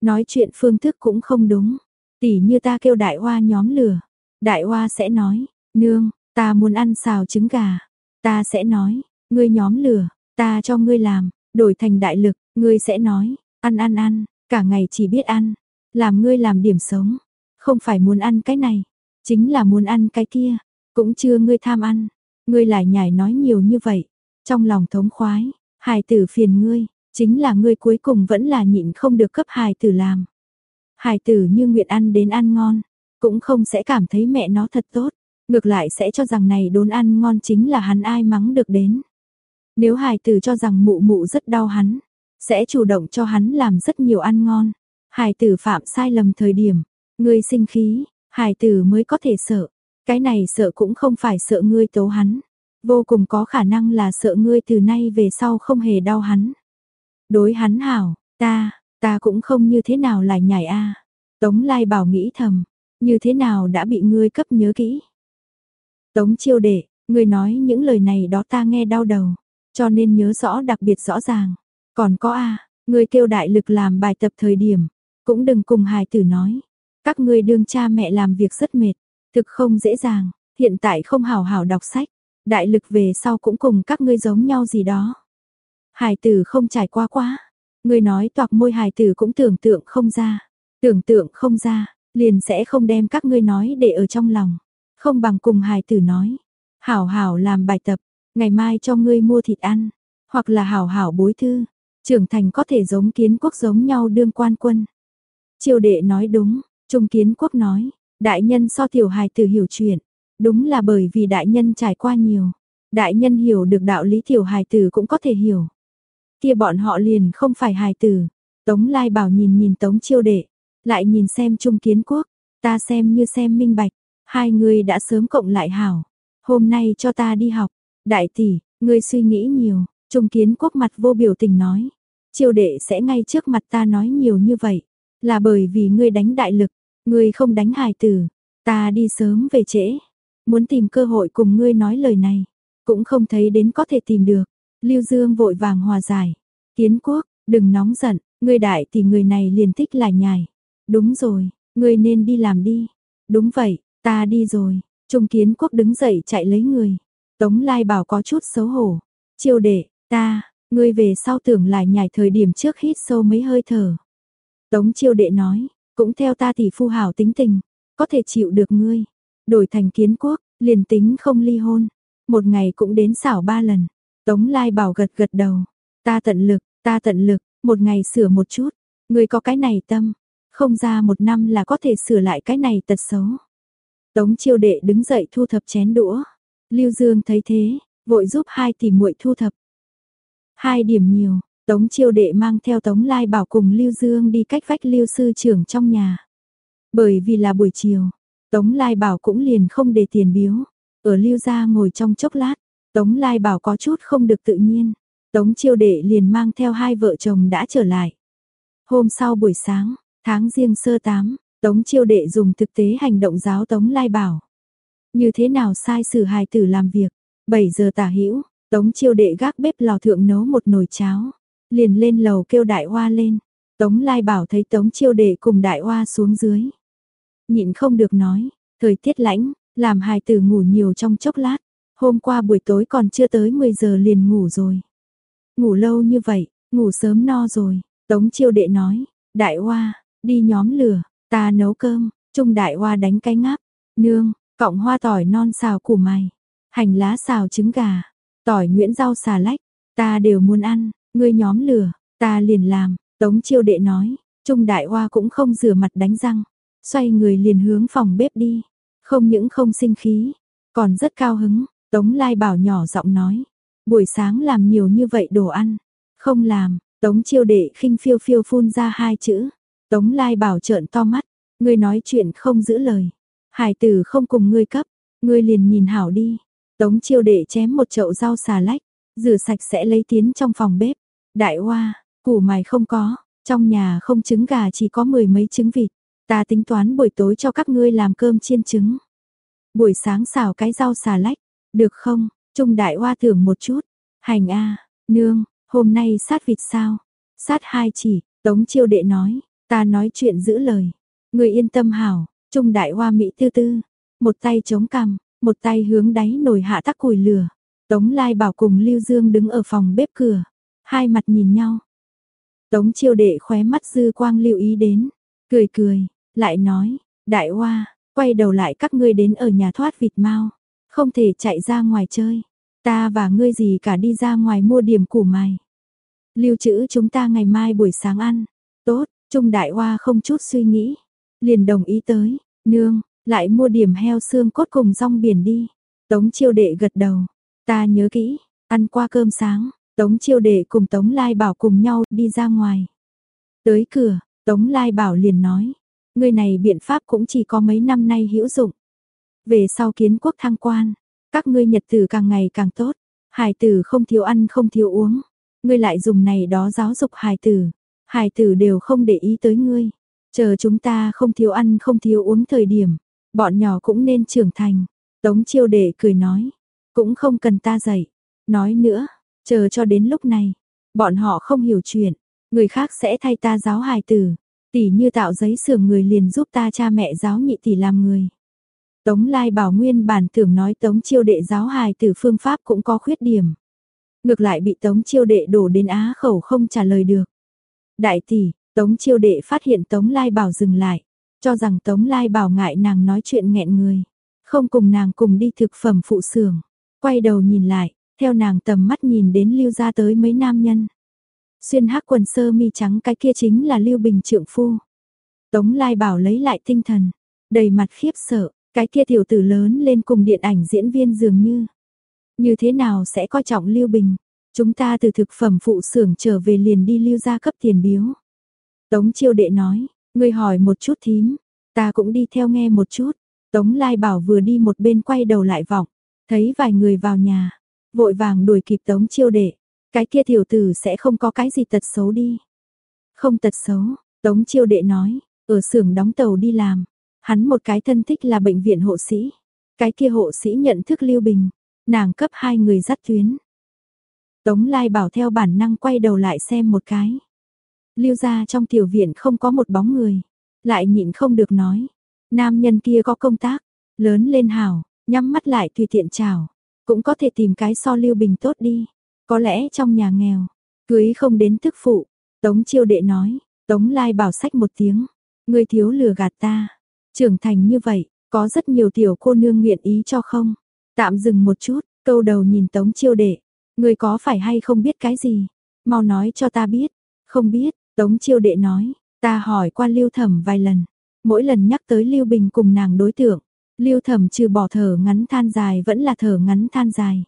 Nói chuyện phương thức cũng không đúng. Tỷ như ta kêu đại hoa nhóm lửa. Đại hoa sẽ nói, nương, ta muốn ăn xào trứng gà. Ta sẽ nói, ngươi nhóm lửa, ta cho ngươi làm, đổi thành đại lực, ngươi sẽ nói, ăn ăn ăn, cả ngày chỉ biết ăn, làm ngươi làm điểm sống. Không phải muốn ăn cái này, chính là muốn ăn cái kia, cũng chưa ngươi tham ăn. Ngươi lại nhảy nói nhiều như vậy, trong lòng thống khoái, hài tử phiền ngươi, chính là ngươi cuối cùng vẫn là nhịn không được cấp hài tử làm. Hài tử như nguyện ăn đến ăn ngon, cũng không sẽ cảm thấy mẹ nó thật tốt, ngược lại sẽ cho rằng này đốn ăn ngon chính là hắn ai mắng được đến. Nếu hài tử cho rằng mụ mụ rất đau hắn, sẽ chủ động cho hắn làm rất nhiều ăn ngon. Hài tử phạm sai lầm thời điểm, ngươi sinh khí, hài tử mới có thể sợ. Cái này sợ cũng không phải sợ ngươi tấu hắn, vô cùng có khả năng là sợ ngươi từ nay về sau không hề đau hắn. Đối hắn hảo, ta, Ta cũng không như thế nào lại nhảy a. Tống Lai Bảo nghĩ thầm, như thế nào đã bị ngươi cấp nhớ kỹ. Tống Chiêu Đệ, ngươi nói những lời này đó ta nghe đau đầu, cho nên nhớ rõ đặc biệt rõ ràng. Còn có a, ngươi kêu đại lực làm bài tập thời điểm, cũng đừng cùng hài tử nói. Các ngươi đương cha mẹ làm việc rất mệt, thực không dễ dàng, hiện tại không hảo hảo đọc sách, đại lực về sau cũng cùng các ngươi giống nhau gì đó. Hải tử không trải qua quá, ngươi nói toạc môi Hải tử cũng tưởng tượng không ra, tưởng tượng không ra, liền sẽ không đem các ngươi nói để ở trong lòng, không bằng cùng Hải tử nói, hảo hảo làm bài tập, ngày mai cho ngươi mua thịt ăn, hoặc là hảo hảo bối thư, trưởng thành có thể giống kiến quốc giống nhau đương quan quân. Triều đệ nói đúng, Trung kiến quốc nói, đại nhân so tiểu hài tử hiểu chuyện, đúng là bởi vì đại nhân trải qua nhiều, đại nhân hiểu được đạo lý tiểu hài tử cũng có thể hiểu. Kia bọn họ liền không phải hài tử. Tống Lai Bảo nhìn nhìn Tống Chiêu Đệ, lại nhìn xem Trung Kiến Quốc, ta xem như xem minh bạch, hai người đã sớm cộng lại hảo. Hôm nay cho ta đi học, đại tỷ, ngươi suy nghĩ nhiều, Trung Kiến Quốc mặt vô biểu tình nói. Chiêu đệ sẽ ngay trước mặt ta nói nhiều như vậy, là bởi vì ngươi đánh đại lực, ngươi không đánh hài tử, ta đi sớm về trễ, muốn tìm cơ hội cùng ngươi nói lời này, cũng không thấy đến có thể tìm được. Lưu Dương vội vàng hòa giải, Kiến Quốc, đừng nóng giận, ngươi đại thì người này liền thích lại nhài. Đúng rồi, ngươi nên đi làm đi. Đúng vậy, ta đi rồi. Trung Kiến Quốc đứng dậy chạy lấy người. Tống Lai bảo có chút xấu hổ. Chiêu đệ, ta, ngươi về sau tưởng lại nhài thời điểm trước hít sâu mấy hơi thở. Tống chiêu đệ nói, cũng theo ta tỷ phu hảo tính tình, có thể chịu được ngươi. Đổi thành kiến quốc, liền tính không ly hôn. Một ngày cũng đến xảo ba lần. Tống Lai bảo gật gật đầu. Ta tận lực, ta tận lực, một ngày sửa một chút. Ngươi có cái này tâm, không ra một năm là có thể sửa lại cái này tật xấu. Tống chiêu đệ đứng dậy thu thập chén đũa. Lưu Dương thấy thế, vội giúp hai tỷ muội thu thập. Hai điểm nhiều, Tống chiêu đệ mang theo Tống Lai Bảo cùng Lưu Dương đi cách vách Lưu sư trưởng trong nhà. Bởi vì là buổi chiều, Tống Lai Bảo cũng liền không để tiền biếu. Ở Lưu gia ngồi trong chốc lát, Tống Lai Bảo có chút không được tự nhiên. Tống chiêu đệ liền mang theo hai vợ chồng đã trở lại. Hôm sau buổi sáng, tháng riêng sơ tám, Tống chiêu đệ dùng thực tế hành động giáo Tống Lai Bảo. Như thế nào sai sử hài tử làm việc, 7 giờ tả hữu Tống chiêu đệ gác bếp lò thượng nấu một nồi cháo, liền lên lầu kêu đại hoa lên. Tống Lai Bảo thấy Tống chiêu đệ cùng đại hoa xuống dưới. Nhịn không được nói, thời tiết lãnh, làm hài tử ngủ nhiều trong chốc lát. Hôm qua buổi tối còn chưa tới 10 giờ liền ngủ rồi. Ngủ lâu như vậy, ngủ sớm no rồi. Tống chiêu đệ nói, đại hoa, đi nhóm lửa, ta nấu cơm, trung đại hoa đánh cái ngáp, nương, cọng hoa tỏi non xào củ mày, hành lá xào trứng gà, tỏi nguyễn rau xà lách, ta đều muốn ăn, ngươi nhóm lửa, ta liền làm, tống chiêu đệ nói, trung đại hoa cũng không rửa mặt đánh răng, xoay người liền hướng phòng bếp đi, không những không sinh khí, còn rất cao hứng, tống lai bảo nhỏ giọng nói, buổi sáng làm nhiều như vậy đồ ăn, không làm, tống chiêu đệ khinh phiêu phiêu phun ra hai chữ, tống lai bảo trợn to mắt, ngươi nói chuyện không giữ lời, hải tử không cùng ngươi cấp, ngươi liền nhìn hảo đi, tống chiêu đệ chém một chậu rau xà lách, rửa sạch sẽ lấy tiến trong phòng bếp, đại hoa, củ mài không có, trong nhà không trứng gà chỉ có mười mấy trứng vịt, ta tính toán buổi tối cho các ngươi làm cơm chiên trứng. Buổi sáng xào cái rau xà lách, được không? Trung đại hoa thưởng một chút. Hành a, nương, hôm nay sát vịt sao? Sát hai chỉ, Tống Chiêu đệ nói, ta nói chuyện giữ lời. Người yên tâm hảo, Trung đại hoa mỹ tư tư, một tay chống cằm, một tay hướng đáy nồi hạ tắc củi lửa. Tống Lai Bảo cùng Lưu Dương đứng ở phòng bếp cửa, hai mặt nhìn nhau. Tống Chiêu đệ khóe mắt dư quang lưu ý đến, cười cười, lại nói, đại hoa, quay đầu lại các ngươi đến ở nhà thoát vịt mau, không thể chạy ra ngoài chơi. Ta và ngươi gì cả đi ra ngoài mua điểm củ mày. Lưu trữ chúng ta ngày mai buổi sáng ăn. Tốt, Trung Đại Hoa không chút suy nghĩ. Liền đồng ý tới, nương, lại mua điểm heo xương cốt cùng rong biển đi. Tống chiêu đệ gật đầu. Ta nhớ kỹ, ăn qua cơm sáng, Tống chiêu đệ cùng Tống Lai Bảo cùng nhau đi ra ngoài. Tới cửa, Tống Lai Bảo liền nói. Người này biện pháp cũng chỉ có mấy năm nay hữu dụng. Về sau kiến quốc thăng quan, các ngươi nhật tử càng ngày càng tốt, hài tử không thiếu ăn không thiếu uống, ngươi lại dùng này đó giáo dục hài tử, hài tử đều không để ý tới ngươi. Chờ chúng ta không thiếu ăn không thiếu uống thời điểm, bọn nhỏ cũng nên trưởng thành. Tống chiêu đệ cười nói, cũng không cần ta dạy. Nói nữa, chờ cho đến lúc này, bọn họ không hiểu chuyện, người khác sẽ thay ta giáo hài tử. Tỷ như tạo giấy sưởng người liền giúp ta cha mẹ giáo nhị tỷ làm người. Tống Lai bảo nguyên bản tưởng nói Tống chiêu đệ giáo hài từ phương pháp cũng có khuyết điểm. Ngược lại bị Tống chiêu đệ đổ đến á khẩu không trả lời được. Đại tỷ, Tống chiêu đệ phát hiện Tống Lai bảo dừng lại, cho rằng Tống Lai bảo ngại nàng nói chuyện nghẹn người, không cùng nàng cùng đi thực phẩm phụ xưởng, quay đầu nhìn lại, theo nàng tầm mắt nhìn đến lưu ra tới mấy nam nhân. Xuyên hắc quần sơ mi trắng cái kia chính là lưu bình trượng phu. Tống Lai bảo lấy lại tinh thần, đầy mặt khiếp sợ, cái kia tiểu tử lớn lên cùng điện ảnh diễn viên dường như. Như thế nào sẽ coi trọng lưu bình? Chúng ta từ thực phẩm phụ xưởng trở về liền đi lưu ra cấp tiền biếu. Tống chiêu đệ nói, ngươi hỏi một chút thím, ta cũng đi theo nghe một chút. Tống Lai Bảo vừa đi một bên quay đầu lại vọng, thấy vài người vào nhà, vội vàng đuổi kịp Tống chiêu đệ. Cái kia tiểu tử sẽ không có cái gì tật xấu đi. Không tật xấu, Tống chiêu đệ nói, ở xưởng đóng tàu đi làm. Hắn một cái thân thích là bệnh viện hộ sĩ. Cái kia hộ sĩ nhận thức Lưu Bình, nàng cấp hai người dắt tuyến. Tống Lai bảo theo bản năng quay đầu lại xem một cái. Lưu ra trong tiểu viện không có một bóng người, lại nhịn không được nói. Nam nhân kia có công tác, lớn lên hảo, nhắm mắt lại tùy tiện chào, cũng có thể tìm cái so Lưu Bình tốt đi. Có lẽ trong nhà nghèo, cưới không đến thức phụ. Tống chiêu đệ nói, Tống Lai bảo sách một tiếng, người thiếu lừa gạt ta. Trưởng thành như vậy, có rất nhiều tiểu cô nương nguyện ý cho không? Tạm dừng một chút, câu đầu nhìn Tống chiêu đệ, người có phải hay không biết cái gì? Mau nói cho ta biết. Không biết, Tống chiêu đệ nói, ta hỏi qua Lưu Thẩm vài lần, mỗi lần nhắc tới Lưu Bình cùng nàng đối tượng, Lưu Thẩm trừ bỏ thở ngắn than dài vẫn là thở ngắn than dài.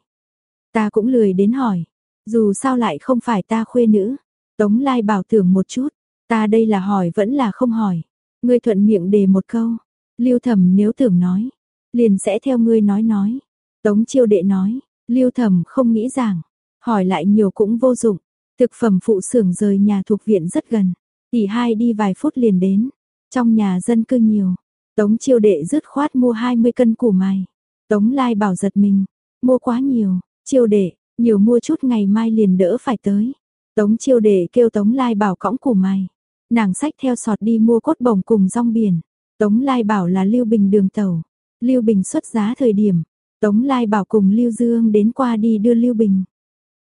Ta cũng lười đến hỏi, dù sao lại không phải ta khuê nữ. Tống Lai bảo tưởng một chút, ta đây là hỏi vẫn là không hỏi. Ngươi thuận miệng đề một câu, Lưu Thẩm nếu tưởng nói, liền sẽ theo ngươi nói nói. Tống Chiêu đệ nói, Lưu Thẩm không nghĩ rằng, hỏi lại nhiều cũng vô dụng. Thực phẩm phụ xưởng rời nhà thuộc viện rất gần, tỷ hai đi vài phút liền đến. Trong nhà dân cư nhiều, Tống chiêu đệ dứt khoát mua 20 cân củ mài. Tống lai bảo giật mình, mua quá nhiều, chiêu đệ, nhiều mua chút ngày mai liền đỡ phải tới. Tống chiêu đệ kêu Tống lai bảo cõng củ mài. Nàng sách theo sọt đi mua cốt bồng cùng rong biển. Tống lai bảo là Lưu Bình đường tàu. Lưu Bình xuất giá thời điểm. Tống lai bảo cùng Lưu Dương đến qua đi đưa Lưu Bình.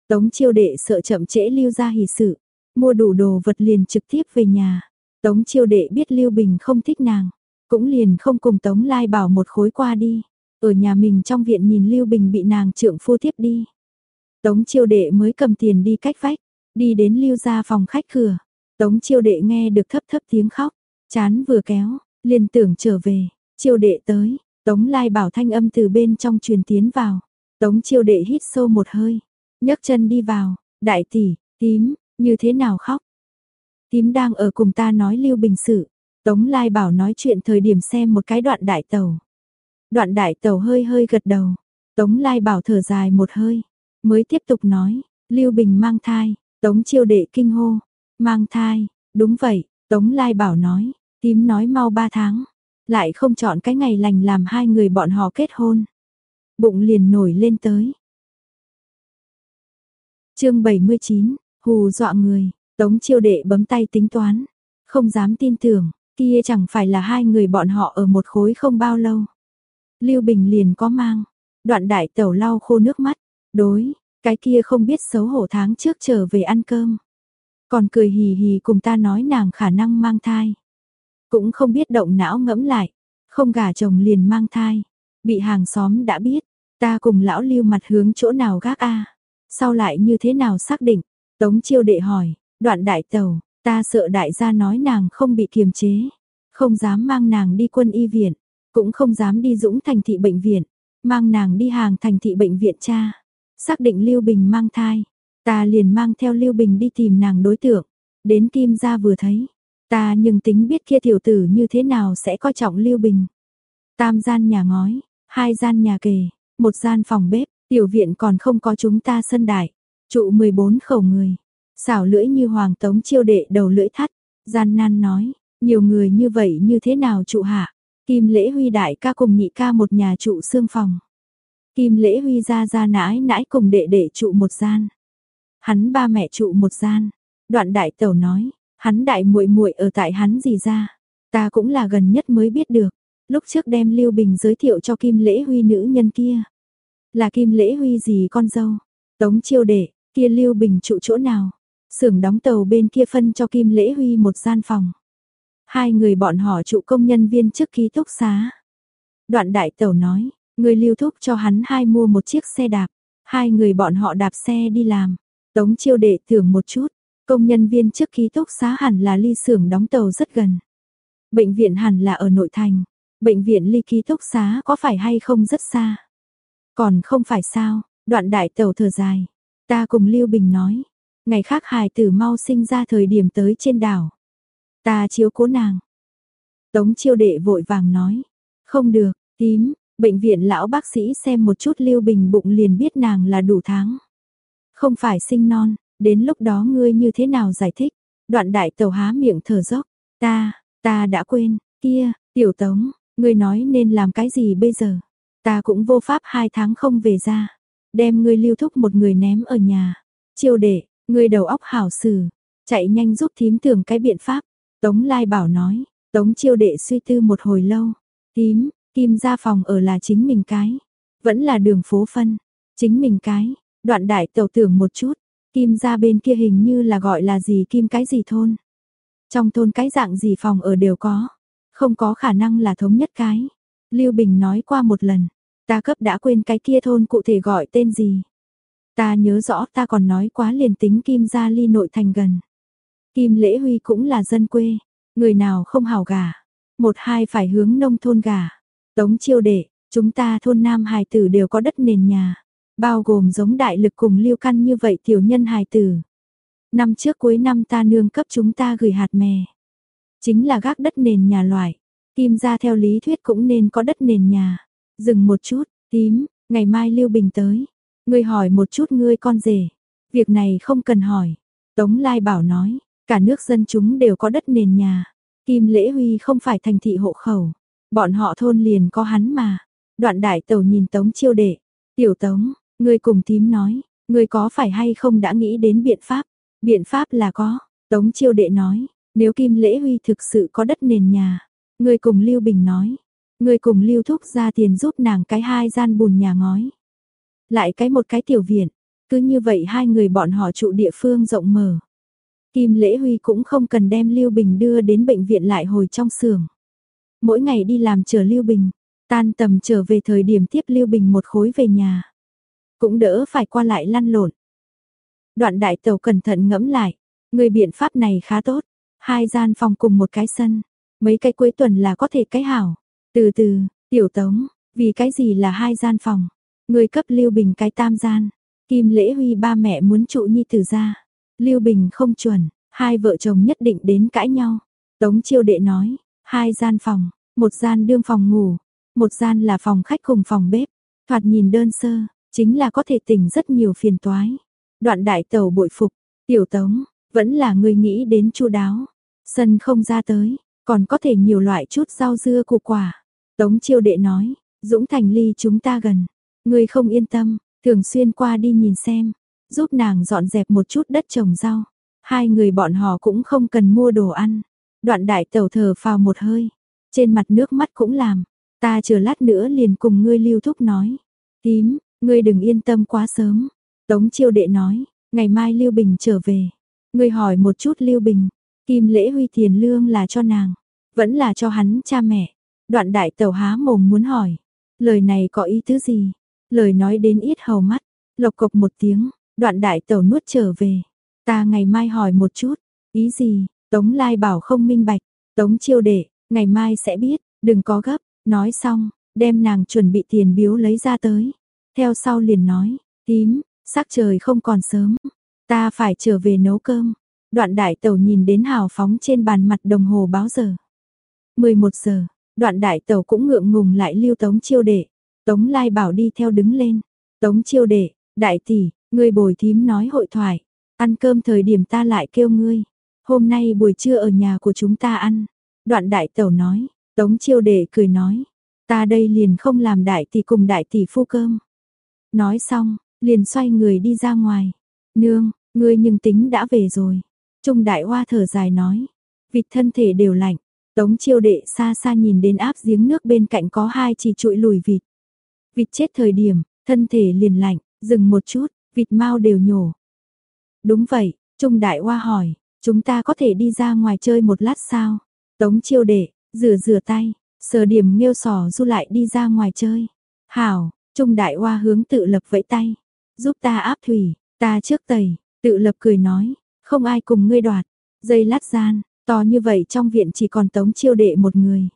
Tống chiêu đệ sợ chậm trễ lưu ra hỷ sự, mua đủ đồ vật liền trực tiếp về nhà. Tống chiêu đệ biết Lưu Bình không thích nàng, cũng liền không cùng Tống Lai bảo một khối qua đi. Ở nhà mình trong viện nhìn Lưu Bình bị nàng trượng phu tiếp đi. Tống chiêu đệ mới cầm tiền đi cách vách, đi đến Lưu ra phòng khách cửa. Tống chiêu đệ nghe được thấp thấp tiếng khóc, chán vừa kéo, liền tưởng trở về, chiêu đệ tới, Tống Lai bảo thanh âm từ bên trong truyền tiến vào. Tống chiêu đệ hít sâu một hơi, nhấc chân đi vào, đại tỷ, tím, như thế nào khóc? Tím đang ở cùng ta nói lưu bình sự, Tống Lai bảo nói chuyện thời điểm xem một cái đoạn đại tàu. Đoạn đại tàu hơi hơi gật đầu, Tống Lai bảo thở dài một hơi, mới tiếp tục nói, Lưu Bình mang thai, Tống chiêu đệ kinh hô, mang thai, đúng vậy, Tống Lai bảo nói, tím nói mau ba tháng, lại không chọn cái ngày lành làm hai người bọn họ kết hôn. Bụng liền nổi lên tới, chương 79, hù dọa người, tống chiêu đệ bấm tay tính toán, không dám tin tưởng, kia chẳng phải là hai người bọn họ ở một khối không bao lâu. Lưu Bình liền có mang, đoạn đại tẩu lau khô nước mắt, đối, cái kia không biết xấu hổ tháng trước trở về ăn cơm. Còn cười hì hì cùng ta nói nàng khả năng mang thai. Cũng không biết động não ngẫm lại, không gả chồng liền mang thai. Bị hàng xóm đã biết, ta cùng lão lưu mặt hướng chỗ nào gác a sau lại như thế nào xác định? Tống chiêu đệ hỏi, đoạn đại tàu, ta sợ đại gia nói nàng không bị kiềm chế. Không dám mang nàng đi quân y viện, cũng không dám đi dũng thành thị bệnh viện. Mang nàng đi hàng thành thị bệnh viện cha. Xác định Lưu Bình mang thai. Ta liền mang theo Lưu Bình đi tìm nàng đối tượng. Đến Kim gia vừa thấy. Ta nhưng tính biết kia tiểu tử như thế nào sẽ coi trọng Lưu Bình. Tam gian nhà ngói, hai gian nhà kề, một gian phòng bếp, Tiểu viện còn không có chúng ta sân đại, trụ 14 khẩu người. Xảo lưỡi như hoàng tống chiêu đệ đầu lưỡi thắt, gian nan nói, nhiều người như vậy như thế nào trụ hạ. Kim lễ huy đại ca cùng nhị ca một nhà trụ xương phòng. Kim lễ huy ra ra nãi nãi cùng đệ đệ trụ một gian. Hắn ba mẹ trụ một gian. Đoạn đại tẩu nói, Hắn đại muội muội ở tại hắn gì ra? Ta cũng là gần nhất mới biết được. Lúc trước đem Lưu Bình giới thiệu cho Kim Lễ Huy nữ nhân kia. Là Kim Lễ Huy gì con dâu? Tống chiêu đệ, kia Lưu Bình trụ chỗ nào? Xưởng đóng tàu bên kia phân cho Kim Lễ Huy một gian phòng. Hai người bọn họ trụ công nhân viên trước ký túc xá. Đoạn đại tàu nói, người lưu thúc cho hắn hai mua một chiếc xe đạp. Hai người bọn họ đạp xe đi làm. Tống chiêu đệ thưởng một chút. Công nhân viên trước ký túc xá hẳn là ly xưởng đóng tàu rất gần. Bệnh viện hẳn là ở nội thành. Bệnh viện ly ký túc xá có phải hay không rất xa? Còn không phải sao, đoạn đại tàu thở dài. Ta cùng Lưu Bình nói, ngày khác hài tử mau sinh ra thời điểm tới trên đảo. Ta chiếu cố nàng. Tống chiêu đệ vội vàng nói, không được, tím, bệnh viện lão bác sĩ xem một chút Lưu Bình bụng liền biết nàng là đủ tháng. Không phải sinh non, đến lúc đó ngươi như thế nào giải thích? Đoạn đại tàu há miệng thở dốc, ta, ta đã quên, kia, tiểu tống, ngươi nói nên làm cái gì bây giờ? Ta cũng vô pháp hai tháng không về ra, đem ngươi lưu thúc một người ném ở nhà. Chiêu đệ, ngươi đầu óc hảo xử, chạy nhanh giúp thím tưởng cái biện pháp. Tống Lai bảo nói, Tống chiêu đệ suy tư một hồi lâu. thím kim ra phòng ở là chính mình cái. Vẫn là đường phố phân. Chính mình cái. Đoạn đại tẩu tưởng một chút. Kim ra bên kia hình như là gọi là gì kim cái gì thôn. Trong thôn cái dạng gì phòng ở đều có. Không có khả năng là thống nhất cái. Lưu Bình nói qua một lần. Ta cấp đã quên cái kia thôn cụ thể gọi tên gì. Ta nhớ rõ ta còn nói quá liền tính Kim ra ly nội thành gần. Kim Lễ Huy cũng là dân quê, người nào không hào gà, một hai phải hướng nông thôn gà. Tống chiêu đệ, chúng ta thôn nam hài tử đều có đất nền nhà, bao gồm giống đại lực cùng lưu căn như vậy tiểu nhân hài tử. Năm trước cuối năm ta nương cấp chúng ta gửi hạt mè. Chính là gác đất nền nhà loại, kim gia theo lý thuyết cũng nên có đất nền nhà. Dừng một chút, tím, ngày mai Lưu Bình tới. Ngươi hỏi một chút ngươi con rể. Việc này không cần hỏi. Tống Lai Bảo nói, Cả nước dân chúng đều có đất nền nhà. Kim Lễ Huy không phải thành thị hộ khẩu. Bọn họ thôn liền có hắn mà. Đoạn đại tàu nhìn Tống chiêu đệ. Tiểu Tống, ngươi cùng tím nói, ngươi có phải hay không đã nghĩ đến biện pháp? Biện pháp là có. Tống chiêu đệ nói, nếu Kim Lễ Huy thực sự có đất nền nhà. Ngươi cùng Lưu Bình nói. Ngươi cùng Lưu Thúc ra tiền giúp nàng cái hai gian bùn nhà ngói. Lại cái một cái tiểu viện. Cứ như vậy hai người bọn họ trụ địa phương rộng mở. Kim Lễ Huy cũng không cần đem Lưu Bình đưa đến bệnh viện lại hồi trong xưởng. Mỗi ngày đi làm chờ Lưu Bình, tan tầm trở về thời điểm tiếp Lưu Bình một khối về nhà. Cũng đỡ phải qua lại lăn lộn. Đoạn đại tàu cẩn thận ngẫm lại, người biện pháp này khá tốt, hai gian phòng cùng một cái sân, mấy cái cuối tuần là có thể cái hảo. Từ từ, tiểu tống, vì cái gì là hai gian phòng, người cấp Lưu Bình cái tam gian, Kim Lễ Huy ba mẹ muốn trụ nhi tử ra. Lưu Bình không chuẩn, hai vợ chồng nhất định đến cãi nhau. Tống chiêu đệ nói, hai gian phòng, một gian đương phòng ngủ, một gian là phòng khách cùng phòng bếp. Thoạt nhìn đơn sơ, chính là có thể tỉnh rất nhiều phiền toái. Đoạn đại tàu bội phục, tiểu tống, vẫn là người nghĩ đến chu đáo. Sân không ra tới, còn có thể nhiều loại chút rau dưa củ quả. Tống chiêu đệ nói, Dũng Thành ly chúng ta gần. Người không yên tâm, thường xuyên qua đi nhìn xem, giúp nàng dọn dẹp một chút đất trồng rau. Hai người bọn họ cũng không cần mua đồ ăn. Đoạn đại tẩu thở phào một hơi, trên mặt nước mắt cũng làm, ta chờ lát nữa liền cùng ngươi lưu thúc nói. Tím, ngươi đừng yên tâm quá sớm. Tống chiêu đệ nói, ngày mai Lưu Bình trở về. Ngươi hỏi một chút Lưu Bình, Kim lễ huy tiền lương là cho nàng, vẫn là cho hắn cha mẹ. Đoạn đại tẩu há mồm muốn hỏi, lời này có ý tứ gì? Lời nói đến ít hầu mắt, lộc cộc một tiếng, Đoạn đại tẩu nuốt trở về. Ta ngày mai hỏi một chút. Ý gì? Tống Lai bảo không minh bạch. Tống chiêu đệ, ngày mai sẽ biết. Đừng có gấp. Nói xong, đem nàng chuẩn bị tiền biếu lấy ra tới. Theo sau liền nói. Tím, sắc trời không còn sớm. Ta phải trở về nấu cơm. Đoạn đại tẩu nhìn đến hào phóng trên bàn mặt đồng hồ báo giờ. 11 giờ, đoạn đại tẩu cũng ngượng ngùng lại lưu tống chiêu đệ. Tống lai bảo đi theo đứng lên. Tống chiêu đệ, đại tỷ, Ngươi bồi thím nói hội thoại, ăn cơm thời điểm ta lại kêu ngươi. Hôm nay buổi trưa ở nhà của chúng ta ăn. Đoạn đại tẩu nói, tống chiêu đệ cười nói, ta đây liền không làm đại tỷ cùng đại tỷ phu cơm. Nói xong, liền xoay người đi ra ngoài. Nương, ngươi nhưng tính đã về rồi. Trung đại hoa thở dài nói, vịt thân thể đều lạnh, tống chiêu đệ xa xa nhìn đến áp giếng nước bên cạnh có hai chỉ trụi lùi vịt. Vịt chết thời điểm, thân thể liền lạnh, dừng một chút, vịt mau đều nhổ. Đúng vậy, Trung đại hoa hỏi, chúng ta có thể đi ra ngoài chơi một lát sao? Tống chiêu đệ, rửa rửa tay, sờ điểm nghêu sò du lại đi ra ngoài chơi. Hảo, Trung đại hoa hướng tự lập vẫy tay, giúp ta áp thủy, ta trước tẩy, tự lập cười nói, không ai cùng ngươi đoạt, dây lát gian, to như vậy trong viện chỉ còn tống chiêu đệ một người.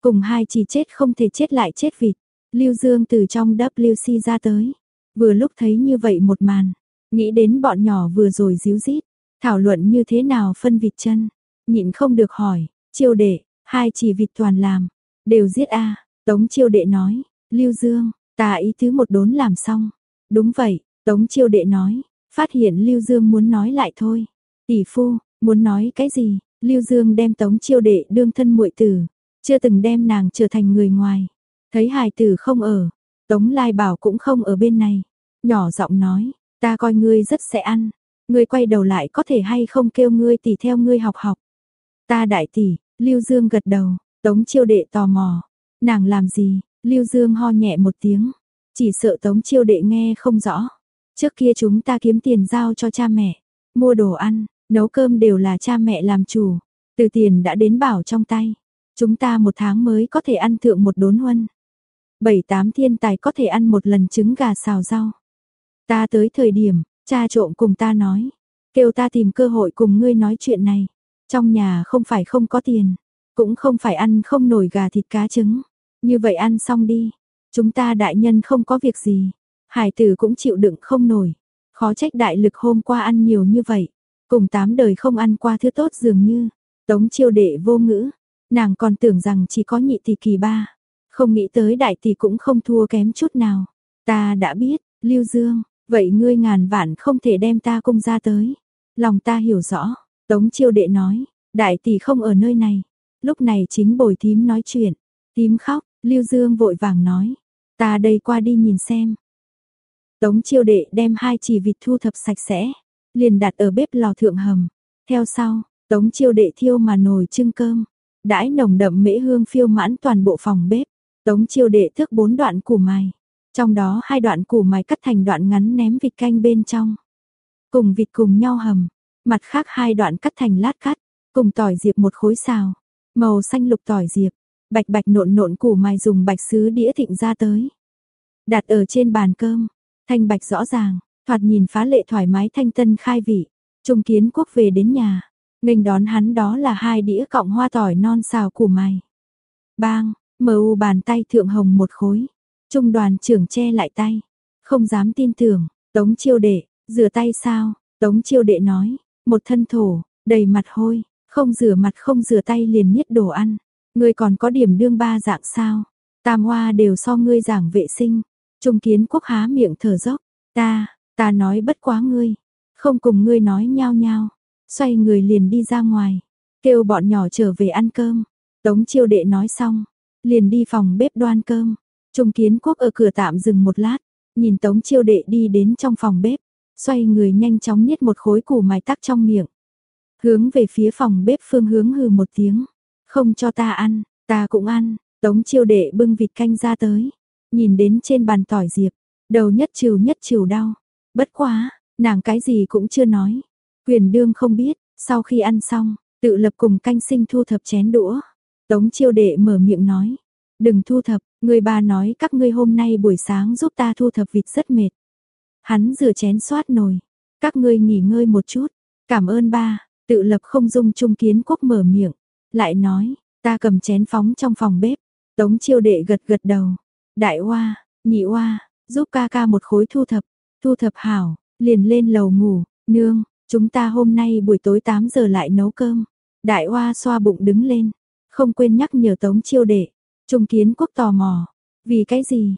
Cùng hai chỉ chết không thể chết lại chết vịt, Lưu Dương từ trong WC ra tới, vừa lúc thấy như vậy một màn, nghĩ đến bọn nhỏ vừa rồi díu dít, thảo luận như thế nào phân vịt chân, nhịn không được hỏi, chiêu đệ, hai chỉ vịt toàn làm, đều giết a Tống chiêu đệ nói, Lưu Dương, ta ý thứ một đốn làm xong. Đúng vậy, Tống chiêu đệ nói, phát hiện Lưu Dương muốn nói lại thôi. Tỷ phu, muốn nói cái gì? Lưu Dương đem Tống chiêu đệ đương thân muội tử, chưa từng đem nàng trở thành người ngoài. Thấy hài tử không ở, Tống Lai Bảo cũng không ở bên này. Nhỏ giọng nói, ta coi ngươi rất sẽ ăn, ngươi quay đầu lại có thể hay không kêu ngươi tỷ theo ngươi học học. Ta đại tỷ, Lưu Dương gật đầu, Tống chiêu đệ tò mò, nàng làm gì? Lưu Dương ho nhẹ một tiếng, chỉ sợ Tống chiêu đệ nghe không rõ. Trước kia chúng ta kiếm tiền giao cho cha mẹ, mua đồ ăn, nấu cơm đều là cha mẹ làm chủ, từ tiền đã đến bảo trong tay. Chúng ta một tháng mới có thể ăn thượng một đốn huân. Bảy tám thiên tài có thể ăn một lần trứng gà xào rau. Ta tới thời điểm, cha trộm cùng ta nói, kêu ta tìm cơ hội cùng ngươi nói chuyện này. Trong nhà không phải không có tiền, cũng không phải ăn không nổi gà thịt cá trứng. Như vậy ăn xong đi, chúng ta đại nhân không có việc gì, hải tử cũng chịu đựng không nổi. Khó trách đại lực hôm qua ăn nhiều như vậy, cùng tám đời không ăn qua thứ tốt dường như. Tống chiêu đệ vô ngữ, nàng còn tưởng rằng chỉ có nhị tỷ kỳ ba, không nghĩ tới đại tỷ cũng không thua kém chút nào. Ta đã biết, Lưu Dương, vậy ngươi ngàn vạn không thể đem ta cung ra tới. Lòng ta hiểu rõ, Tống chiêu đệ nói, đại tỷ không ở nơi này. Lúc này chính bồi thím nói chuyện, tím khóc, Lưu Dương vội vàng nói, ta đây qua đi nhìn xem. Tống chiêu đệ đem hai chỉ vịt thu thập sạch sẽ, liền đặt ở bếp lò thượng hầm. Theo sau, tống chiêu đệ thiêu mà nồi trưng cơm, đãi nồng đậm mễ hương phiêu mãn toàn bộ phòng bếp. Tống chiêu đệ thức bốn đoạn củ mài, trong đó hai đoạn củ mài cắt thành đoạn ngắn ném vịt canh bên trong. Cùng vịt cùng nhau hầm, mặt khác hai đoạn cắt thành lát cắt, cùng tỏi diệp một khối xào, màu xanh lục tỏi diệp, Bạch bạch nộn nộn củ mài dùng bạch sứ đĩa thịnh ra tới. Đặt ở trên bàn cơm, thanh bạch rõ ràng, thoạt nhìn phá lệ thoải mái thanh tân khai vị. Trung kiến quốc về đến nhà, nghênh đón hắn đó là hai đĩa cọng hoa tỏi non xào củ mài. Bang, mờ u bàn tay thượng hồng một khối. Trung đoàn trưởng che lại tay, không dám tin tưởng, tống chiêu đệ, rửa tay sao, tống chiêu đệ nói, một thân thổ, đầy mặt hôi, không rửa mặt không rửa tay liền niết đồ ăn. Ngươi còn có điểm đương ba dạng sao? Tam hoa đều so ngươi giảng vệ sinh. Trung kiến quốc há miệng thở dốc. Ta, ta nói bất quá ngươi. Không cùng ngươi nói nhao nhao. Xoay người liền đi ra ngoài. Kêu bọn nhỏ trở về ăn cơm. Tống chiêu đệ nói xong. Liền đi phòng bếp đoan cơm. Trung kiến quốc ở cửa tạm dừng một lát. Nhìn tống chiêu đệ đi đến trong phòng bếp. Xoay người nhanh chóng niết một khối củ mài tắc trong miệng. Hướng về phía phòng bếp phương hướng hừ một tiếng. Không cho ta ăn, ta cũng ăn, tống chiêu đệ bưng vịt canh ra tới. Nhìn đến trên bàn tỏi diệp, đầu nhất trừ nhất trừ đau. Bất quá, nàng cái gì cũng chưa nói. Quyền đương không biết, sau khi ăn xong, tự lập cùng canh sinh thu thập chén đũa. Tống chiêu đệ mở miệng nói. Đừng thu thập, người bà nói các ngươi hôm nay buổi sáng giúp ta thu thập vịt rất mệt. Hắn rửa chén xoát nồi. Các ngươi nghỉ ngơi một chút. Cảm ơn ba, tự lập không dung trung kiến quốc mở miệng. Lại nói, ta cầm chén phóng trong phòng bếp, tống chiêu đệ gật gật đầu, đại hoa, nhị hoa, giúp ca ca một khối thu thập, thu thập hảo, liền lên lầu ngủ, nương, chúng ta hôm nay buổi tối 8 giờ lại nấu cơm, đại hoa xoa bụng đứng lên, không quên nhắc nhở tống chiêu đệ, trung kiến quốc tò mò, vì cái gì?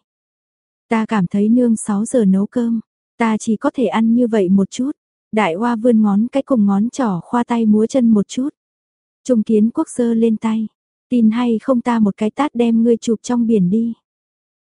Ta cảm thấy nương 6 giờ nấu cơm, ta chỉ có thể ăn như vậy một chút. Đại hoa vươn ngón cái cùng ngón trỏ khoa tay múa chân một chút. Trung kiến quốc sơ lên tay. Tin hay không ta một cái tát đem ngươi chụp trong biển đi.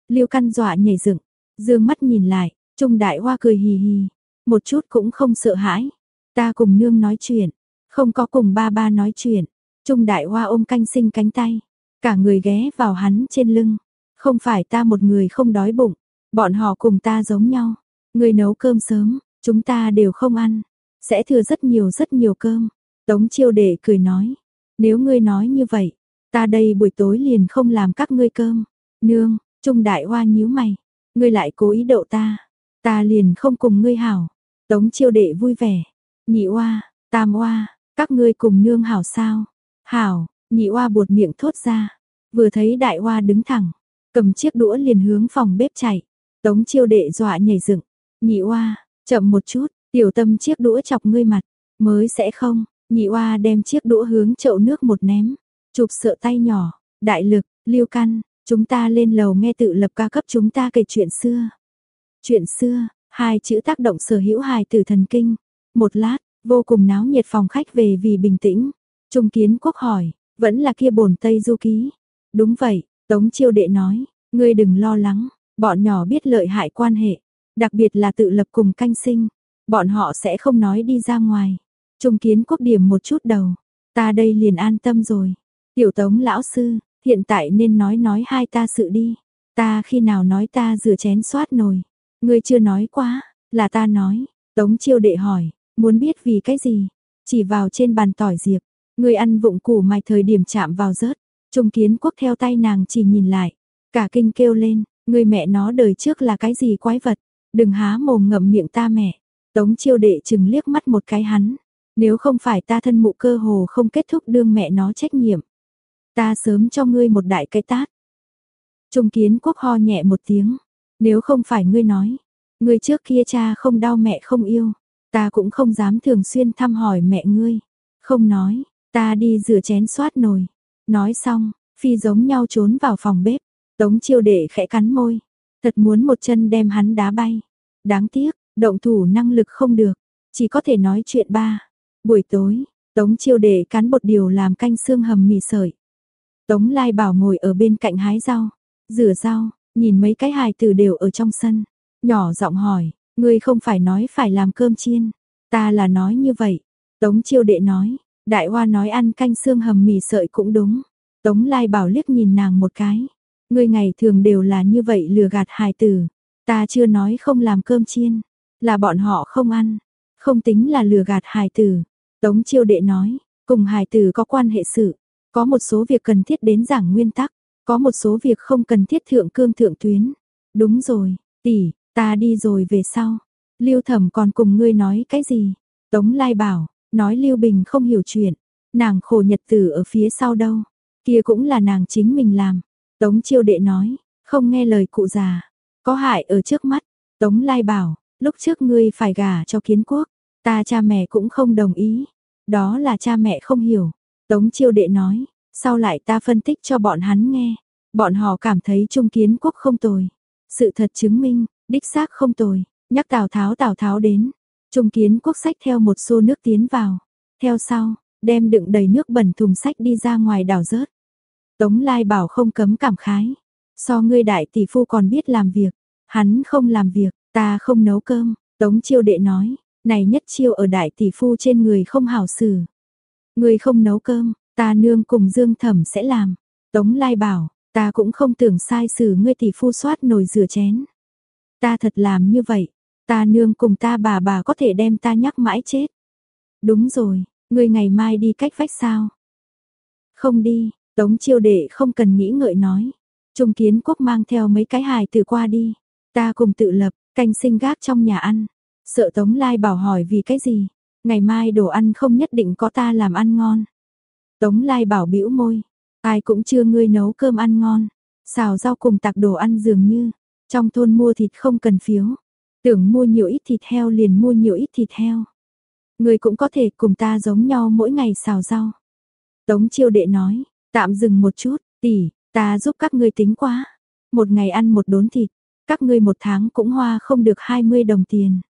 Liêu căn dọa nhảy dựng, dương mắt nhìn lại, Trung đại hoa cười hì hì, một chút cũng không sợ hãi. Ta cùng nương nói chuyện, Không có cùng ba ba nói chuyện, Trung Đại Hoa ôm canh sinh cánh tay, cả người ghé vào hắn trên lưng. Không phải ta một người không đói bụng, bọn họ cùng ta giống nhau. Người nấu cơm sớm, chúng ta đều không ăn, sẽ thừa rất nhiều rất nhiều cơm. Tống chiêu đệ cười nói, nếu ngươi nói như vậy, ta đây buổi tối liền không làm các ngươi cơm. Nương, Trung Đại Hoa nhíu mày, ngươi lại cố ý đậu ta, ta liền không cùng ngươi hảo. Tống chiêu đệ vui vẻ, nhị oa, tam oa, các ngươi cùng nương hảo sao? Hảo, nhị oa buột miệng thốt ra, vừa thấy đại hoa đứng thẳng, cầm chiếc đũa liền hướng phòng bếp chạy. Tống chiêu đệ dọa nhảy dựng, nhị hoa chậm một chút, tiểu tâm chiếc đũa chọc ngươi mặt, mới sẽ không, nhị hoa đem chiếc đũa hướng chậu nước một ném, chụp sợ tay nhỏ, đại lực, liêu căn, chúng ta lên lầu nghe tự lập ca cấp chúng ta kể chuyện xưa. Chuyện xưa, hai chữ tác động sở hữu hài tử thần kinh, một lát, vô cùng náo nhiệt phòng khách về vì bình tĩnh. Trung kiến quốc hỏi, vẫn là kia bổn Tây Du Ký. Đúng vậy, Tống Chiêu Đệ nói, ngươi đừng lo lắng, bọn nhỏ biết lợi hại quan hệ, đặc biệt là tự lập cùng canh sinh, bọn họ sẽ không nói đi ra ngoài. Trung kiến quốc điểm một chút đầu, ta đây liền an tâm rồi. Tiểu Tống lão sư, hiện tại nên nói nói hai ta sự đi. Ta khi nào nói ta rửa chén xoát nồi, ngươi chưa nói quá, là ta nói. Tống Chiêu Đệ hỏi, muốn biết vì cái gì? Chỉ vào trên bàn tỏi diệp, Người ăn vụng củ mài thời điểm chạm vào rớt, Trung Kiến Quốc theo tay nàng chỉ nhìn lại, cả kinh kêu lên, người mẹ nó đời trước là cái gì quái vật, đừng há mồm ngậm miệng ta mẹ. Tống Chiêu Đệ chừng liếc mắt một cái hắn, nếu không phải ta thân mụ cơ hồ không kết thúc đương mẹ nó trách nhiệm, ta sớm cho ngươi một đại cái tát. Trung Kiến Quốc ho nhẹ một tiếng, nếu không phải ngươi nói, ngươi trước kia cha không đau mẹ không yêu, ta cũng không dám thường xuyên thăm hỏi mẹ ngươi. Không nói, Ta đi rửa chén xoát nồi. Nói xong, phi giống nhau trốn vào phòng bếp. Tống chiêu đệ khẽ cắn môi. Thật muốn một chân đem hắn đá bay. Đáng tiếc, động thủ năng lực không được. Chỉ có thể nói chuyện ba. Buổi tối, Tống chiêu đệ cắn bột điều làm canh xương hầm mì sợi. Tống lai bảo ngồi ở bên cạnh hái rau. Rửa rau, nhìn mấy cái hài tử đều ở trong sân. Nhỏ giọng hỏi, ngươi không phải nói phải làm cơm chiên. Ta là nói như vậy. Tống chiêu đệ nói, Đại Hoa nói ăn canh xương hầm mì sợi cũng đúng. Tống Lai Bảo liếc nhìn nàng một cái. Ngươi ngày thường đều là như vậy lừa gạt hài tử. Ta chưa nói không làm cơm chiên. Là bọn họ không ăn. Không tính là lừa gạt hài tử. Tống chiêu đệ nói. Cùng hài tử có quan hệ sự. Có một số việc cần thiết đến giảng nguyên tắc. Có một số việc không cần thiết thượng cương thượng tuyến. Đúng rồi, tỷ, ta đi rồi về sau. Lưu thẩm còn cùng ngươi nói cái gì? Tống Lai bảo, Nói Lưu Bình không hiểu chuyện, nàng khổ nhật tử ở phía sau đâu, kia cũng là nàng chính mình làm. Tống chiêu đệ nói, không nghe lời cụ già, có hại ở trước mắt. Tống lai bảo, lúc trước ngươi phải gả cho kiến quốc, ta cha mẹ cũng không đồng ý. Đó là cha mẹ không hiểu. Tống chiêu đệ nói, sau lại ta phân tích cho bọn hắn nghe. Bọn họ cảm thấy trung kiến quốc không tồi. Sự thật chứng minh, đích xác không tồi. Nhắc Tào Tháo Tào Tháo đến, Trung kiến quốc sách theo một xô nước tiến vào. Theo sau, đem đựng đầy nước bẩn thùng sách đi ra ngoài đảo rớt. Tống Lai bảo không cấm cảm khái. So ngươi đại tỷ phu còn biết làm việc. Hắn không làm việc, ta không nấu cơm. Tống chiêu đệ nói, này nhất chiêu ở đại tỷ phu trên người không hảo xử. Ngươi không nấu cơm, ta nương cùng dương thẩm sẽ làm. Tống Lai bảo, ta cũng không tưởng sai xử ngươi tỷ phu soát nồi rửa chén. Ta thật làm như vậy, Ta nương cùng ta bà bà có thể đem ta nhắc mãi chết. Đúng rồi, ngươi ngày mai đi cách vách sao? Không đi, Tống chiêu đệ không cần nghĩ ngợi nói. Trung kiến quốc mang theo mấy cái hài từ qua đi. Ta cùng tự lập, canh sinh gác trong nhà ăn. Sợ Tống Lai bảo hỏi vì cái gì? Ngày mai đồ ăn không nhất định có ta làm ăn ngon. Tống Lai bảo bĩu môi. Ai cũng chưa ngươi nấu cơm ăn ngon. Xào rau cùng tạc đồ ăn dường như. Trong thôn mua thịt không cần phiếu. Tưởng mua nhiều ít thịt heo liền mua nhiều ít thịt heo. Người cũng có thể cùng ta giống nhau mỗi ngày xào rau. Tống chiêu đệ nói, tạm dừng một chút, tỷ, ta giúp các ngươi tính quá. Một ngày ăn một đốn thịt, các ngươi một tháng cũng hoa không được 20 đồng tiền.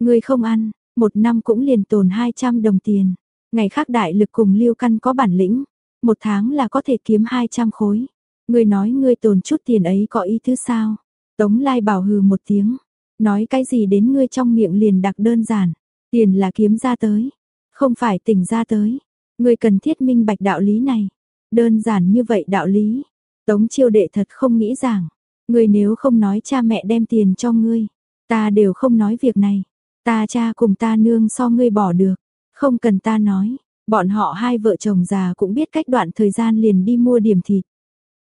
Ngươi không ăn, một năm cũng liền tồn 200 đồng tiền. Ngày khác đại lực cùng lưu căn có bản lĩnh, một tháng là có thể kiếm 200 khối. Ngươi nói ngươi tồn chút tiền ấy có ý thứ sao? Tống Lai bảo hừ một tiếng, Nói cái gì đến ngươi trong miệng liền đặc đơn giản, tiền là kiếm ra tới. Không phải tỉnh ra tới. Ngươi cần thiết minh bạch đạo lý này. Đơn giản như vậy đạo lý. Tống chiêu đệ thật không nghĩ rằng. Ngươi nếu không nói cha mẹ đem tiền cho ngươi. Ta đều không nói việc này. Ta cha cùng ta nương so ngươi bỏ được. Không cần ta nói. Bọn họ hai vợ chồng già cũng biết cách đoạn thời gian liền đi mua điểm thịt.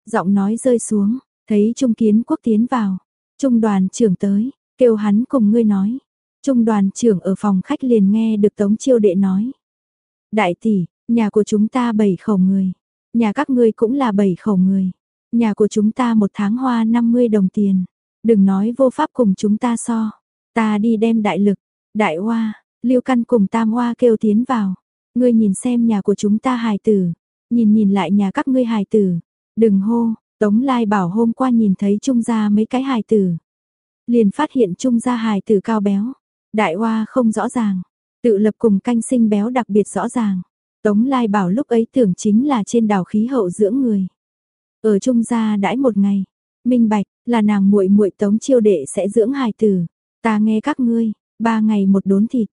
Giọng nói rơi xuống, thấy Trung Kiến Quốc tiến vào. Trung đoàn trưởng tới, kêu hắn cùng ngươi nói. Trung đoàn trưởng ở phòng khách liền nghe được Tống Chiêu Đệ nói. Đại tỷ, nhà của chúng ta bảy khẩu người. Nhà các ngươi cũng là bảy khẩu người. Nhà của chúng ta một tháng hoa 50 đồng tiền. Đừng nói vô pháp cùng chúng ta so. Ta đi đem đại lực, đại hoa, liêu căn cùng tam hoa kêu tiến vào. Ngươi nhìn xem nhà của chúng ta hài tử. Nhìn nhìn lại nhà các ngươi hài tử. Đừng hô, Tống Lai bảo hôm qua nhìn thấy Trung gia mấy cái hài tử. Liền phát hiện Trung gia hài tử cao béo. Đại hoa không rõ ràng. Tự lập cùng canh sinh béo đặc biệt rõ ràng. Tống Lai bảo lúc ấy tưởng chính là trên đảo khí hậu dưỡng người. Ở Trung gia đãi một ngày. Minh Bạch là nàng muội muội Tống Chiêu Đệ sẽ dưỡng hài tử. Ta nghe các ngươi, ba ngày một đốn thịt.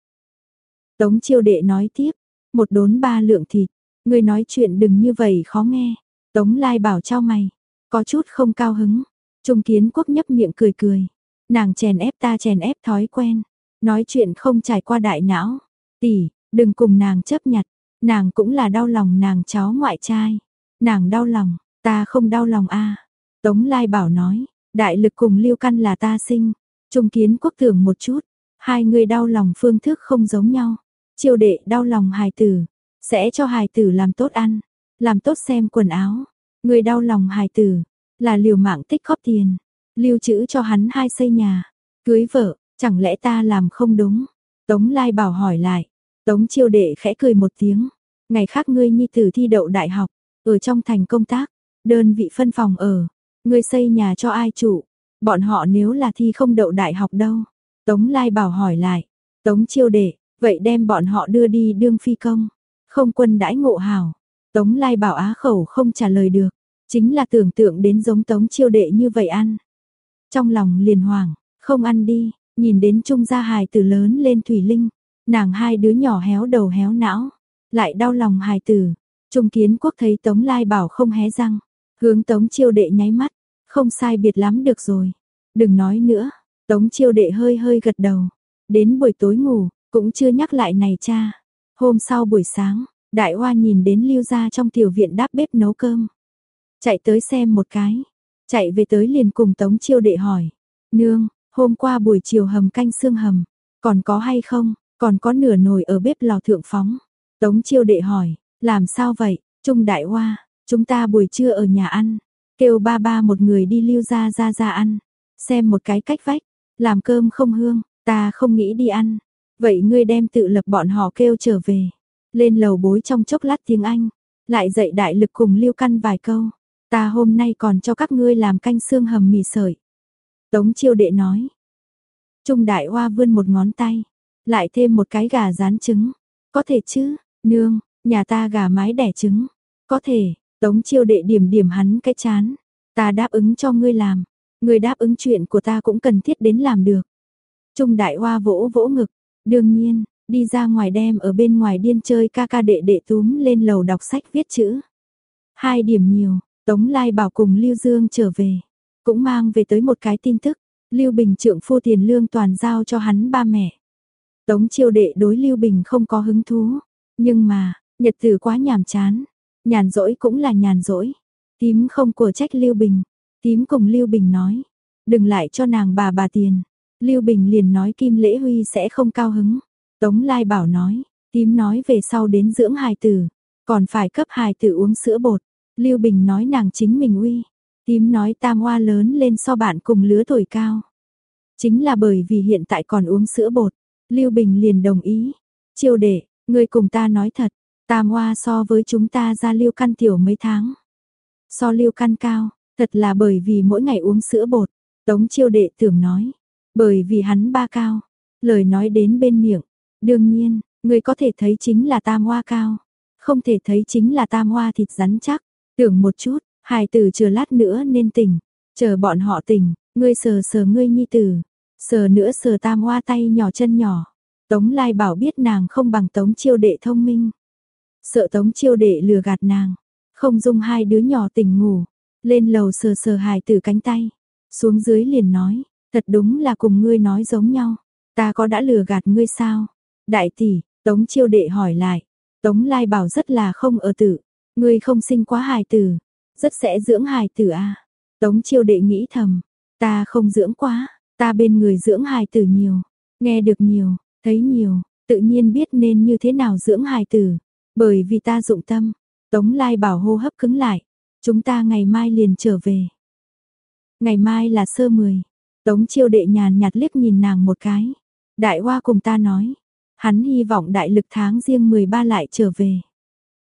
Tống Chiêu Đệ nói tiếp, một đốn ba lượng thịt. Ngươi nói chuyện đừng như vậy khó nghe. Tống Lai bảo trao mày, có chút không cao hứng. Trung kiến quốc nhấp miệng cười cười. Nàng chèn ép ta chèn ép thói quen. Nói chuyện không trải qua đại não. Tỷ, đừng cùng nàng chấp nhặt. Nàng cũng là đau lòng nàng cháu ngoại trai. Nàng đau lòng, ta không đau lòng a. Tống Lai bảo nói, đại lực cùng Lưu Căn là ta sinh. Trung kiến quốc tưởng một chút, hai người đau lòng phương thức không giống nhau. triều đệ đau lòng hài tử, sẽ cho hài tử làm tốt ăn, làm tốt xem quần áo. Người đau lòng hài tử, là liều mạng tích góp tiền, lưu trữ cho hắn hai xây nhà, cưới vợ, chẳng lẽ ta làm không đúng? Tống Lai bảo hỏi lại, Tống chiêu đệ khẽ cười một tiếng, ngày khác ngươi nhi tử thi đậu đại học, ở trong thành công tác, đơn vị phân phòng ở, ngươi xây nhà cho ai chủ, bọn họ nếu là thi không đậu đại học đâu? Tống Lai bảo hỏi lại, Tống chiêu đệ, vậy đem bọn họ đưa đi đương phi công, không quân đãi ngộ hào. Tống Lai bảo á khẩu không trả lời được, chính là tưởng tượng đến giống Tống chiêu đệ như vậy ăn. Trong lòng liền hoàng, không ăn đi, nhìn đến trung gia hài tử lớn lên Thủy Linh, nàng hai đứa nhỏ héo đầu héo não, lại đau lòng hài tử. Trung kiến quốc thấy Tống Lai bảo không hé răng, hướng Tống chiêu đệ nháy mắt, không sai biệt lắm được rồi, đừng nói nữa, Tống chiêu đệ hơi hơi gật đầu, đến buổi tối ngủ, cũng chưa nhắc lại này cha. Hôm sau buổi sáng, Đại Hoa nhìn đến Lưu gia trong tiểu viện đáp bếp nấu cơm. Chạy tới xem một cái, chạy về tới liền cùng Tống Chiêu đệ hỏi, "Nương, hôm qua buổi chiều hầm canh xương hầm, còn có hay không? Còn có nửa nồi ở bếp lò thượng phóng." Tống Chiêu đệ hỏi, "Làm sao vậy?" Trung Đại Hoa, "Chúng ta buổi trưa ở nhà ăn, kêu ba ba một người đi Lưu gia ra ra ăn, xem một cái cách vách, làm cơm không hương, ta không nghĩ đi ăn." Vậy ngươi đem tự lập bọn họ kêu trở về. Lên lầu bối trong chốc lát tiếng Anh, lại dạy đại lực cùng lưu căn vài câu. Ta hôm nay còn cho các ngươi làm canh xương hầm mì sợi. Tống chiêu đệ nói. Trung đại hoa vươn một ngón tay, lại thêm một cái gà rán trứng. Có thể chứ, nương, nhà ta gà mái đẻ trứng. Có thể, tống chiêu đệ điểm điểm hắn cái chán. Ta đáp ứng cho ngươi làm, ngươi đáp ứng chuyện của ta cũng cần thiết đến làm được. Trung đại hoa vỗ vỗ ngực, đương nhiên, đi ra ngoài đem ở bên ngoài điên chơi ca ca đệ đệ túm lên lầu đọc sách viết chữ. Hai điểm nhiều, Tống Lai bảo cùng Lưu Dương trở về, cũng mang về tới một cái tin tức, Lưu Bình trượng phu tiền lương toàn giao cho hắn ba mẹ. Tống chiêu đệ đối Lưu Bình không có hứng thú, nhưng mà, nhật tử quá nhàm chán, nhàn rỗi cũng là nhàn rỗi. Tím không của trách Lưu Bình, tím cùng Lưu Bình nói, đừng lại cho nàng bà bà tiền. Lưu Bình liền nói Kim Lễ Huy sẽ không cao hứng. Tống Lai Bảo nói, tím nói về sau đến dưỡng hài tử, còn phải cấp hài tử uống sữa bột. Lưu Bình nói nàng chính mình uy. Tím nói tam hoa lớn lên so bạn cùng lứa tuổi cao. Chính là bởi vì hiện tại còn uống sữa bột. Lưu Bình liền đồng ý. Chiêu đệ, người cùng ta nói thật, tam hoa so với chúng ta ra lưu căn tiểu mấy tháng. So lưu căn cao, thật là bởi vì mỗi ngày uống sữa bột. Tống chiêu đệ tưởng nói, bởi vì hắn ba cao. Lời nói đến bên miệng, Đương nhiên, người có thể thấy chính là tam hoa cao, không thể thấy chính là tam hoa thịt rắn chắc. Tưởng một chút, hài tử chờ lát nữa nên tỉnh, chờ bọn họ tỉnh, ngươi sờ sờ ngươi nhi tử, sờ nữa sờ tam hoa tay nhỏ chân nhỏ. Tống Lai bảo biết nàng không bằng Tống Chiêu Đệ thông minh. Sợ Tống Chiêu Đệ lừa gạt nàng, không dung hai đứa nhỏ tỉnh ngủ, lên lầu sờ sờ hài tử cánh tay, xuống dưới liền nói, thật đúng là cùng ngươi nói giống nhau, ta có đã lừa gạt ngươi sao? Đại tỷ, Tống Chiêu Đệ hỏi lại, Tống Lai bảo rất là không ở tử, ngươi không sinh quá hài tử, rất sẽ dưỡng hài tử a. À? Tống Chiêu Đệ nghĩ thầm, ta không dưỡng quá, ta bên người dưỡng hài tử nhiều, nghe được nhiều, thấy nhiều, tự nhiên biết nên như thế nào dưỡng hài tử, bởi vì ta dụng tâm. Tống Lai bảo hô hấp cứng lại, chúng ta ngày mai liền trở về. Ngày mai là sơ mười. Tống Chiêu Đệ nhàn nhạt liếc nhìn nàng một cái. Đại Hoa cùng ta nói, hắn hy vọng đại lực tháng riêng 13 lại trở về.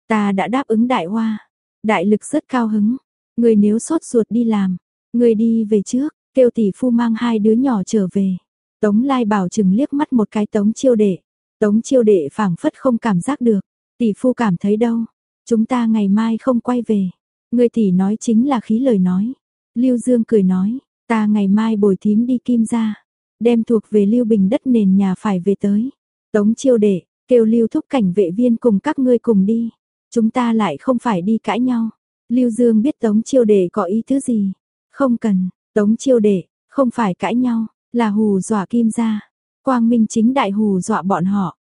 Ta đã đáp ứng Đại Hoa. Đại lực rất cao hứng, người nếu sốt ruột đi làm, người đi về trước, kêu tỷ phu mang hai đứa nhỏ trở về. Tống Lai bảo chừng liếc mắt một cái Tống Chiêu Đệ. Tống Chiêu Đệ phảng phất không cảm giác được, tỷ phu cảm thấy đâu, chúng ta ngày mai không quay về. Người tỷ nói chính là khí lời nói. Lưu Dương cười nói, ta ngày mai bồi thím đi kim ra, đem thuộc về Lưu Bình đất nền nhà phải về tới. Tống Chiêu Đệ, kêu Lưu thúc cảnh vệ viên cùng các ngươi cùng đi. Chúng ta lại không phải đi cãi nhau. Lưu Dương biết Tống Chiêu Đệ có ý thứ gì. Không cần, Tống Chiêu Đệ, không phải cãi nhau, là hù dọa kim gia. Quang Minh chính đại hù dọa bọn họ.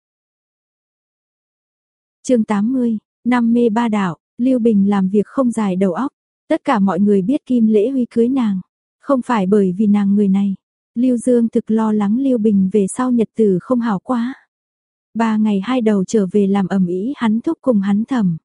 chương 80, năm mê ba đạo, Lưu Bình làm việc không dài đầu óc. Tất cả mọi người biết Kim Lễ Huy cưới nàng. Không phải bởi vì nàng người này. Lưu Dương thực lo lắng Lưu Bình về sau nhật tử không hảo quá. Ba ngày hai đầu trở về làm ẩm ý hắn thúc cùng hắn thầm.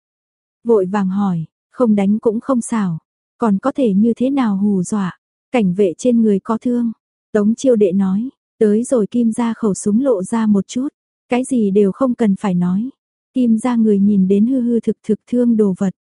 Vội vàng hỏi, không đánh cũng không xảo. Còn có thể như thế nào hù dọa. Cảnh vệ trên người có thương. Tống chiêu đệ nói, tới rồi kim ra khẩu súng lộ ra một chút. Cái gì đều không cần phải nói. Kim ra người nhìn đến hư hư thực thực thương đồ vật.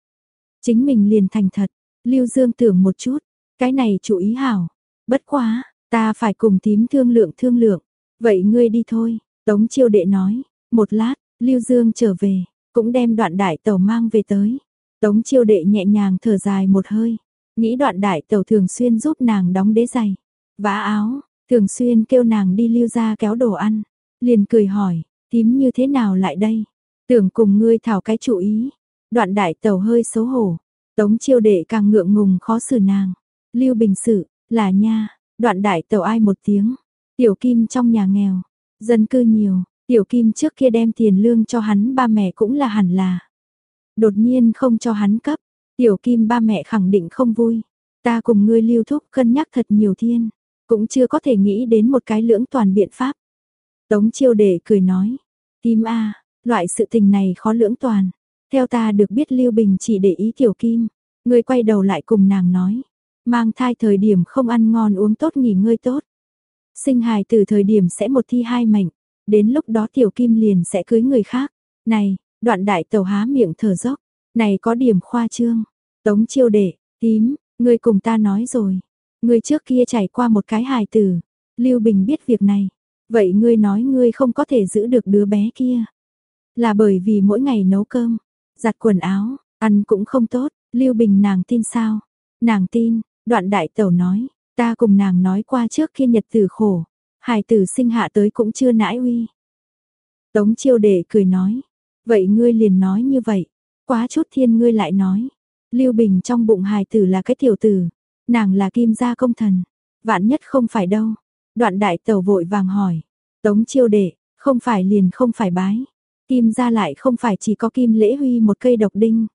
Chính mình liền thành thật. Lưu Dương tưởng một chút. Cái này chủ ý hảo. Bất quá, ta phải cùng tím thương lượng thương lượng. Vậy ngươi đi thôi. Tống chiêu đệ nói. Một lát, Lưu Dương trở về, cũng đem đoạn đại tàu mang về tới. Tống chiêu đệ nhẹ nhàng thở dài một hơi, nghĩ đoạn đại tàu thường xuyên giúp nàng đóng đế giày, vá áo, thường xuyên kêu nàng đi lưu ra kéo đồ ăn. Liền cười hỏi, tím như thế nào lại đây? Tưởng cùng ngươi thảo cái chủ ý. Đoạn đại tàu hơi xấu hổ, tống chiêu đệ càng ngượng ngùng khó xử nàng. Lưu bình sự, là nha, đoạn đại tàu ai một tiếng. Tiểu kim trong nhà nghèo, dân cư nhiều, Tiểu Kim trước kia đem tiền lương cho hắn ba mẹ cũng là hẳn là. Đột nhiên không cho hắn cấp, Tiểu Kim ba mẹ khẳng định không vui. Ta cùng ngươi lưu thúc cân nhắc thật nhiều thiên, cũng chưa có thể nghĩ đến một cái lưỡng toàn biện pháp. Tống chiêu để cười nói, Kim A, loại sự tình này khó lưỡng toàn. Theo ta được biết Lưu Bình chỉ để ý Tiểu Kim, ngươi quay đầu lại cùng nàng nói. Mang thai thời điểm không ăn ngon uống tốt nghỉ ngơi tốt. Sinh hài từ thời điểm sẽ một thi hai mệnh. Đến lúc đó tiểu kim liền sẽ cưới người khác. Này, đoạn đại tàu há miệng thở dốc. Này có điểm khoa trương. Tống chiêu đệ, tím, ngươi cùng ta nói rồi. Ngươi trước kia trải qua một cái hài tử. Lưu Bình biết việc này. Vậy ngươi nói ngươi không có thể giữ được đứa bé kia. Là bởi vì mỗi ngày nấu cơm, giặt quần áo, ăn cũng không tốt. Lưu Bình nàng tin sao? Nàng tin, đoạn đại tẩu nói, ta cùng nàng nói qua trước kia nhật tử khổ, Hài tử sinh hạ tới cũng chưa nãi uy. Tống chiêu đệ cười nói. Vậy ngươi liền nói như vậy. Quá chút thiên ngươi lại nói. Lưu Bình trong bụng hài tử là cái tiểu tử. Nàng là kim gia công thần. Vạn nhất không phải đâu. Đoạn đại tẩu vội vàng hỏi. Tống chiêu đệ, không phải liền không phải bái. Kim gia lại không phải chỉ có kim lễ huy một cây độc đinh.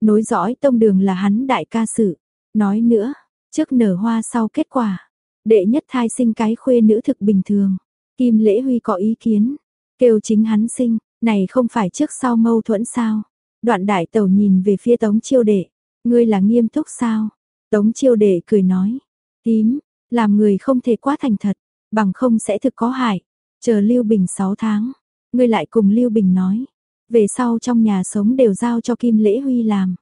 Nối dõi tông đường là hắn đại ca sự. Nói nữa, trước nở hoa sau kết quả. Đệ nhất thai sinh cái khuê nữ thực bình thường. Kim Lễ Huy có ý kiến, kêu chính hắn sinh, này không phải trước sau mâu thuẫn sao? Đoạn đại tẩu nhìn về phía Tống Chiêu Đệ, ngươi là nghiêm túc sao? Tống Chiêu Đệ cười nói, tím, làm người không thể quá thành thật, bằng không sẽ thực có hại. Chờ Lưu Bình 6 tháng, ngươi lại cùng Lưu Bình nói, về sau trong nhà sống đều giao cho Kim Lễ Huy làm.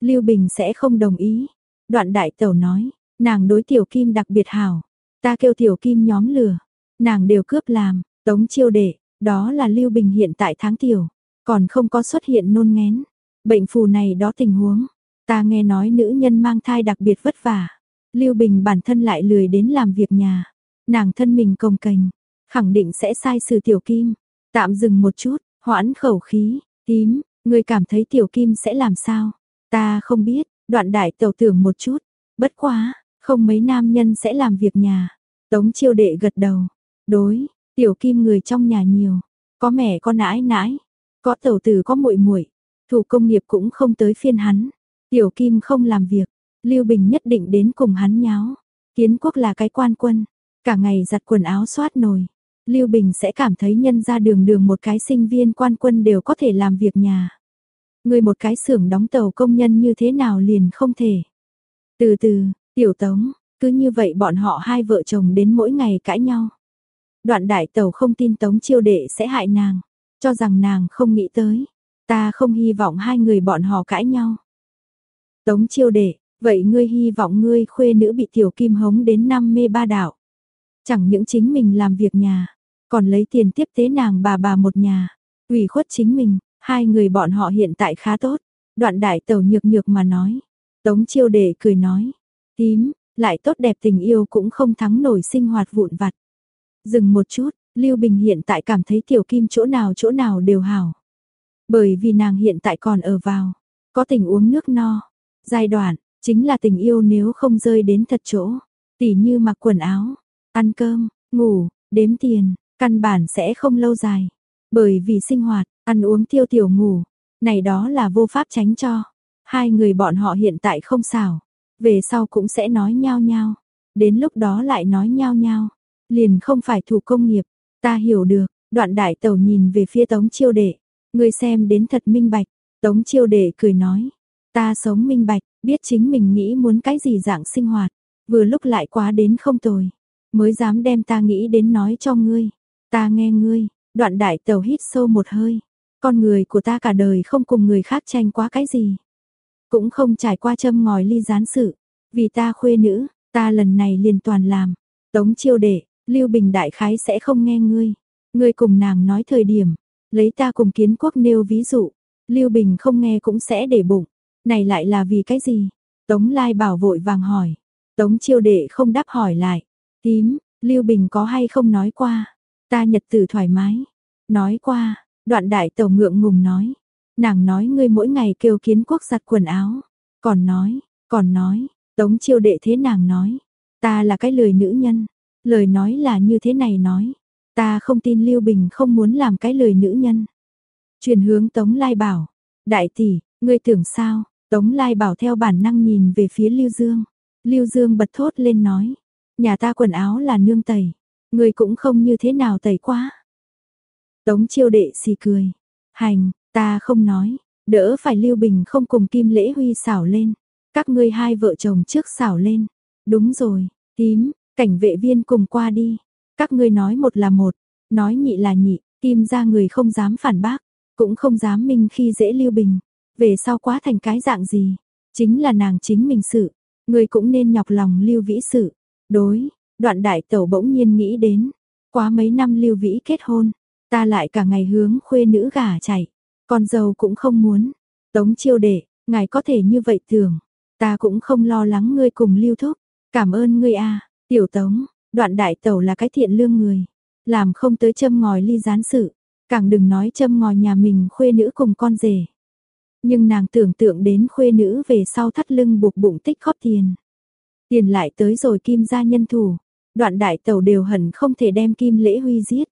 Lưu Bình sẽ không đồng ý. Đoạn đại tẩu nói, Nàng đối tiểu kim đặc biệt hảo, ta kêu tiểu kim nhóm lửa, nàng đều cướp làm, tống chiêu đệ, đó là Lưu Bình hiện tại tháng tiểu, còn không có xuất hiện nôn ngén. Bệnh phù này đó tình huống, ta nghe nói nữ nhân mang thai đặc biệt vất vả. Lưu Bình bản thân lại lười đến làm việc nhà, nàng thân mình công cành, khẳng định sẽ sai xử tiểu kim. Tạm dừng một chút, hoãn khẩu khí, tím, ngươi cảm thấy tiểu kim sẽ làm sao? Ta không biết, đoạn đại tẩu tưởng một chút, bất quá, không mấy nam nhân sẽ làm việc nhà. Tống chiêu đệ gật đầu, đối, tiểu kim người trong nhà nhiều, có mẹ có nãi nãi, có tẩu tử có muội muội, thủ công nghiệp cũng không tới phiên hắn. Tiểu kim không làm việc, Lưu Bình nhất định đến cùng hắn nháo. Kiến quốc là cái quan quân, cả ngày giặt quần áo xoát nồi. Lưu Bình sẽ cảm thấy nhân ra đường đường một cái sinh viên quan quân đều có thể làm việc nhà. Người một cái xưởng đóng tàu công nhân như thế nào liền không thể. Từ từ, tiểu tống, cứ như vậy bọn họ hai vợ chồng đến mỗi ngày cãi nhau. Đoạn đại tàu không tin tống chiêu đệ sẽ hại nàng, cho rằng nàng không nghĩ tới. Ta không hy vọng hai người bọn họ cãi nhau. Tống chiêu đệ, vậy ngươi hy vọng ngươi khuê nữ bị tiểu kim hống đến năm mê ba đạo. Chẳng những chính mình làm việc nhà, còn lấy tiền tiếp tế nàng bà bà một nhà, ủy khuất chính mình, hai người bọn họ hiện tại khá tốt. Đoạn đại tàu nhược nhược mà nói. Tống chiêu đệ cười nói. Tím, lại tốt đẹp tình yêu cũng không thắng nổi sinh hoạt vụn vặt. Dừng một chút, Lưu Bình hiện tại cảm thấy tiểu kim chỗ nào chỗ nào đều hảo. Bởi vì nàng hiện tại còn ở vào, có tình uống nước no. Giai đoạn, chính là tình yêu nếu không rơi đến thật chỗ. Tỉ như mặc quần áo, ăn cơm, ngủ, đếm tiền, căn bản sẽ không lâu dài. Bởi vì sinh hoạt, ăn uống tiêu tiểu ngủ, này đó là vô pháp tránh cho. Hai người bọn họ hiện tại không xảo, về sau cũng sẽ nói nhau nhau. Đến lúc đó lại nói nhau nhau, liền không phải thủ công nghiệp. Ta hiểu được, đoạn đại tẩu nhìn về phía tống chiêu đệ, người xem đến thật minh bạch. Tống chiêu đệ cười nói, ta sống minh bạch, biết chính mình nghĩ muốn cái gì dạng sinh hoạt, vừa lúc lại quá đến không tồi, mới dám đem ta nghĩ đến nói cho ngươi. Ta nghe ngươi, đoạn đại tẩu hít sâu một hơi, con người của ta cả đời không cùng người khác tranh quá cái gì. Cũng không trải qua châm ngòi ly gián sự, vì ta khuê nữ, ta lần này liền toàn làm. Tống chiêu đệ, Lưu Bình đại khái sẽ không nghe ngươi. Ngươi cùng nàng nói thời điểm, lấy ta cùng kiến quốc nêu ví dụ, Lưu Bình không nghe cũng sẽ để bụng. Này lại là vì cái gì? Tống Lai bảo vội vàng hỏi. Tống chiêu đệ không đáp hỏi lại. Tím, Lưu Bình có hay không nói qua? Ta nhật tử thoải mái. Nói qua, đoạn đại tàu ngượng ngùng nói. Nàng nói ngươi mỗi ngày kêu kiến quốc giặt quần áo. Còn nói, còn nói, tống chiêu đệ thế nàng nói. Ta là cái lời nữ nhân. Lời nói là như thế này nói. Ta không tin Lưu Bình không muốn làm cái lời nữ nhân. Truyền hướng Tống Lai bảo. Đại tỷ, ngươi tưởng sao? Tống Lai bảo theo bản năng nhìn về phía Lưu Dương. Lưu Dương bật thốt lên nói. Nhà ta quần áo là nương tẩy. Ngươi cũng không như thế nào tẩy quá. Tống chiêu đệ xì cười. Hành, ta không nói. Đỡ phải Lưu Bình không cùng Kim Lễ Huy xảo lên. Các ngươi hai vợ chồng trước xảo lên. Đúng rồi, tím, cảnh vệ viên cùng qua đi. Các ngươi nói một là một, nói nhị là nhị, Kim ra người không dám phản bác, cũng không dám minh khi dễ Lưu Bình. Về sau quá thành cái dạng gì, chính là nàng chính mình sự, người cũng nên nhọc lòng Lưu Vĩ sự. Đối, đoạn đại tẩu bỗng nhiên nghĩ đến, quá mấy năm Lưu Vĩ kết hôn, ta lại cả ngày hướng khuê nữ gả chạy, con dâu cũng không muốn. Tống chiêu đệ, ngài có thể như vậy tưởng, ta cũng không lo lắng ngươi cùng Lưu Thúc, cảm ơn ngươi a, tiểu Tống, đoạn đại tẩu là cái thiện lương người, làm không tới châm ngòi ly gián sự, càng đừng nói châm ngòi nhà mình khuê nữ cùng con rể. Nhưng nàng tưởng tượng đến khuê nữ về sau thắt lưng buộc bụng tích góp tiền. Tiền lại tới rồi kim gia nhân thủ, đoạn đại tẩu đều hẳn không thể đem kim lễ huy giết.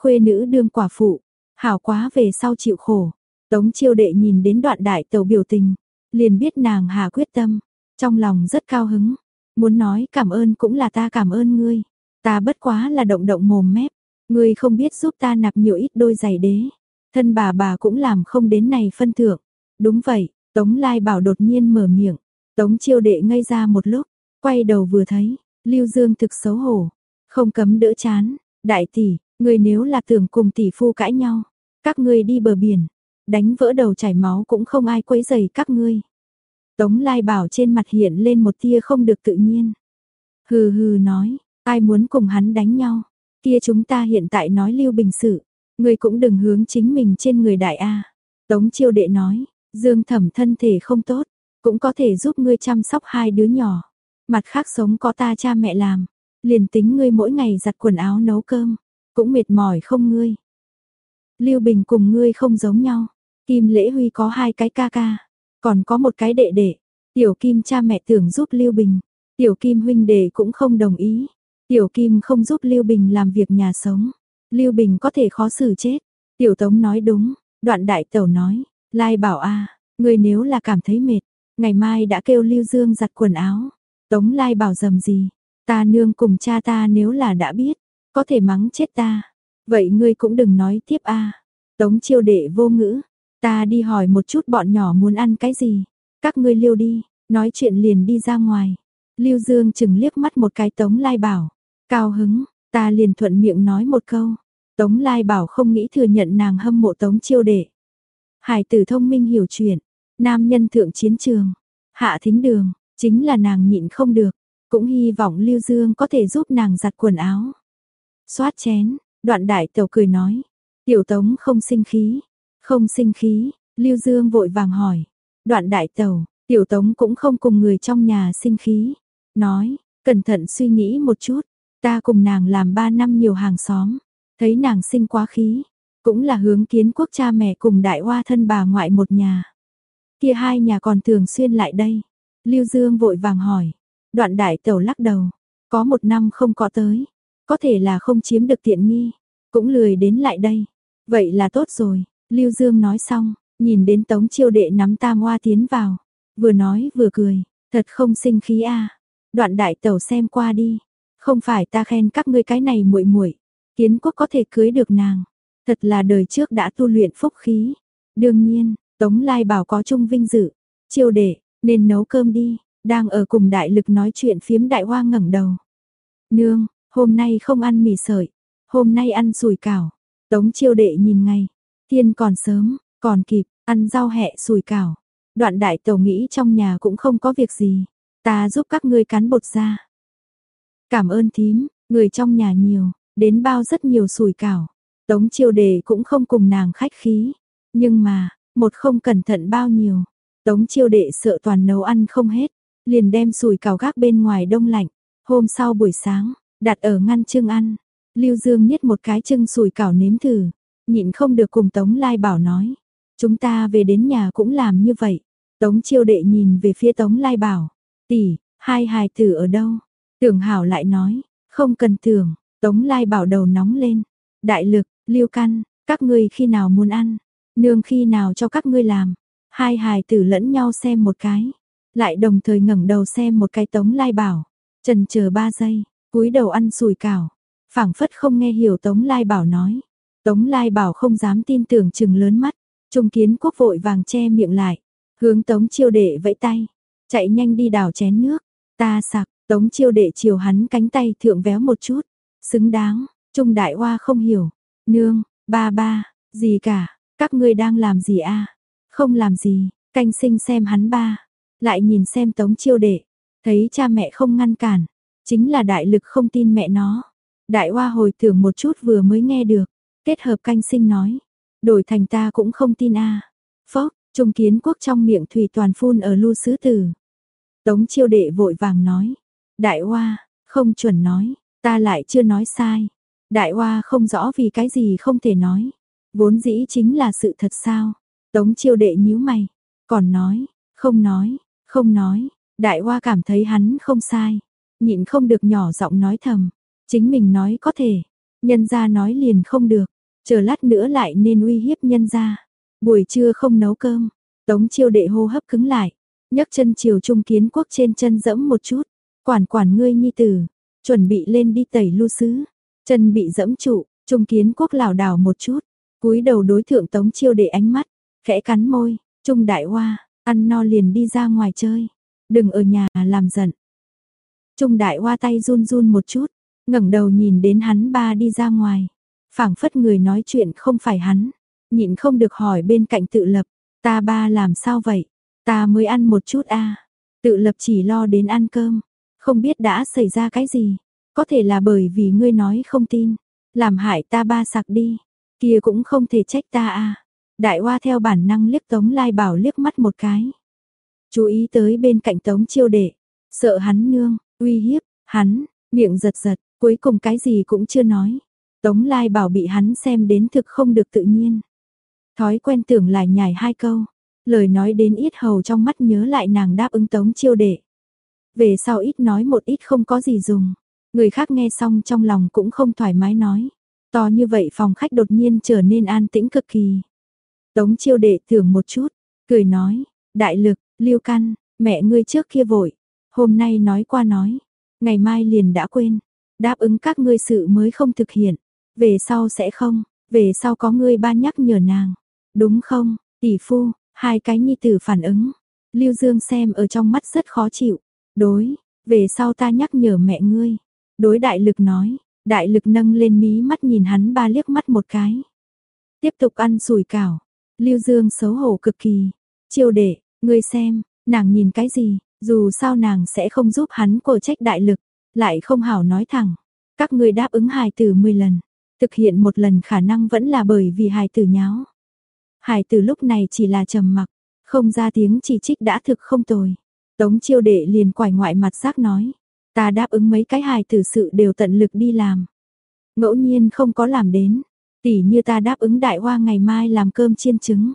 Khuê nữ đương quả phụ, hảo quá về sau chịu khổ. Tống chiêu đệ nhìn đến đoạn đại tàu biểu tình, liền biết nàng hà quyết tâm, trong lòng rất cao hứng. Muốn nói cảm ơn cũng là ta cảm ơn ngươi, ta bất quá là động động mồm mép, ngươi không biết giúp ta nạp nhiều ít đôi giày đế. Thân bà bà cũng làm không đến này phân thượng. Đúng vậy, Tống Lai Bảo đột nhiên mở miệng. Tống chiêu đệ ngây ra một lúc, quay đầu vừa thấy, Lưu Dương thực xấu hổ, không cấm đỡ chán. Đại tỷ, người nếu là tưởng cùng tỷ phu cãi nhau, các ngươi đi bờ biển, đánh vỡ đầu chảy máu cũng không ai quấy rầy các ngươi. Tống Lai Bảo trên mặt hiện lên một tia không được tự nhiên. Hừ hừ nói, ai muốn cùng hắn đánh nhau, kia chúng ta hiện tại nói Lưu Bình sự, người cũng đừng hướng chính mình trên người đại A. Tống chiêu đệ nói, Dương thẩm thân thể không tốt, cũng có thể giúp ngươi chăm sóc hai đứa nhỏ. Mặt khác sống có ta cha mẹ làm, liền tính ngươi mỗi ngày giặt quần áo nấu cơm, cũng mệt mỏi không ngươi. Lưu Bình cùng ngươi không giống nhau, Kim Lễ Huy có hai cái ca ca, còn có một cái đệ đệ. Tiểu Kim cha mẹ tưởng giúp Lưu Bình, Tiểu Kim huynh đệ cũng không đồng ý. Tiểu Kim không giúp Lưu Bình làm việc nhà sống, Lưu Bình có thể khó xử chết. Tiểu Tống nói đúng, đoạn đại tẩu nói, Lai bảo a, người nếu là cảm thấy mệt, ngày mai đã kêu Lưu Dương giặt quần áo. Tống Lai bảo dầm gì, ta nương cùng cha ta nếu là đã biết, có thể mắng chết ta. Vậy ngươi cũng đừng nói tiếp a. Tống chiêu đệ vô ngữ, ta đi hỏi một chút bọn nhỏ muốn ăn cái gì. Các ngươi liêu đi, nói chuyện liền đi ra ngoài. Lưu Dương chừng liếc mắt một cái Tống Lai bảo, cao hứng, ta liền thuận miệng nói một câu. Tống Lai bảo không nghĩ thừa nhận nàng hâm mộ Tống chiêu đệ. Hải tử thông minh hiểu chuyện, nam nhân thượng chiến trường, hạ thính đường, chính là nàng nhịn không được, cũng hy vọng Lưu Dương có thể giúp nàng giặt quần áo. Xoát chén, đoạn đại tàu cười nói, tiểu tống không sinh khí, không sinh khí, Lưu Dương vội vàng hỏi, đoạn đại tàu, tiểu tống cũng không cùng người trong nhà sinh khí, nói, cẩn thận suy nghĩ một chút, ta cùng nàng làm ba năm nhiều hàng xóm, thấy nàng sinh quá khí, cũng là hướng kiến quốc cha mẹ cùng đại hoa thân bà ngoại một nhà. Kia hai nhà còn thường xuyên lại đây. Lưu Dương vội vàng hỏi. Đoạn đại tàu lắc đầu. Có một năm không có tới. Có thể là không chiếm được tiện nghi. Cũng lười đến lại đây. Vậy là tốt rồi. Lưu Dương nói xong. Nhìn đến tống chiêu đệ nắm tam hoa tiến vào. Vừa nói vừa cười. Thật không sinh khí a Đoạn đại tẩu xem qua đi. Không phải ta khen các ngươi cái này muội muội Kiến quốc có thể cưới được nàng. Thật là đời trước đã tu luyện phúc khí. Đương nhiên, Tống Lai bảo có chung vinh dự. Chiêu đệ, nên nấu cơm đi. Đang ở cùng đại lực nói chuyện phiếm đại hoa ngẩng đầu. Nương, hôm nay không ăn mì sợi. Hôm nay ăn sủi cảo. Tống chiêu đệ nhìn ngay. Thiên còn sớm, còn kịp, ăn rau hẹ sủi cảo. Đoạn đại tàu nghĩ trong nhà cũng không có việc gì. Ta giúp các ngươi cán bột ra. Cảm ơn thím, người trong nhà nhiều, đến bao rất nhiều sủi cảo. Tống chiêu đề cũng không cùng nàng khách khí. Nhưng mà, một không cẩn thận bao nhiêu. Tống chiêu đệ sợ toàn nấu ăn không hết. Liền đem sùi cào gác bên ngoài đông lạnh. Hôm sau buổi sáng, đặt ở ngăn trưng ăn. Lưu Dương niết một cái trưng sùi cảo nếm thử. Nhịn không được cùng Tống Lai Bảo nói. Chúng ta về đến nhà cũng làm như vậy. Tống chiêu đệ nhìn về phía Tống Lai Bảo. Tỷ, hai hài tử ở đâu? Tưởng Hảo lại nói. Không cần tưởng. Tống Lai Bảo đầu nóng lên. Đại lực, Lưu Căn, các ngươi khi nào muốn ăn? Nương khi nào cho các ngươi làm? Hai hài tử lẫn nhau xem một cái, lại đồng thời ngẩng đầu xem một cái Tống Lai Bảo. Trần chờ ba giây, cúi đầu ăn sùi cảo, phảng phất không nghe hiểu Tống Lai Bảo nói. Tống Lai Bảo không dám tin tưởng chừng lớn mắt, Trung Kiến Quốc vội vàng che miệng lại, hướng Tống Chiêu Đệ vẫy tay, chạy nhanh đi đảo chén nước. Ta sặc, Tống Chiêu Đệ chiều hắn cánh tay thượng véo một chút, xứng đáng, Trung Đại Hoa không hiểu, Nương, ba ba, gì cả, các ngươi đang làm gì a? Không làm gì, canh sinh xem hắn ba, lại nhìn xem tống chiêu đệ, thấy cha mẹ không ngăn cản, chính là đại lực không tin mẹ nó. Đại hoa hồi tưởng một chút vừa mới nghe được, kết hợp canh sinh nói, đổi thành ta cũng không tin a. Phốc, trung kiến quốc trong miệng thủy toàn phun ở lưu sứ tử. Tống chiêu đệ vội vàng nói, đại hoa, không chuẩn nói, ta lại chưa nói sai. Đại Hoa không rõ vì cái gì không thể nói. Vốn dĩ chính là sự thật sao? Tống chiêu đệ nhíu mày. Còn nói, không nói, không nói. Đại Hoa cảm thấy hắn không sai. Nhịn không được nhỏ giọng nói thầm. Chính mình nói có thể. Nhân gia nói liền không được. Chờ lát nữa lại nên uy hiếp nhân gia. Buổi trưa không nấu cơm. Tống chiêu đệ hô hấp cứng lại. nhấc chân chiều trung kiến quốc trên chân dẫm một chút. Quản quản ngươi nhi tử. Chuẩn bị lên đi tẩy lưu sứ. Chân bị dẫm trụ, Trung Kiến Quốc lảo đảo một chút, cúi đầu đối thượng Tống Chiêu đệ ánh mắt, khẽ cắn môi, Trung Đại Hoa, ăn no liền đi ra ngoài chơi, đừng ở nhà làm giận. Trung Đại Hoa tay run run một chút, ngẩng đầu nhìn đến hắn ba đi ra ngoài, phảng phất người nói chuyện không phải hắn, nhịn không được hỏi bên cạnh tự lập, ta ba làm sao vậy, ta mới ăn một chút a tự lập chỉ lo đến ăn cơm, không biết đã xảy ra cái gì. Có thể là bởi vì ngươi nói không tin, làm hại ta ba sặc đi, kia cũng không thể trách ta a. Đại Hoa theo bản năng liếc Tống Lai Bảo liếc mắt một cái. Chú ý tới bên cạnh Tống Chiêu Đệ, sợ hắn nương, uy hiếp, hắn, miệng giật giật, cuối cùng cái gì cũng chưa nói. Tống Lai bảo bị hắn xem đến thực không được tự nhiên. Thói quen tưởng lại nhảy hai câu, lời nói đến ít hầu trong mắt nhớ lại nàng đáp ứng Tống chiêu đệ. Về sau ít nói một ít không có gì dùng, người khác nghe xong trong lòng cũng không thoải mái nói. To như vậy phòng khách đột nhiên trở nên an tĩnh cực kỳ. Tống chiêu đệ tưởng một chút, cười nói, đại lực, liêu căn, mẹ ngươi trước kia vội, hôm nay nói qua nói, ngày mai liền đã quên, đáp ứng các ngươi sự mới không thực hiện, về sau sẽ không, về sau có ngươi ba nhắc nhở nàng, đúng không, tỷ phu, hai cái nhi tử phản ứng, Lưu Dương xem ở trong mắt rất khó chịu, đối, về sau ta nhắc nhở mẹ ngươi, đối đại lực nói, đại lực nâng lên mí mắt nhìn hắn ba liếc mắt một cái, tiếp tục ăn sủi cảo, Lưu Dương xấu hổ cực kỳ, chiêu đệ, ngươi xem, nàng nhìn cái gì, dù sao nàng sẽ không giúp hắn cổ trách đại lực, lại không hảo nói thẳng. Các ngươi đáp ứng hài tử 10 lần, thực hiện một lần khả năng vẫn là bởi vì hài tử nháo. Hài tử lúc này chỉ là trầm mặc, không ra tiếng chỉ trích đã thực không tồi. Tống chiêu đệ liền quải ngoại mặt giác nói, ta đáp ứng mấy cái hài tử sự đều tận lực đi làm. Ngẫu nhiên không có làm đến, tỉ như ta đáp ứng đại hoa ngày mai làm cơm chiên trứng.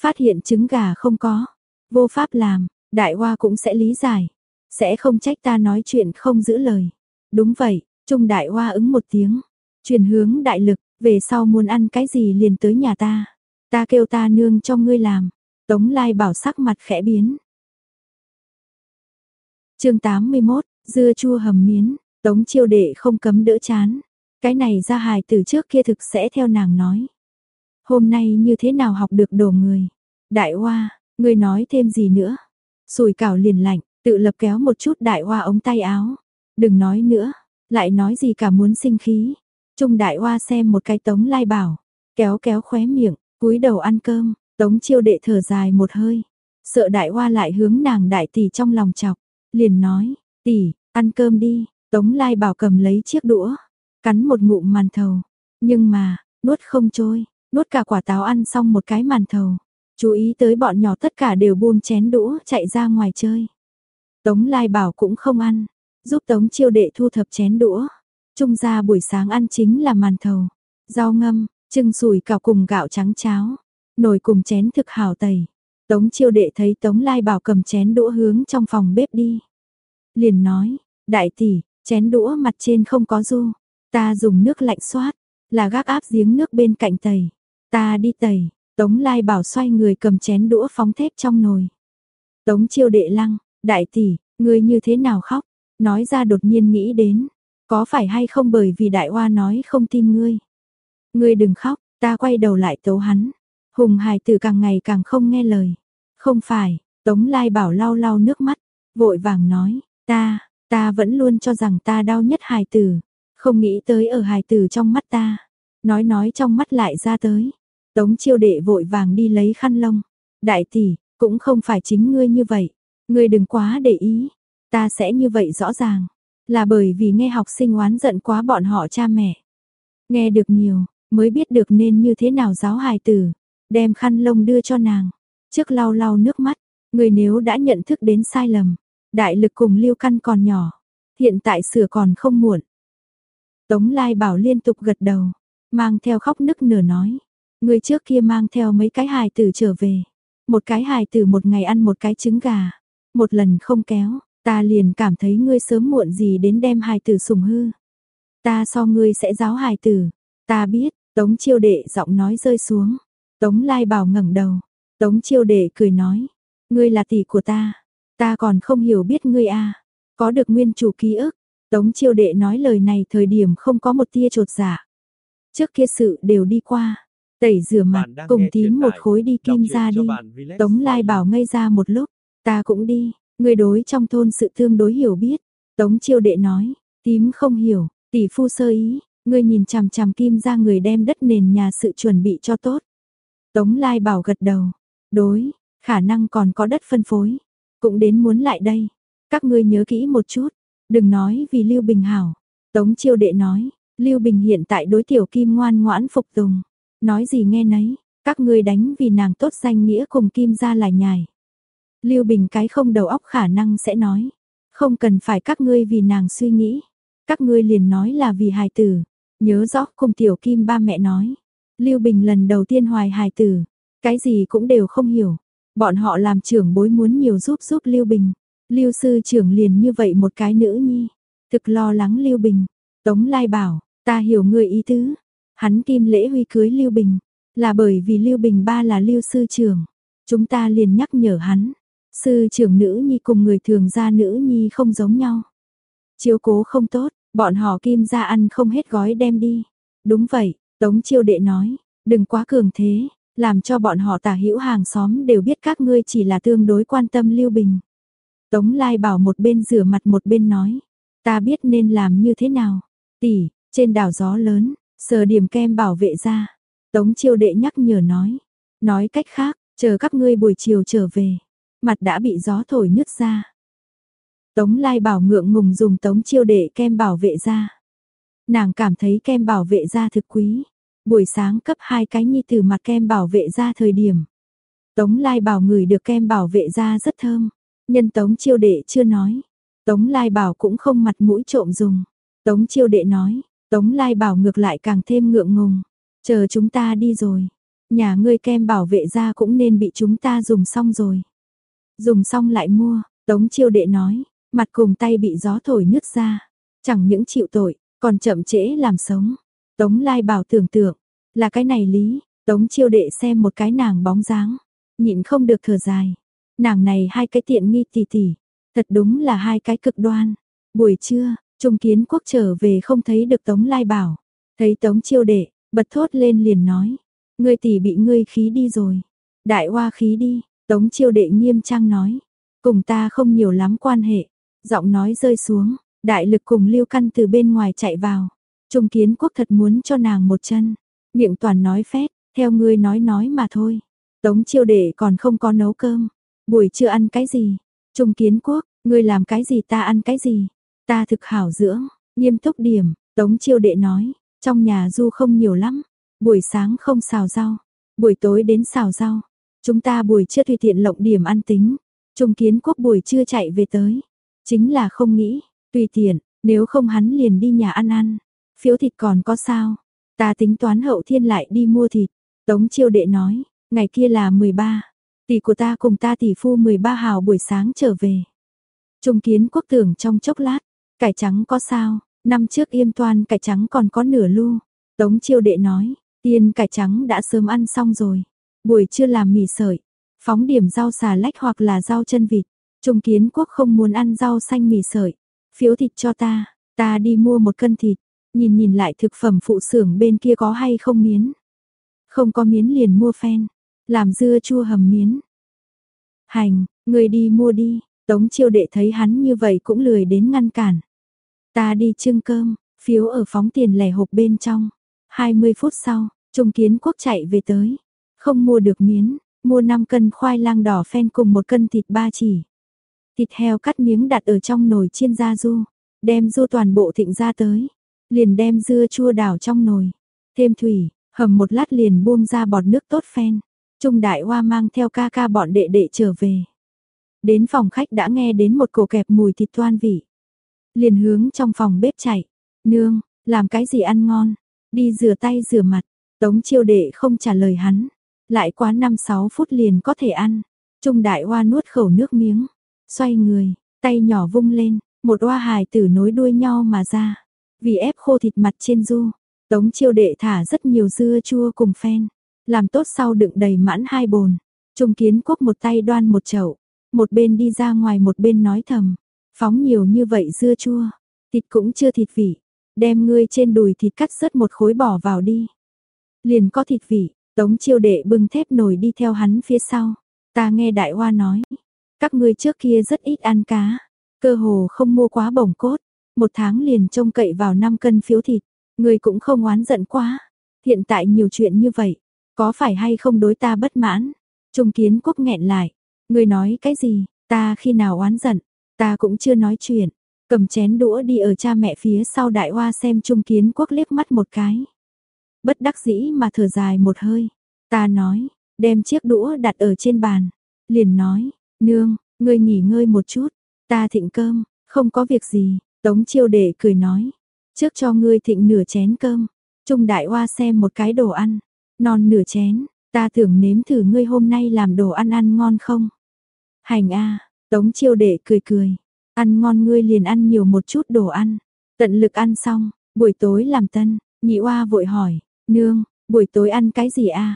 Phát hiện trứng gà không có, vô pháp làm, đại hoa cũng sẽ lý giải, sẽ không trách ta nói chuyện không giữ lời. Đúng vậy, Trung đại hoa ứng một tiếng, truyền hướng đại lực, về sau muốn ăn cái gì liền tới nhà ta. Ta kêu ta nương cho ngươi làm. Tống Lai bảo sắc mặt khẽ biến. chương 81, dưa chua hầm miến, Tống chiêu đệ không cấm đỡ chán. Cái này ra hài từ trước kia thực sẽ theo nàng nói. Hôm nay như thế nào học được đồ người. Đại hoa, ngươi nói thêm gì nữa. Sùi cảo liền lạnh, tự lập kéo một chút đại hoa ống tay áo. Đừng nói nữa, lại nói gì cả muốn sinh khí. Trung đại hoa xem một cái tống lai bảo, kéo kéo khóe miệng, cúi đầu ăn cơm, tống chiêu đệ thở dài một hơi. Sợ đại hoa lại hướng nàng đại tỷ trong lòng chọc, liền nói, tỷ, ăn cơm đi, tống lai bảo cầm lấy chiếc đũa, cắn một ngụm màn thầu, nhưng mà, nuốt không trôi, nuốt cả quả táo ăn xong một cái màn thầu. Chú ý tới bọn nhỏ tất cả đều buông chén đũa chạy ra ngoài chơi. Tống Lai Bảo cũng không ăn, giúp Tống Chiêu Đệ thu thập chén đũa. Trung gia buổi sáng ăn chính là màn thầu, rau ngâm, trưng sủi cảo cùng gạo trắng cháo, nồi cùng chén thực hảo tẩy. Tống Chiêu Đệ thấy Tống Lai Bảo cầm chén đũa hướng trong phòng bếp đi. Liền nói, đại tỷ, chén đũa mặt trên không có du, ta dùng nước lạnh xoát, là gác áp giếng nước bên cạnh tẩy. Ta đi tẩy, Tống Lai Bảo xoay người cầm chén đũa phóng thép trong nồi. Tống Chiêu Đệ lăng, đại tỷ, ngươi như thế nào khóc? Nói ra đột nhiên nghĩ đến, có phải hay không bởi vì đại hoa nói không tin ngươi? Ngươi đừng khóc, ta quay đầu lại tấu hắn. Hùng hài tử càng ngày càng không nghe lời. Không phải, Tống Lai Bảo lau lau nước mắt, vội vàng nói, ta, ta vẫn luôn cho rằng ta đau nhất hài tử, không nghĩ tới ở hài tử trong mắt ta. Nói nói trong mắt lại ra tới. Tống chiêu đệ vội vàng đi lấy khăn lông. Đại tỷ, cũng không phải chính ngươi như vậy. Ngươi đừng quá để ý. Ta sẽ như vậy rõ ràng. Là bởi vì nghe học sinh oán giận quá bọn họ cha mẹ. Nghe được nhiều, mới biết được nên như thế nào giáo hài tử. Đem khăn lông đưa cho nàng. Trước lau lau nước mắt. Người nếu đã nhận thức đến sai lầm. Đại lực cùng lưu căn còn nhỏ. Hiện tại sửa còn không muộn. Tống Lai Bảo liên tục gật đầu. Mang theo khóc nức nở nói. Người trước kia mang theo mấy cái hài tử trở về. Một cái hài tử một ngày ăn một cái trứng gà. Một lần không kéo, ta liền cảm thấy ngươi sớm muộn gì đến đem hài tử sùng hư. Ta so ngươi sẽ giáo hài tử. Ta biết, Tống chiêu đệ giọng nói rơi xuống. Tống lai bảo ngẩng đầu. Tống chiêu đệ cười nói. Ngươi là tỷ của ta. Ta còn không hiểu biết ngươi a Có được nguyên chủ ký ức. Tống chiêu đệ nói lời này thời điểm không có một tia trột giả. Trước kia sự đều đi qua. Tẩy rửa mặt, cùng tím một khối đi kim ra đi. Tống Lai bảo ngây ra một lúc, ta cũng đi, người đối trong thôn sự tương đối hiểu biết. Tống chiêu đệ nói, tím không hiểu, tỷ phu sơ ý, ngươi nhìn chằm chằm kim ra người đem đất nền nhà sự chuẩn bị cho tốt. Tống Lai bảo gật đầu, đối, khả năng còn có đất phân phối, cũng đến muốn lại đây. Các ngươi nhớ kỹ một chút, đừng nói vì Lưu Bình hảo. Tống chiêu đệ nói, Lưu Bình hiện tại đối tiểu kim ngoan ngoãn phục tùng. Nói gì nghe nấy, các ngươi đánh vì nàng tốt danh nghĩa cùng kim ra lại nhài. Lưu Bình cái không đầu óc khả năng sẽ nói, không cần phải các ngươi vì nàng suy nghĩ, các ngươi liền nói là vì hài tử, Nhớ rõ cùng tiểu kim ba mẹ nói. Lưu Bình lần đầu tiên hoài hài tử. Cái gì cũng đều không hiểu. Bọn họ làm trưởng bối muốn nhiều giúp giúp Lưu Bình. Lưu sư trưởng liền như vậy một cái nữ nhi. Thực lo lắng Lưu Bình. Tống Lai bảo, ta hiểu người ý tứ. Hắn kim lễ huy cưới Lưu Bình. Là bởi vì Lưu Bình ba là Lưu sư trưởng. Chúng ta liền nhắc nhở hắn. Sư trưởng nữ nhi cùng người thường gia nữ nhi không giống nhau. Chiếu cố không tốt, bọn họ kim ra ăn không hết gói đem đi. Đúng vậy, Tống chiêu đệ nói, đừng quá cường thế, làm cho bọn họ tả hữu hàng xóm đều biết các ngươi chỉ là tương đối quan tâm Lưu Bình. Tống Lai bảo một bên rửa mặt một bên nói, ta biết nên làm như thế nào. Tỷ, trên đảo gió lớn, sờ điểm kem bảo vệ ra. Tống chiêu đệ nhắc nhở nói, nói cách khác, chờ các ngươi buổi chiều trở về, mặt đã bị gió thổi nứt ra. Tống Lai bảo ngượng ngùng dùng tống chiêu đệ kem bảo vệ da. Nàng cảm thấy kem bảo vệ da thực quý. Buổi sáng cấp hai cái nhi từ mặt kem bảo vệ da thời điểm. Tống Lai bảo người được kem bảo vệ da rất thơm. Nhân tống chiêu đệ chưa nói. Tống Lai bảo cũng không mặt mũi trộm dùng. Tống chiêu đệ nói. Tống Lai bảo ngược lại càng thêm ngượng ngùng. Chờ chúng ta đi rồi. Nhà ngươi kem bảo vệ da cũng nên bị chúng ta dùng xong rồi. Dùng xong lại mua. Tống chiêu đệ nói mặt cùng tay bị gió thổi nứt ra, chẳng những chịu tội, còn chậm trễ làm sống. Tống Lai bảo tưởng tượng, là cái này lý, Tống chiêu đệ xem một cái nàng bóng dáng, nhịn không được thở dài. Nàng này hai cái tiện nghi tỉ tỉ, thật đúng là hai cái cực đoan. Buổi trưa, Trung Kiến Quốc trở về không thấy được Tống Lai bảo, thấy Tống chiêu đệ, bật thốt lên liền nói, ngươi tỷ bị ngươi khí đi rồi. Đại hoa khí đi, Tống chiêu đệ nghiêm trang nói, cùng ta không nhiều lắm quan hệ, Giọng nói rơi xuống, đại lực cùng lưu căn từ bên ngoài chạy vào. Trung kiến quốc thật muốn cho nàng một chân. Miệng toàn nói phét, theo ngươi nói nói mà thôi. Tống chiêu đệ còn không có nấu cơm. Buổi trưa ăn cái gì? Trung kiến quốc, ngươi làm cái gì ta ăn cái gì? Ta thực hảo dưỡng, nghiêm túc điểm, tống chiêu đệ nói, trong nhà du không nhiều lắm. Buổi sáng không xào rau, buổi tối đến xào rau. Chúng ta buổi trưa tùy tiện lộng điểm ăn tính. Trung kiến quốc buổi trưa chạy về tới. Chính là không nghĩ, tùy tiện, nếu không hắn liền đi nhà ăn ăn. Phiếu thịt còn có sao? Ta tính toán hậu thiên lại đi mua thịt. Tống chiêu đệ nói, ngày kia là 13. Tỷ của ta cùng ta tỷ phu 13 hào buổi sáng trở về. Trung kiến quốc tưởng trong chốc lát, cải trắng có sao? Năm trước yêm toan cải trắng còn có nửa lu. Tống chiêu đệ nói, tiên cải trắng đã sớm ăn xong rồi. Buổi trưa làm mì sợi, phóng điểm rau xà lách hoặc là rau chân vịt. Trung kiến quốc không muốn ăn rau xanh mì sợi. Phiếu thịt cho ta, ta đi mua một cân thịt. Nhìn nhìn lại thực phẩm phụ xưởng bên kia có hay không miến. Không có miến liền mua phen. Làm dưa chua hầm miến. Hành, người đi mua đi. Tống chiêu đệ thấy hắn như vậy cũng lười đến ngăn cản. Ta đi trưng cơm, phiếu ở phóng tiền lẻ hộp bên trong. 20 phút sau, Trung Kiến Quốc chạy về tới. Không mua được miến, mua 5 cân khoai lang đỏ phen cùng một cân thịt ba chỉ. Thịt heo cắt miếng đặt ở trong nồi chiên ra du, đem du toàn bộ thịnh ra tới, liền đem dưa chua đảo trong nồi, thêm thủy, hầm một lát liền buông ra bọt nước tốt phen. Trung đại hoa mang theo ca ca bọn đệ đệ trở về. Đến phòng khách đã nghe đến một cổ kẹp mùi thịt toan vị. Liền hướng trong phòng bếp chạy. Nương, làm cái gì ăn ngon? Đi rửa tay rửa mặt. Tống chiêu đệ không trả lời hắn. Lại quá 5-6 phút liền có thể ăn. Trung đại hoa nuốt khẩu nước miếng. Xoay người, tay nhỏ vung lên, một hoa hài tử nối đuôi nhau mà ra. Vì ép khô thịt mặt trên du, tống chiêu đệ thả rất nhiều dưa chua cùng phen. Làm tốt sau đựng đầy mãn hai bồn. Trung kiến quốc một tay đoan một chậu, một bên đi ra ngoài một bên nói thầm. Phóng nhiều như vậy dưa chua, thịt cũng chưa thịt vị. Đem ngươi trên đùi thịt cắt rớt một khối bỏ vào đi. Liền có thịt vị, tống chiêu đệ bưng thép nồi đi theo hắn phía sau. Ta nghe đại hoa nói, các ngươi trước kia rất ít ăn cá, cơ hồ không mua quá bổng cốt, một tháng liền trông cậy vào 5 cân phiếu thịt, ngươi cũng không oán giận quá. Hiện tại nhiều chuyện như vậy, có phải hay không đối ta bất mãn? Trung Kiến Quốc nghẹn lại, ngươi nói cái gì? Ta khi nào oán giận? Ta cũng chưa nói chuyện. Cầm chén đũa đi ở cha mẹ phía sau đại hoa xem Trung Kiến Quốc liếc mắt một cái. Bất đắc dĩ mà thở dài một hơi. Ta nói, đem chiếc đũa đặt ở trên bàn. Liền nói, Nương, ngươi nghỉ ngơi một chút, ta thịnh cơm, không có việc gì, Tống chiêu để cười nói. Trước cho ngươi thịnh nửa chén cơm, Trung đại hoa xem một cái đồ ăn, non nửa chén, ta tưởng nếm thử ngươi hôm nay làm đồ ăn ăn ngon không? Hành a, Tống Chiêu Đệ cười cười, ăn ngon ngươi liền ăn nhiều một chút đồ ăn. Tận lực ăn xong, buổi tối làm tân, Nhị Oa vội hỏi, "Nương, buổi tối ăn cái gì a?"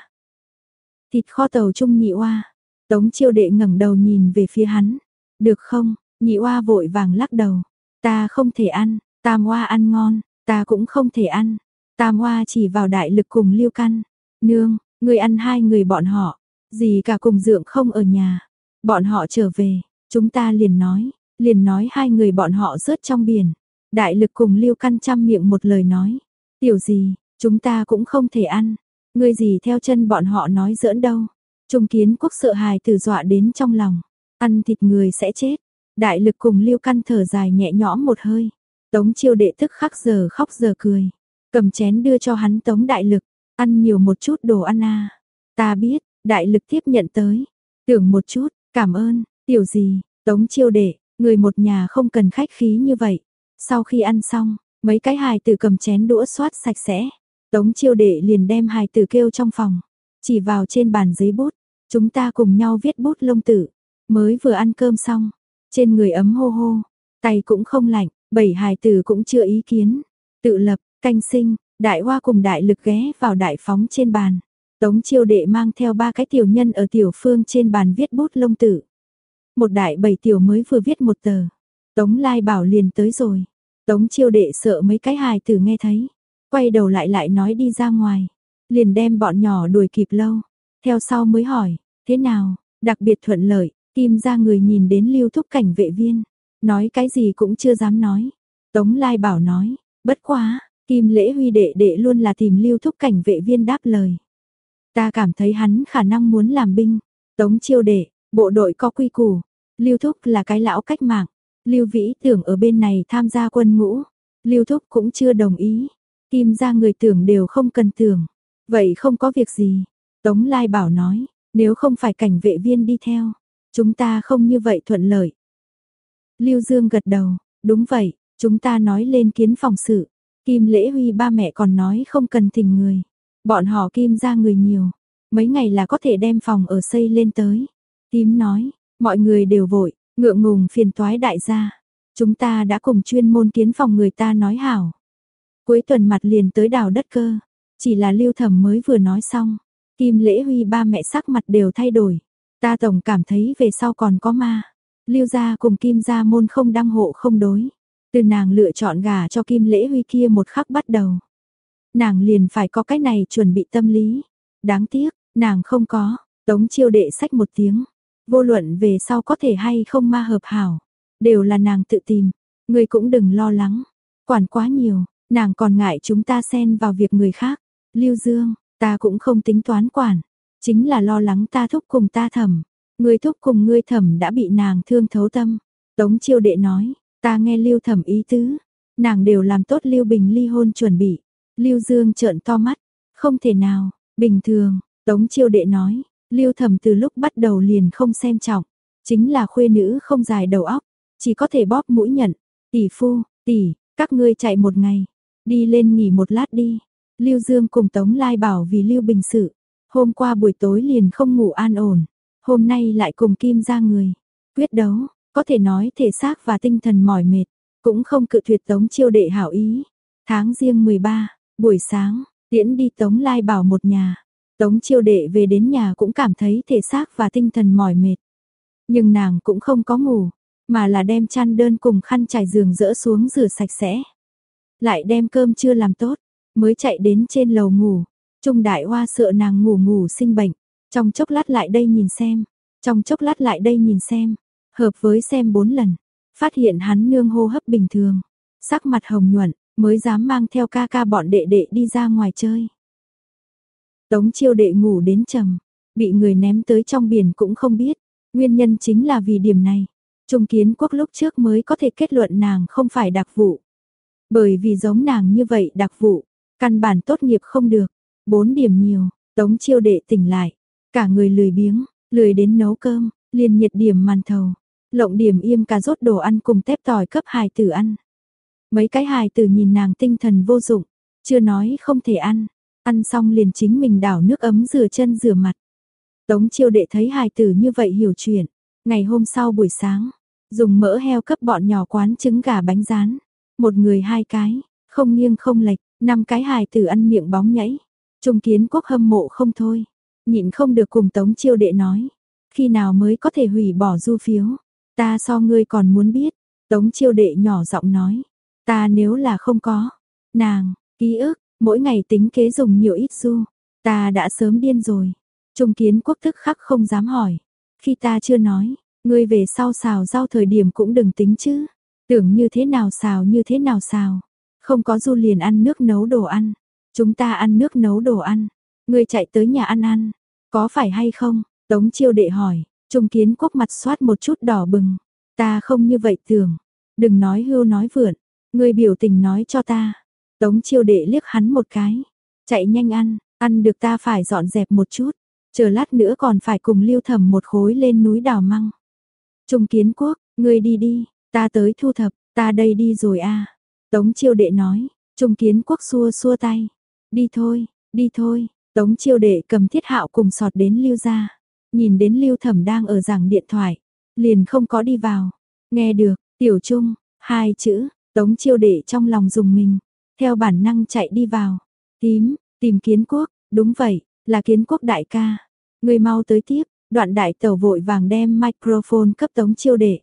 Thịt kho tàu trung Nhị Oa. Tống Chiêu Đệ ngẩng đầu nhìn về phía hắn, "Được không?" Nhị Oa vội vàng lắc đầu, "Ta không thể ăn, Tam Oa ăn ngon, ta cũng không thể ăn." Tam Oa chỉ vào đại lực cùng Lưu Căn, "Nương, người ăn hai người bọn họ, gì cả cùng dượng không ở nhà, bọn họ trở về, chúng ta liền nói, liền nói hai người bọn họ rớt trong biển." Đại lực cùng Lưu Căn chăm miệng một lời nói, "Tiểu gì, chúng ta cũng không thể ăn." người gì theo chân bọn họ nói giỡn đâu? Trung Kiến Quốc sợ hài từ dọa đến trong lòng, ăn thịt người sẽ chết. Đại lực cùng Lưu Căn thở dài nhẹ nhõm một hơi. Tống Chiêu đệ thức khắc giờ khóc giờ cười, cầm chén đưa cho hắn Tống Đại lực, ăn nhiều một chút đồ ăn a. Ta biết, Đại lực tiếp nhận tới. Tưởng một chút, cảm ơn, tiểu gì, Tống Chiêu đệ, người một nhà không cần khách khí như vậy. Sau khi ăn xong, mấy cái hài tử cầm chén đũa xoát sạch sẽ. Tống chiêu đệ liền đem hài tử kêu trong phòng, chỉ vào trên bàn giấy bút, chúng ta cùng nhau viết bút lông tử, mới vừa ăn cơm xong, trên người ấm hô hô, tay cũng không lạnh, bảy hài tử cũng chưa ý kiến, tự lập, canh sinh, đại hoa cùng đại lực ghé vào đại phóng trên bàn. Tống chiêu đệ mang theo ba cái tiểu nhân ở tiểu phương trên bàn viết bút lông tử. Một đại bảy tiểu mới vừa viết một tờ. Tống lai bảo liền tới rồi. Tống chiêu đệ sợ mấy cái hài tử nghe thấy. Quay đầu lại lại nói đi ra ngoài. Liền đem bọn nhỏ đuổi kịp lâu. Theo sau mới hỏi, thế nào, đặc biệt thuận lợi, kim ra người nhìn đến lưu thúc cảnh vệ viên. Nói cái gì cũng chưa dám nói. Tống lai bảo nói, bất quá, kim lễ huy đệ đệ luôn là tìm lưu thúc cảnh vệ viên đáp lời. Ta cảm thấy hắn khả năng muốn làm binh. Tống chiêu đệ, bộ đội có quy củ. Lưu thúc là cái lão cách mạng. Lưu Vĩ tưởng ở bên này tham gia quân ngũ. Lưu Thúc cũng chưa đồng ý. Kim ra người tưởng đều không cần tưởng. Vậy không có việc gì. Tống Lai bảo nói, nếu không phải cảnh vệ viên đi theo, chúng ta không như vậy thuận lợi. Lưu Dương gật đầu, đúng vậy, chúng ta nói lên kiến phòng sự. Kim Lễ Huy ba mẹ còn nói không cần tình người. Bọn họ Kim ra người nhiều, mấy ngày là có thể đem phòng ở xây lên tới. Tím nói, mọi người đều vội, ngượng ngùng phiền toái đại gia. Chúng ta đã cùng chuyên môn kiến phòng người ta nói hảo. Cuối tuần mặt liền tới đào đất cơ. Chỉ là lưu thẩm mới vừa nói xong. Kim lễ huy ba mẹ sắc mặt đều thay đổi. Ta tổng cảm thấy về sau còn có ma. Lưu gia cùng kim gia môn không đăng hộ không đối. Từ nàng lựa chọn gà cho kim lễ huy kia một khắc bắt đầu. Nàng liền phải có cái này chuẩn bị tâm lý. Đáng tiếc, nàng không có. Tống chiêu đệ sách một tiếng. Vô luận về sau có thể hay không ma hợp hảo. Đều là nàng tự tìm. Người cũng đừng lo lắng. Quản quá nhiều, Nàng còn ngại chúng ta xen vào việc người khác. Lưu Dương, ta cũng không tính toán quản. Chính là lo lắng ta thúc cùng ta thầm Người thúc cùng ngươi thầm đã bị nàng thương thấu tâm. Tống chiêu đệ nói, ta nghe Lưu thẩm ý tứ. Nàng đều làm tốt Lưu Bình ly hôn chuẩn bị. Lưu Dương trợn to mắt. Không thể nào, bình thường. Tống chiêu đệ nói, Lưu thẩm từ lúc bắt đầu liền không xem trọng. Chính là khuê nữ không dài đầu óc. Chỉ có thể bóp mũi nhận. Tỷ phu, tỷ, các ngươi chạy một ngày, Đi lên nghỉ một lát đi. Lưu Dương cùng Tống Lai bảo vì Lưu Bình sự. Hôm qua buổi tối liền không ngủ an ổn. Hôm nay lại cùng Kim ra người. Quyết đấu, có thể nói thể xác và tinh thần mỏi mệt. Cũng không cự tuyệt Tống chiêu đệ hảo ý. Tháng riêng 13, buổi sáng, tiễn đi Tống Lai bảo một nhà. Tống chiêu đệ về đến nhà cũng cảm thấy thể xác và tinh thần mỏi mệt. Nhưng nàng cũng không có ngủ, mà là đem chăn đơn cùng khăn trải giường dỡ xuống rửa sạch sẽ. Lại đem cơm chưa làm tốt, mới chạy đến trên lầu ngủ. Trung đại hoa sợ nàng ngủ ngủ sinh bệnh, trong chốc lát lại đây nhìn xem, trong chốc lát lại đây nhìn xem, hợp với xem bốn lần, phát hiện hắn nương hô hấp bình thường, sắc mặt hồng nhuận, mới dám mang theo ca ca bọn đệ đệ đi ra ngoài chơi. Tống chiêu đệ ngủ đến trầm, bị người ném tới trong biển cũng không biết, nguyên nhân chính là vì điểm này. Trung kiến quốc lúc trước mới có thể kết luận nàng không phải đặc vụ. Bởi vì giống nàng như vậy đặc vụ, căn bản tốt nghiệp không được, bốn điểm nhiều, tống chiêu đệ tỉnh lại, cả người lười biếng, lười đến nấu cơm, liền nhiệt điểm màn thầu, lộng điểm im cà rốt đồ ăn cùng tép tỏi cấp hài tử ăn. Mấy cái hài tử nhìn nàng tinh thần vô dụng, chưa nói không thể ăn, ăn xong liền chính mình đảo nước ấm rửa chân rửa mặt. Tống chiêu đệ thấy hài tử như vậy hiểu chuyện, ngày hôm sau buổi sáng, dùng mỡ heo cấp bọn nhỏ quán trứng gà bánh rán, một người hai cái, không nghiêng không lệch, năm cái hài tử ăn miệng bóng nhảy. Trung kiến quốc hâm mộ không thôi, nhịn không được cùng tống chiêu đệ nói, khi nào mới có thể hủy bỏ du phiếu, ta so ngươi còn muốn biết, tống chiêu đệ nhỏ giọng nói, ta nếu là không có, nàng, ký ức, mỗi ngày tính kế dùng nhiều ít du, ta đã sớm điên rồi, trung kiến quốc thức khắc không dám hỏi, khi ta chưa nói, ngươi về sau xào rau thời điểm cũng đừng tính chứ, tưởng như thế nào xào như thế nào xào, không có du liền ăn nước nấu đồ ăn, chúng ta ăn nước nấu đồ ăn, ngươi chạy tới nhà ăn ăn, có phải hay không? Tống chiêu đệ hỏi, trung kiến quốc mặt soát một chút đỏ bừng, ta không như vậy tưởng, đừng nói hưu nói vượn, ngươi biểu tình nói cho ta. Tống chiêu đệ liếc hắn một cái, chạy nhanh ăn, ăn được ta phải dọn dẹp một chút, chờ lát nữa còn phải cùng lưu thầm một khối lên núi đào măng. Trung kiến quốc, ngươi đi đi, ta tới thu thập, ta đây đi rồi a. Tống chiêu đệ nói, trung kiến quốc xua xua tay, đi thôi, đi thôi, tống chiêu đệ cầm thiết hạo cùng sọt đến lưu ra, nhìn đến lưu thẩm đang ở giảng điện thoại, liền không có đi vào, nghe được, tiểu trung, hai chữ, tống chiêu đệ trong lòng dùng mình, theo bản năng chạy đi vào, tím, tìm kiến quốc, đúng vậy, là kiến quốc đại ca, người mau tới tiếp, đoạn đại tẩu vội vàng đem microphone cấp tống chiêu đệ.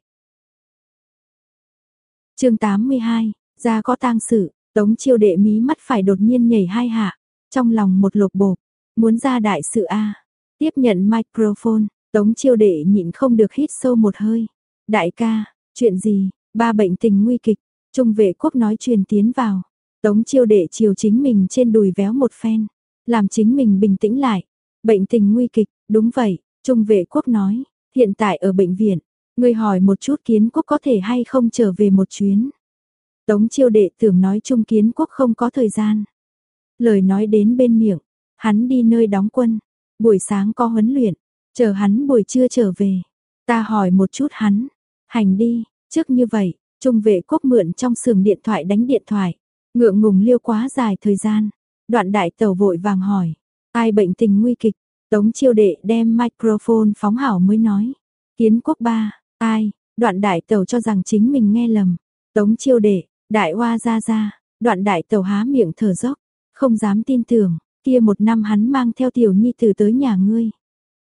chương 82, ra có tang sự, tống chiêu đệ mí mắt phải đột nhiên nhảy hai hạ, trong lòng một lục bột, muốn ra đại sự A. Tiếp nhận microphone, tống chiêu đệ nhịn không được hít sâu một hơi. Đại ca, chuyện gì, ba bệnh tình nguy kịch, trung vệ quốc nói truyền tiến vào. Tống chiêu đệ chiều chính mình trên đùi véo một phen, làm chính mình bình tĩnh lại. Bệnh tình nguy kịch, đúng vậy, trung vệ quốc nói, hiện tại ở bệnh viện, người hỏi một chút kiến quốc có thể hay không trở về một chuyến. Tống chiêu đệ tưởng nói trung kiến quốc không có thời gian. Lời nói đến bên miệng, hắn đi nơi đóng quân, buổi sáng có huấn luyện, chờ hắn buổi trưa trở về. Ta hỏi một chút hắn, hành đi, trước như vậy, trung vệ quốc mượn trong sườn điện thoại đánh điện thoại, ngượng ngùng liêu quá dài thời gian. Đoạn đại tàu vội vàng hỏi, ai bệnh tình nguy kịch, tống chiêu đệ đem microphone phóng hảo mới nói. Kiến quốc ba, ai, đoạn đại tàu cho rằng chính mình nghe lầm. Tống chiêu đệ, đại hoa ra ra, đoạn đại tàu há miệng thở dốc, không dám tin tưởng, kia một năm hắn mang theo tiểu nhi tử tới nhà ngươi.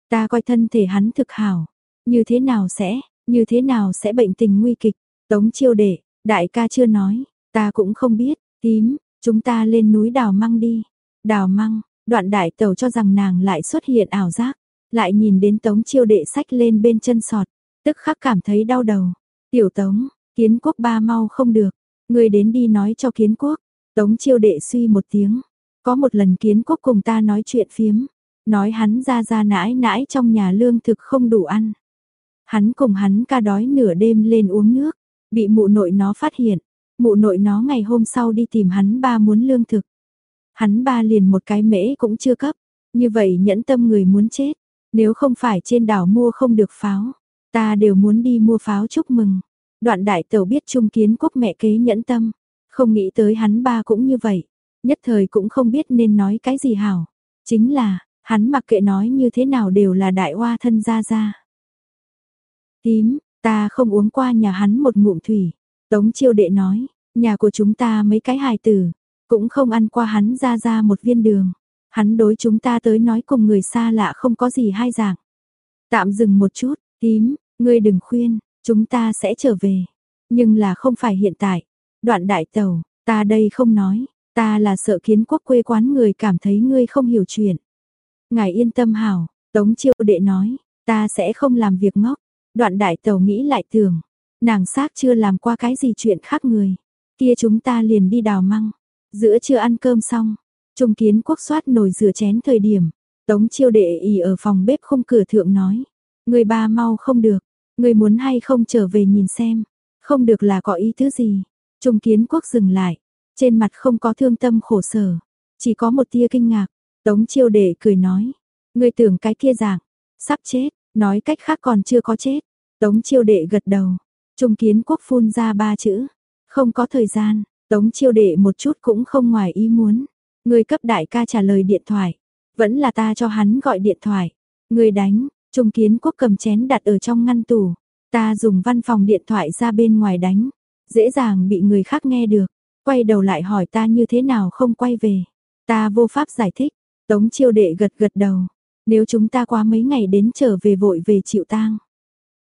Ta coi thân thể hắn thực hảo, như thế nào sẽ, như thế nào sẽ bệnh tình nguy kịch, tống chiêu đệ, đại ca chưa nói, ta cũng không biết, tím, chúng ta lên núi đào măng đi, đào măng, đoạn đại tẩu cho rằng nàng lại xuất hiện ảo giác, lại nhìn đến tống chiêu đệ sách lên bên chân sọt, tức khắc cảm thấy đau đầu, tiểu tống, kiến quốc ba mau không được, người đến đi nói cho kiến quốc, tống chiêu đệ suy một tiếng, có một lần kiến quốc cùng ta nói chuyện phiếm, nói hắn ra ra nãi nãi trong nhà lương thực không đủ ăn. Hắn cùng hắn ca đói nửa đêm lên uống nước, bị mụ nội nó phát hiện, mụ nội nó ngày hôm sau đi tìm hắn ba muốn lương thực. Hắn ba liền một cái mễ cũng chưa cấp, như vậy nhẫn tâm người muốn chết, nếu không phải trên đảo mua không được pháo, ta đều muốn đi mua pháo chúc mừng. Đoạn đại tẩu biết trung kiến quốc mẹ kế nhẫn tâm, không nghĩ tới hắn ba cũng như vậy, nhất thời cũng không biết nên nói cái gì hảo. Chính là, hắn mặc kệ nói như thế nào đều là đại hoa thân gia gia. Tím, ta không uống qua nhà hắn một ngụm thủy. Tống chiêu đệ nói, nhà của chúng ta mấy cái hài tử, cũng không ăn qua hắn ra ra một viên đường. Hắn đối chúng ta tới nói cùng người xa lạ không có gì hai dạng. Tạm dừng một chút, tím, ngươi đừng khuyên, chúng ta sẽ trở về. Nhưng là không phải hiện tại. Đoạn đại tàu, ta đây không nói, Ta là sợ kiến quốc quê quán người cảm thấy ngươi không hiểu chuyện. Ngài yên tâm hảo, Tống chiêu đệ nói, ta sẽ không làm việc ngốc. Đoạn đại tàu nghĩ lại tưởng, nàng xác chưa làm qua cái gì chuyện khác người. Kia chúng ta liền đi đào măng. Giữa chưa ăn cơm xong, trung kiến quốc soát nồi rửa chén thời điểm. Tống chiêu đệ ỉ ở phòng bếp không cửa thượng nói. Người ba mau không được, người muốn hay không trở về nhìn xem. Không được là có ý thứ gì. Trung kiến quốc dừng lại, trên mặt không có thương tâm khổ sở, chỉ có một tia kinh ngạc. Tống chiêu đệ cười nói, ngươi tưởng cái kia dạng, sắp chết, nói cách khác còn chưa có chết. Tống chiêu đệ gật đầu, trung kiến quốc phun ra ba chữ, không có thời gian, Tống chiêu đệ một chút cũng không ngoài ý muốn. Người cấp đại ca trả lời điện thoại. Vẫn là ta cho hắn gọi điện thoại. Người đánh, Trung Kiến Quốc cầm chén đặt ở trong ngăn tủ. Ta dùng văn phòng điện thoại ra bên ngoài đánh. Dễ dàng bị người khác nghe được. Quay đầu lại hỏi ta như thế nào không quay về. Ta vô pháp giải thích. Tống chiêu đệ gật gật đầu. Nếu chúng ta qua mấy ngày đến trở về vội về chịu tang.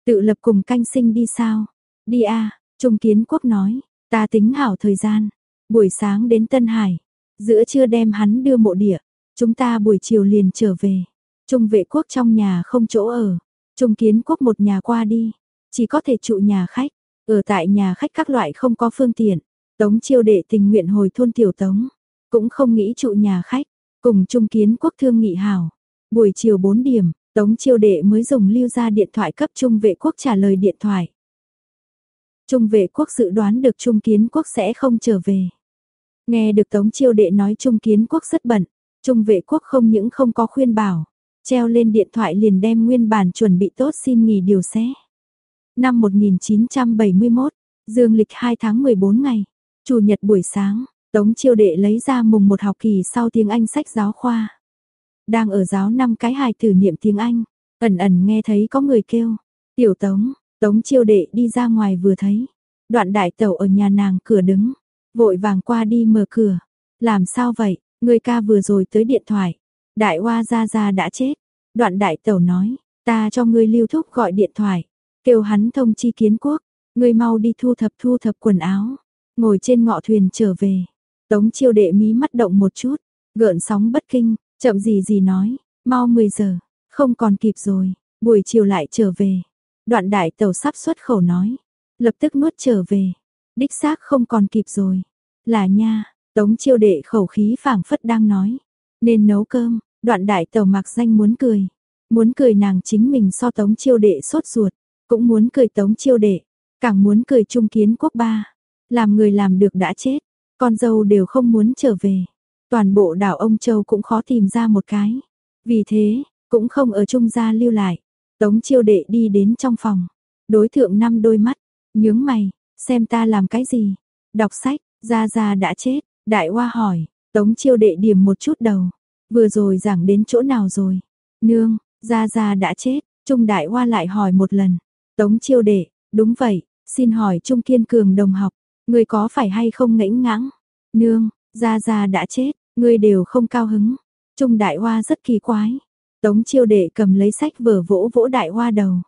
Tự lập cùng canh sinh đi sao? Đi a, Trung Kiến Quốc nói. Ta tính hảo thời gian. Buổi sáng đến Tân Hải. Giữa trưa đem hắn đưa mộ địa. Chúng ta buổi chiều liền trở về. Trung vệ quốc trong nhà không chỗ ở. Trung kiến quốc một nhà qua đi. Chỉ có thể trụ nhà khách. Ở tại nhà khách các loại không có phương tiện. Tống chiêu đệ tình nguyện hồi thôn tiểu tống. Cũng không nghĩ trụ nhà khách. Cùng trung kiến quốc thương nghị hảo. Buổi chiều 4 điểm, Tống chiêu đệ mới dùng lưu ra điện thoại cấp trung vệ quốc trả lời điện thoại. Trung vệ quốc dự đoán được trung kiến quốc sẽ không trở về. Nghe được Tống chiêu đệ nói trung kiến quốc rất bận. Trung vệ quốc không những không có khuyên bảo, treo lên điện thoại liền đem nguyên bản chuẩn bị tốt xin nghỉ điều xé. Năm 1971, dương lịch 2 tháng 14 ngày, chủ nhật buổi sáng, Tống Chiêu Đệ lấy ra mùng một học kỳ sau tiếng Anh sách giáo khoa. Đang ở giáo năm cái hài tử niệm tiếng Anh, ẩn ẩn nghe thấy có người kêu, "Tiểu Tống." Tống Chiêu Đệ đi ra ngoài vừa thấy, Đoạn Đại Tẩu ở nhà nàng cửa đứng, vội vàng qua đi mở cửa. "Làm sao vậy? Người ca vừa rồi tới điện thoại, Đại Hoa Gia Gia đã chết. Đoạn đại tẩu nói, ta cho ngươi lưu thúc gọi điện thoại, kêu hắn thông chi kiến quốc, ngươi mau đi thu thập thu thập quần áo, ngồi trên ngọ thuyền trở về. Tống chiêu đệ mí mắt động một chút, gợn sóng bất kinh, chậm gì gì nói, mau 10 giờ, không còn kịp rồi, buổi chiều lại trở về. Đoạn đại tàu sắp xuất khẩu nói, lập tức nuốt trở về, đích xác không còn kịp rồi. Là nha, tống chiêu đệ khẩu khí phảng phất đang nói, nên nấu cơm, Đoạn đại tàu mặc danh muốn cười. Muốn cười nàng chính mình so tống chiêu đệ sốt ruột. Cũng muốn cười tống chiêu đệ. Càng muốn cười trung kiến quốc ba. Làm người làm được đã chết. Con dâu đều không muốn trở về. Toàn bộ đảo ông Châu cũng khó tìm ra một cái. Vì thế, cũng không ở trung gia lưu lại. Tống chiêu đệ đi đến trong phòng. Đối thượng năm đôi mắt. Nhướng mày, xem ta làm cái gì. Đọc sách, gia gia đã chết. Đại hoa hỏi, tống chiêu đệ điểm một chút đầu. Vừa rồi giảng đến chỗ nào rồi? Nương, Gia Gia đã chết, Trung Đại Hoa lại hỏi một lần. Tống chiêu đệ, đúng vậy, xin hỏi Trung Kiên Cường đồng học, người có phải hay không ngẫnh ngãng? Nương, Gia Gia đã chết, người đều không cao hứng. Trung Đại Hoa rất kỳ quái. Tống chiêu đệ cầm lấy sách vở vỗ vỗ Đại Hoa đầu.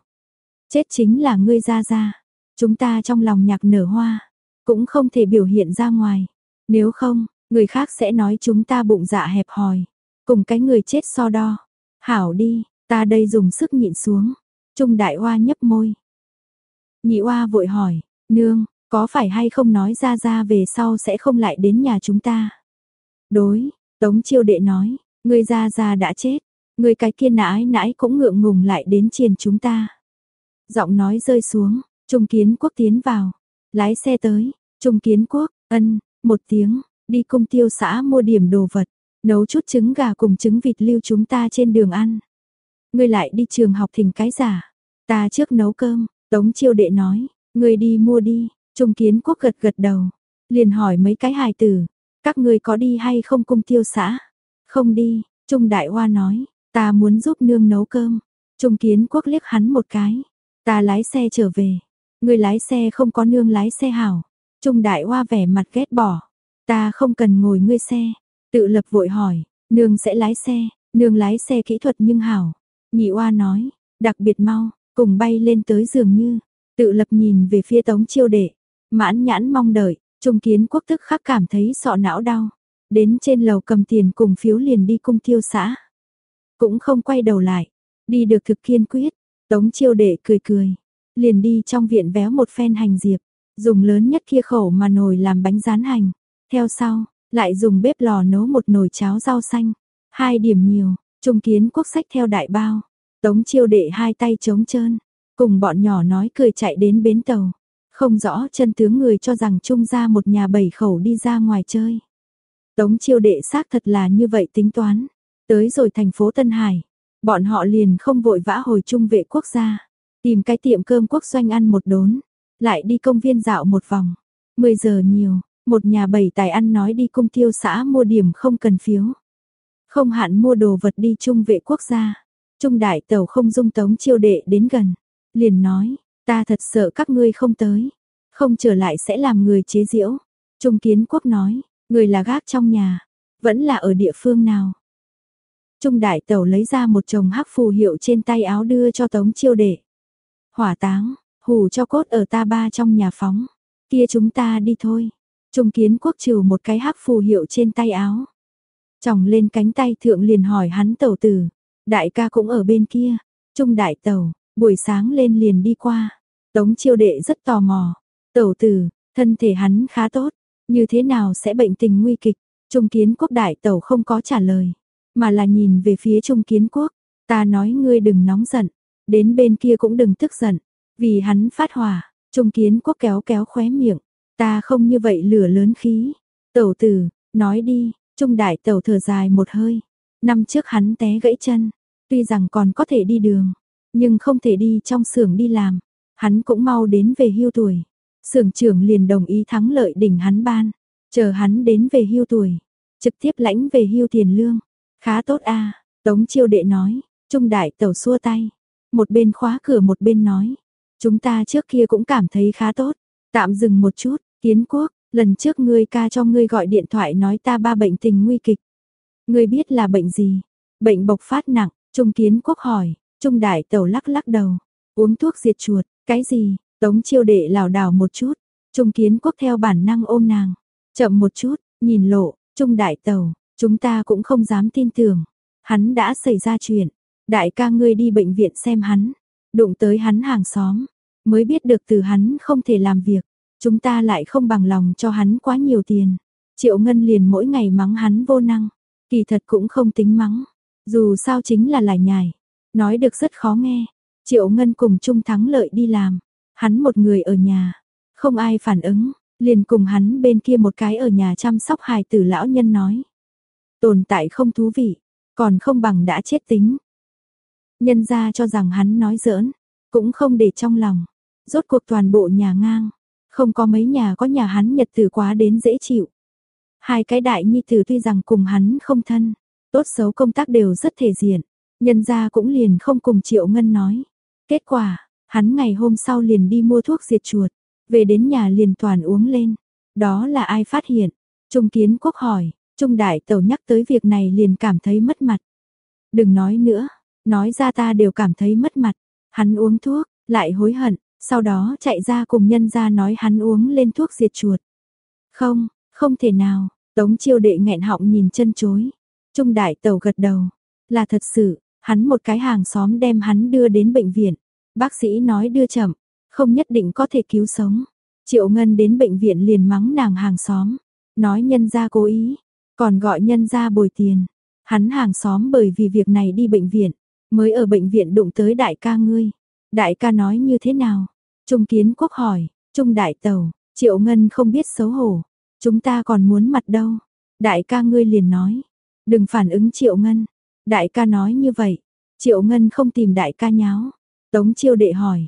Chết chính là ngươi Gia Gia. Chúng ta trong lòng nhạc nở hoa, cũng không thể biểu hiện ra ngoài. Nếu không, người khác sẽ nói chúng ta bụng dạ hẹp hòi. Cùng cái người chết so đo. Hảo đi, ta đây dùng sức nhịn xuống. Trung đại hoa nhấp môi. Nhị hoa vội hỏi, nương, có phải hay không nói ra ra về sau sẽ không lại đến nhà chúng ta? Đối, Tống chiêu đệ nói, người ra ra đã chết, người cái kia nãi nãi cũng ngượng ngùng lại đến triền chúng ta. Giọng nói rơi xuống, Trung Kiến Quốc tiến vào, lái xe tới, Trung Kiến Quốc, ân, một tiếng, đi cung tiêu xã mua điểm đồ vật, Nấu chút trứng gà cùng trứng vịt lưu chúng ta trên đường ăn. Ngươi lại đi trường học thỉnh cái giả. Ta trước nấu cơm, Tống chiêu đệ nói, ngươi đi mua đi, Trung kiến quốc gật gật đầu. Liền hỏi mấy cái hài tử, các ngươi có đi hay không cung tiêu xã? Không đi, Trung đại hoa nói, ta muốn giúp nương nấu cơm. Trung kiến quốc liếc hắn một cái, ta lái xe trở về. Ngươi lái xe không có nương lái xe hảo. Trung đại hoa vẻ mặt ghét bỏ. Ta không cần ngồi ngươi xe, Tự lập vội hỏi, nương sẽ lái xe, nương lái xe kỹ thuật nhưng hảo. Nhị oa nói, đặc biệt mau, cùng bay lên tới giường như. Tự lập nhìn về phía tống chiêu đệ, mãn nhãn mong đợi, trung kiến quốc tức khắc cảm thấy sọ não đau. Đến trên lầu cầm tiền cùng phiếu liền đi cung tiêu xã. Cũng không quay đầu lại, đi được thực kiên quyết, tống chiêu đệ cười cười. Liền đi trong viện véo một phen hành diệp, dùng lớn nhất kia khẩu mà nồi làm bánh rán hành. Theo sau, lại dùng bếp lò nấu một nồi cháo rau xanh. Hai điểm nhiều, trung kiến quốc sách theo đại bao. Tống chiêu đệ hai tay trống trơn. Cùng bọn nhỏ nói cười chạy đến bến tàu. Không rõ chân tướng người cho rằng trung ra một nhà bảy khẩu đi ra ngoài chơi. Tống chiêu đệ xác thật là như vậy tính toán. Tới rồi thành phố Tân Hải. Bọn họ liền không vội vã hồi trung vệ quốc gia. Tìm cái tiệm cơm quốc doanh ăn một đốn. Lại đi công viên dạo một vòng. 10 giờ nhiều, Một nhà bảy tài ăn nói đi cung tiêu xã mua điểm không cần phiếu. Không hạn mua đồ vật đi trung vệ quốc gia. Trung đại tàu không dung tống chiêu đệ đến gần. Liền nói, ta thật sợ các ngươi không tới. Không trở lại sẽ làm người chế diễu. Trung kiến quốc nói, người là gác trong nhà. Vẫn là ở địa phương nào. Trung đại Tẩu lấy ra một chồng hắc phù hiệu trên tay áo đưa cho tống chiêu đệ. Hỏa táng, hù cho cốt ở ta ba trong nhà phóng. Kia chúng ta đi thôi. Trung kiến quốc trừ một cái hắc phù hiệu trên tay áo. Chồng lên cánh tay thượng liền hỏi hắn tẩu tử. Đại ca cũng ở bên kia. Trung đại tẩu, buổi sáng lên liền đi qua. Tống chiêu đệ rất tò mò. Tẩu tử, thân thể hắn khá tốt. Như thế nào sẽ bệnh tình nguy kịch? Trung kiến quốc đại tẩu không có trả lời. Mà là nhìn về phía trung kiến quốc. Ta nói ngươi đừng nóng giận. Đến bên kia cũng đừng tức giận. Vì hắn phát hỏa. Trung kiến quốc kéo kéo khóe miệng. Ta không như vậy lửa lớn khí. Tẩu tử, nói đi, trung đại tẩu thở dài một hơi. Năm trước hắn té gãy chân, tuy rằng còn có thể đi đường, nhưng không thể đi trong xưởng đi làm. Hắn cũng mau đến về hưu tuổi. Xưởng trưởng liền đồng ý thắng lợi đỉnh hắn ban, chờ hắn đến về hưu tuổi, trực tiếp lãnh về hưu tiền lương. Khá tốt a, Tống Chiêu đệ nói, Trung đại tẩu xua tay, một bên khóa cửa một bên nói, chúng ta trước kia cũng cảm thấy khá tốt, tạm dừng một chút, Kiến Quốc, lần trước ngươi ca cho ngươi gọi điện thoại nói ta ba bệnh tình nguy kịch. Ngươi biết là bệnh gì? Bệnh bộc phát nặng, Trung Kiến Quốc hỏi, Trung Đại Tẩu lắc lắc đầu, uống thuốc diệt chuột, cái gì? Tống Chiêu Đệ lảo đảo một chút, Trung Kiến Quốc theo bản năng ôm nàng, chậm một chút, nhìn lộ, Trung Đại Tẩu, chúng ta cũng không dám tin tưởng, hắn đã xảy ra chuyện, đại ca ngươi đi bệnh viện xem hắn, đụng tới hắn hàng xóm, mới biết được từ hắn không thể làm việc, Chúng ta lại không bằng lòng cho hắn quá nhiều tiền. Triệu Ngân liền mỗi ngày mắng hắn vô năng. Kỳ thật cũng không tính mắng. Dù sao chính là lải nhải. Nói được rất khó nghe. Triệu Ngân cùng Trung Thắng Lợi đi làm. Hắn một người ở nhà. Không ai phản ứng. Liền cùng hắn bên kia một cái ở nhà chăm sóc hài tử lão nhân nói. Tồn tại không thú vị. Còn không bằng đã chết tính. Nhân ra cho rằng hắn nói giỡn. Cũng không để trong lòng. Rốt cuộc toàn bộ nhà ngang. Không có mấy nhà có nhà hắn nhật tử quá đến dễ chịu. Hai cái đại nhi tử tuy rằng cùng hắn không thân, tốt xấu công tác đều rất thể diện, nhân gia cũng liền không cùng Triệu Ngân nói. Kết quả, hắn ngày hôm sau liền đi mua thuốc diệt chuột, về đến nhà liền toàn uống lên. Đó là ai phát hiện? Trung Kiến Quốc hỏi, Trung Đại Tẩu nhắc tới việc này liền cảm thấy mất mặt. Đừng nói nữa, nói ra ta đều cảm thấy mất mặt. Hắn uống thuốc, lại hối hận, sau đó chạy ra cùng nhân ra nói hắn uống lên thuốc diệt chuột. Không, không thể nào, Tống chiêu đệ nghẹn họng nhìn chân chối. Trung đại tẩu gật đầu, là thật sự, hắn một cái hàng xóm đem hắn đưa đến bệnh viện. Bác sĩ nói đưa chậm, không nhất định có thể cứu sống. Triệu Ngân đến bệnh viện liền mắng nàng hàng xóm, nói nhân gia cố ý, còn gọi nhân gia bồi tiền. Hắn hàng xóm bởi vì việc này đi bệnh viện, mới ở bệnh viện đụng tới đại ca ngươi. Đại ca nói như thế nào? Trung Kiến Quốc hỏi, Trung Đại Tàu, Triệu Ngân không biết xấu hổ, chúng ta còn muốn mặt đâu. Đại ca ngươi liền nói, đừng phản ứng Triệu Ngân. Đại ca nói như vậy, Triệu Ngân không tìm đại ca nháo. Tống chiêu đệ hỏi,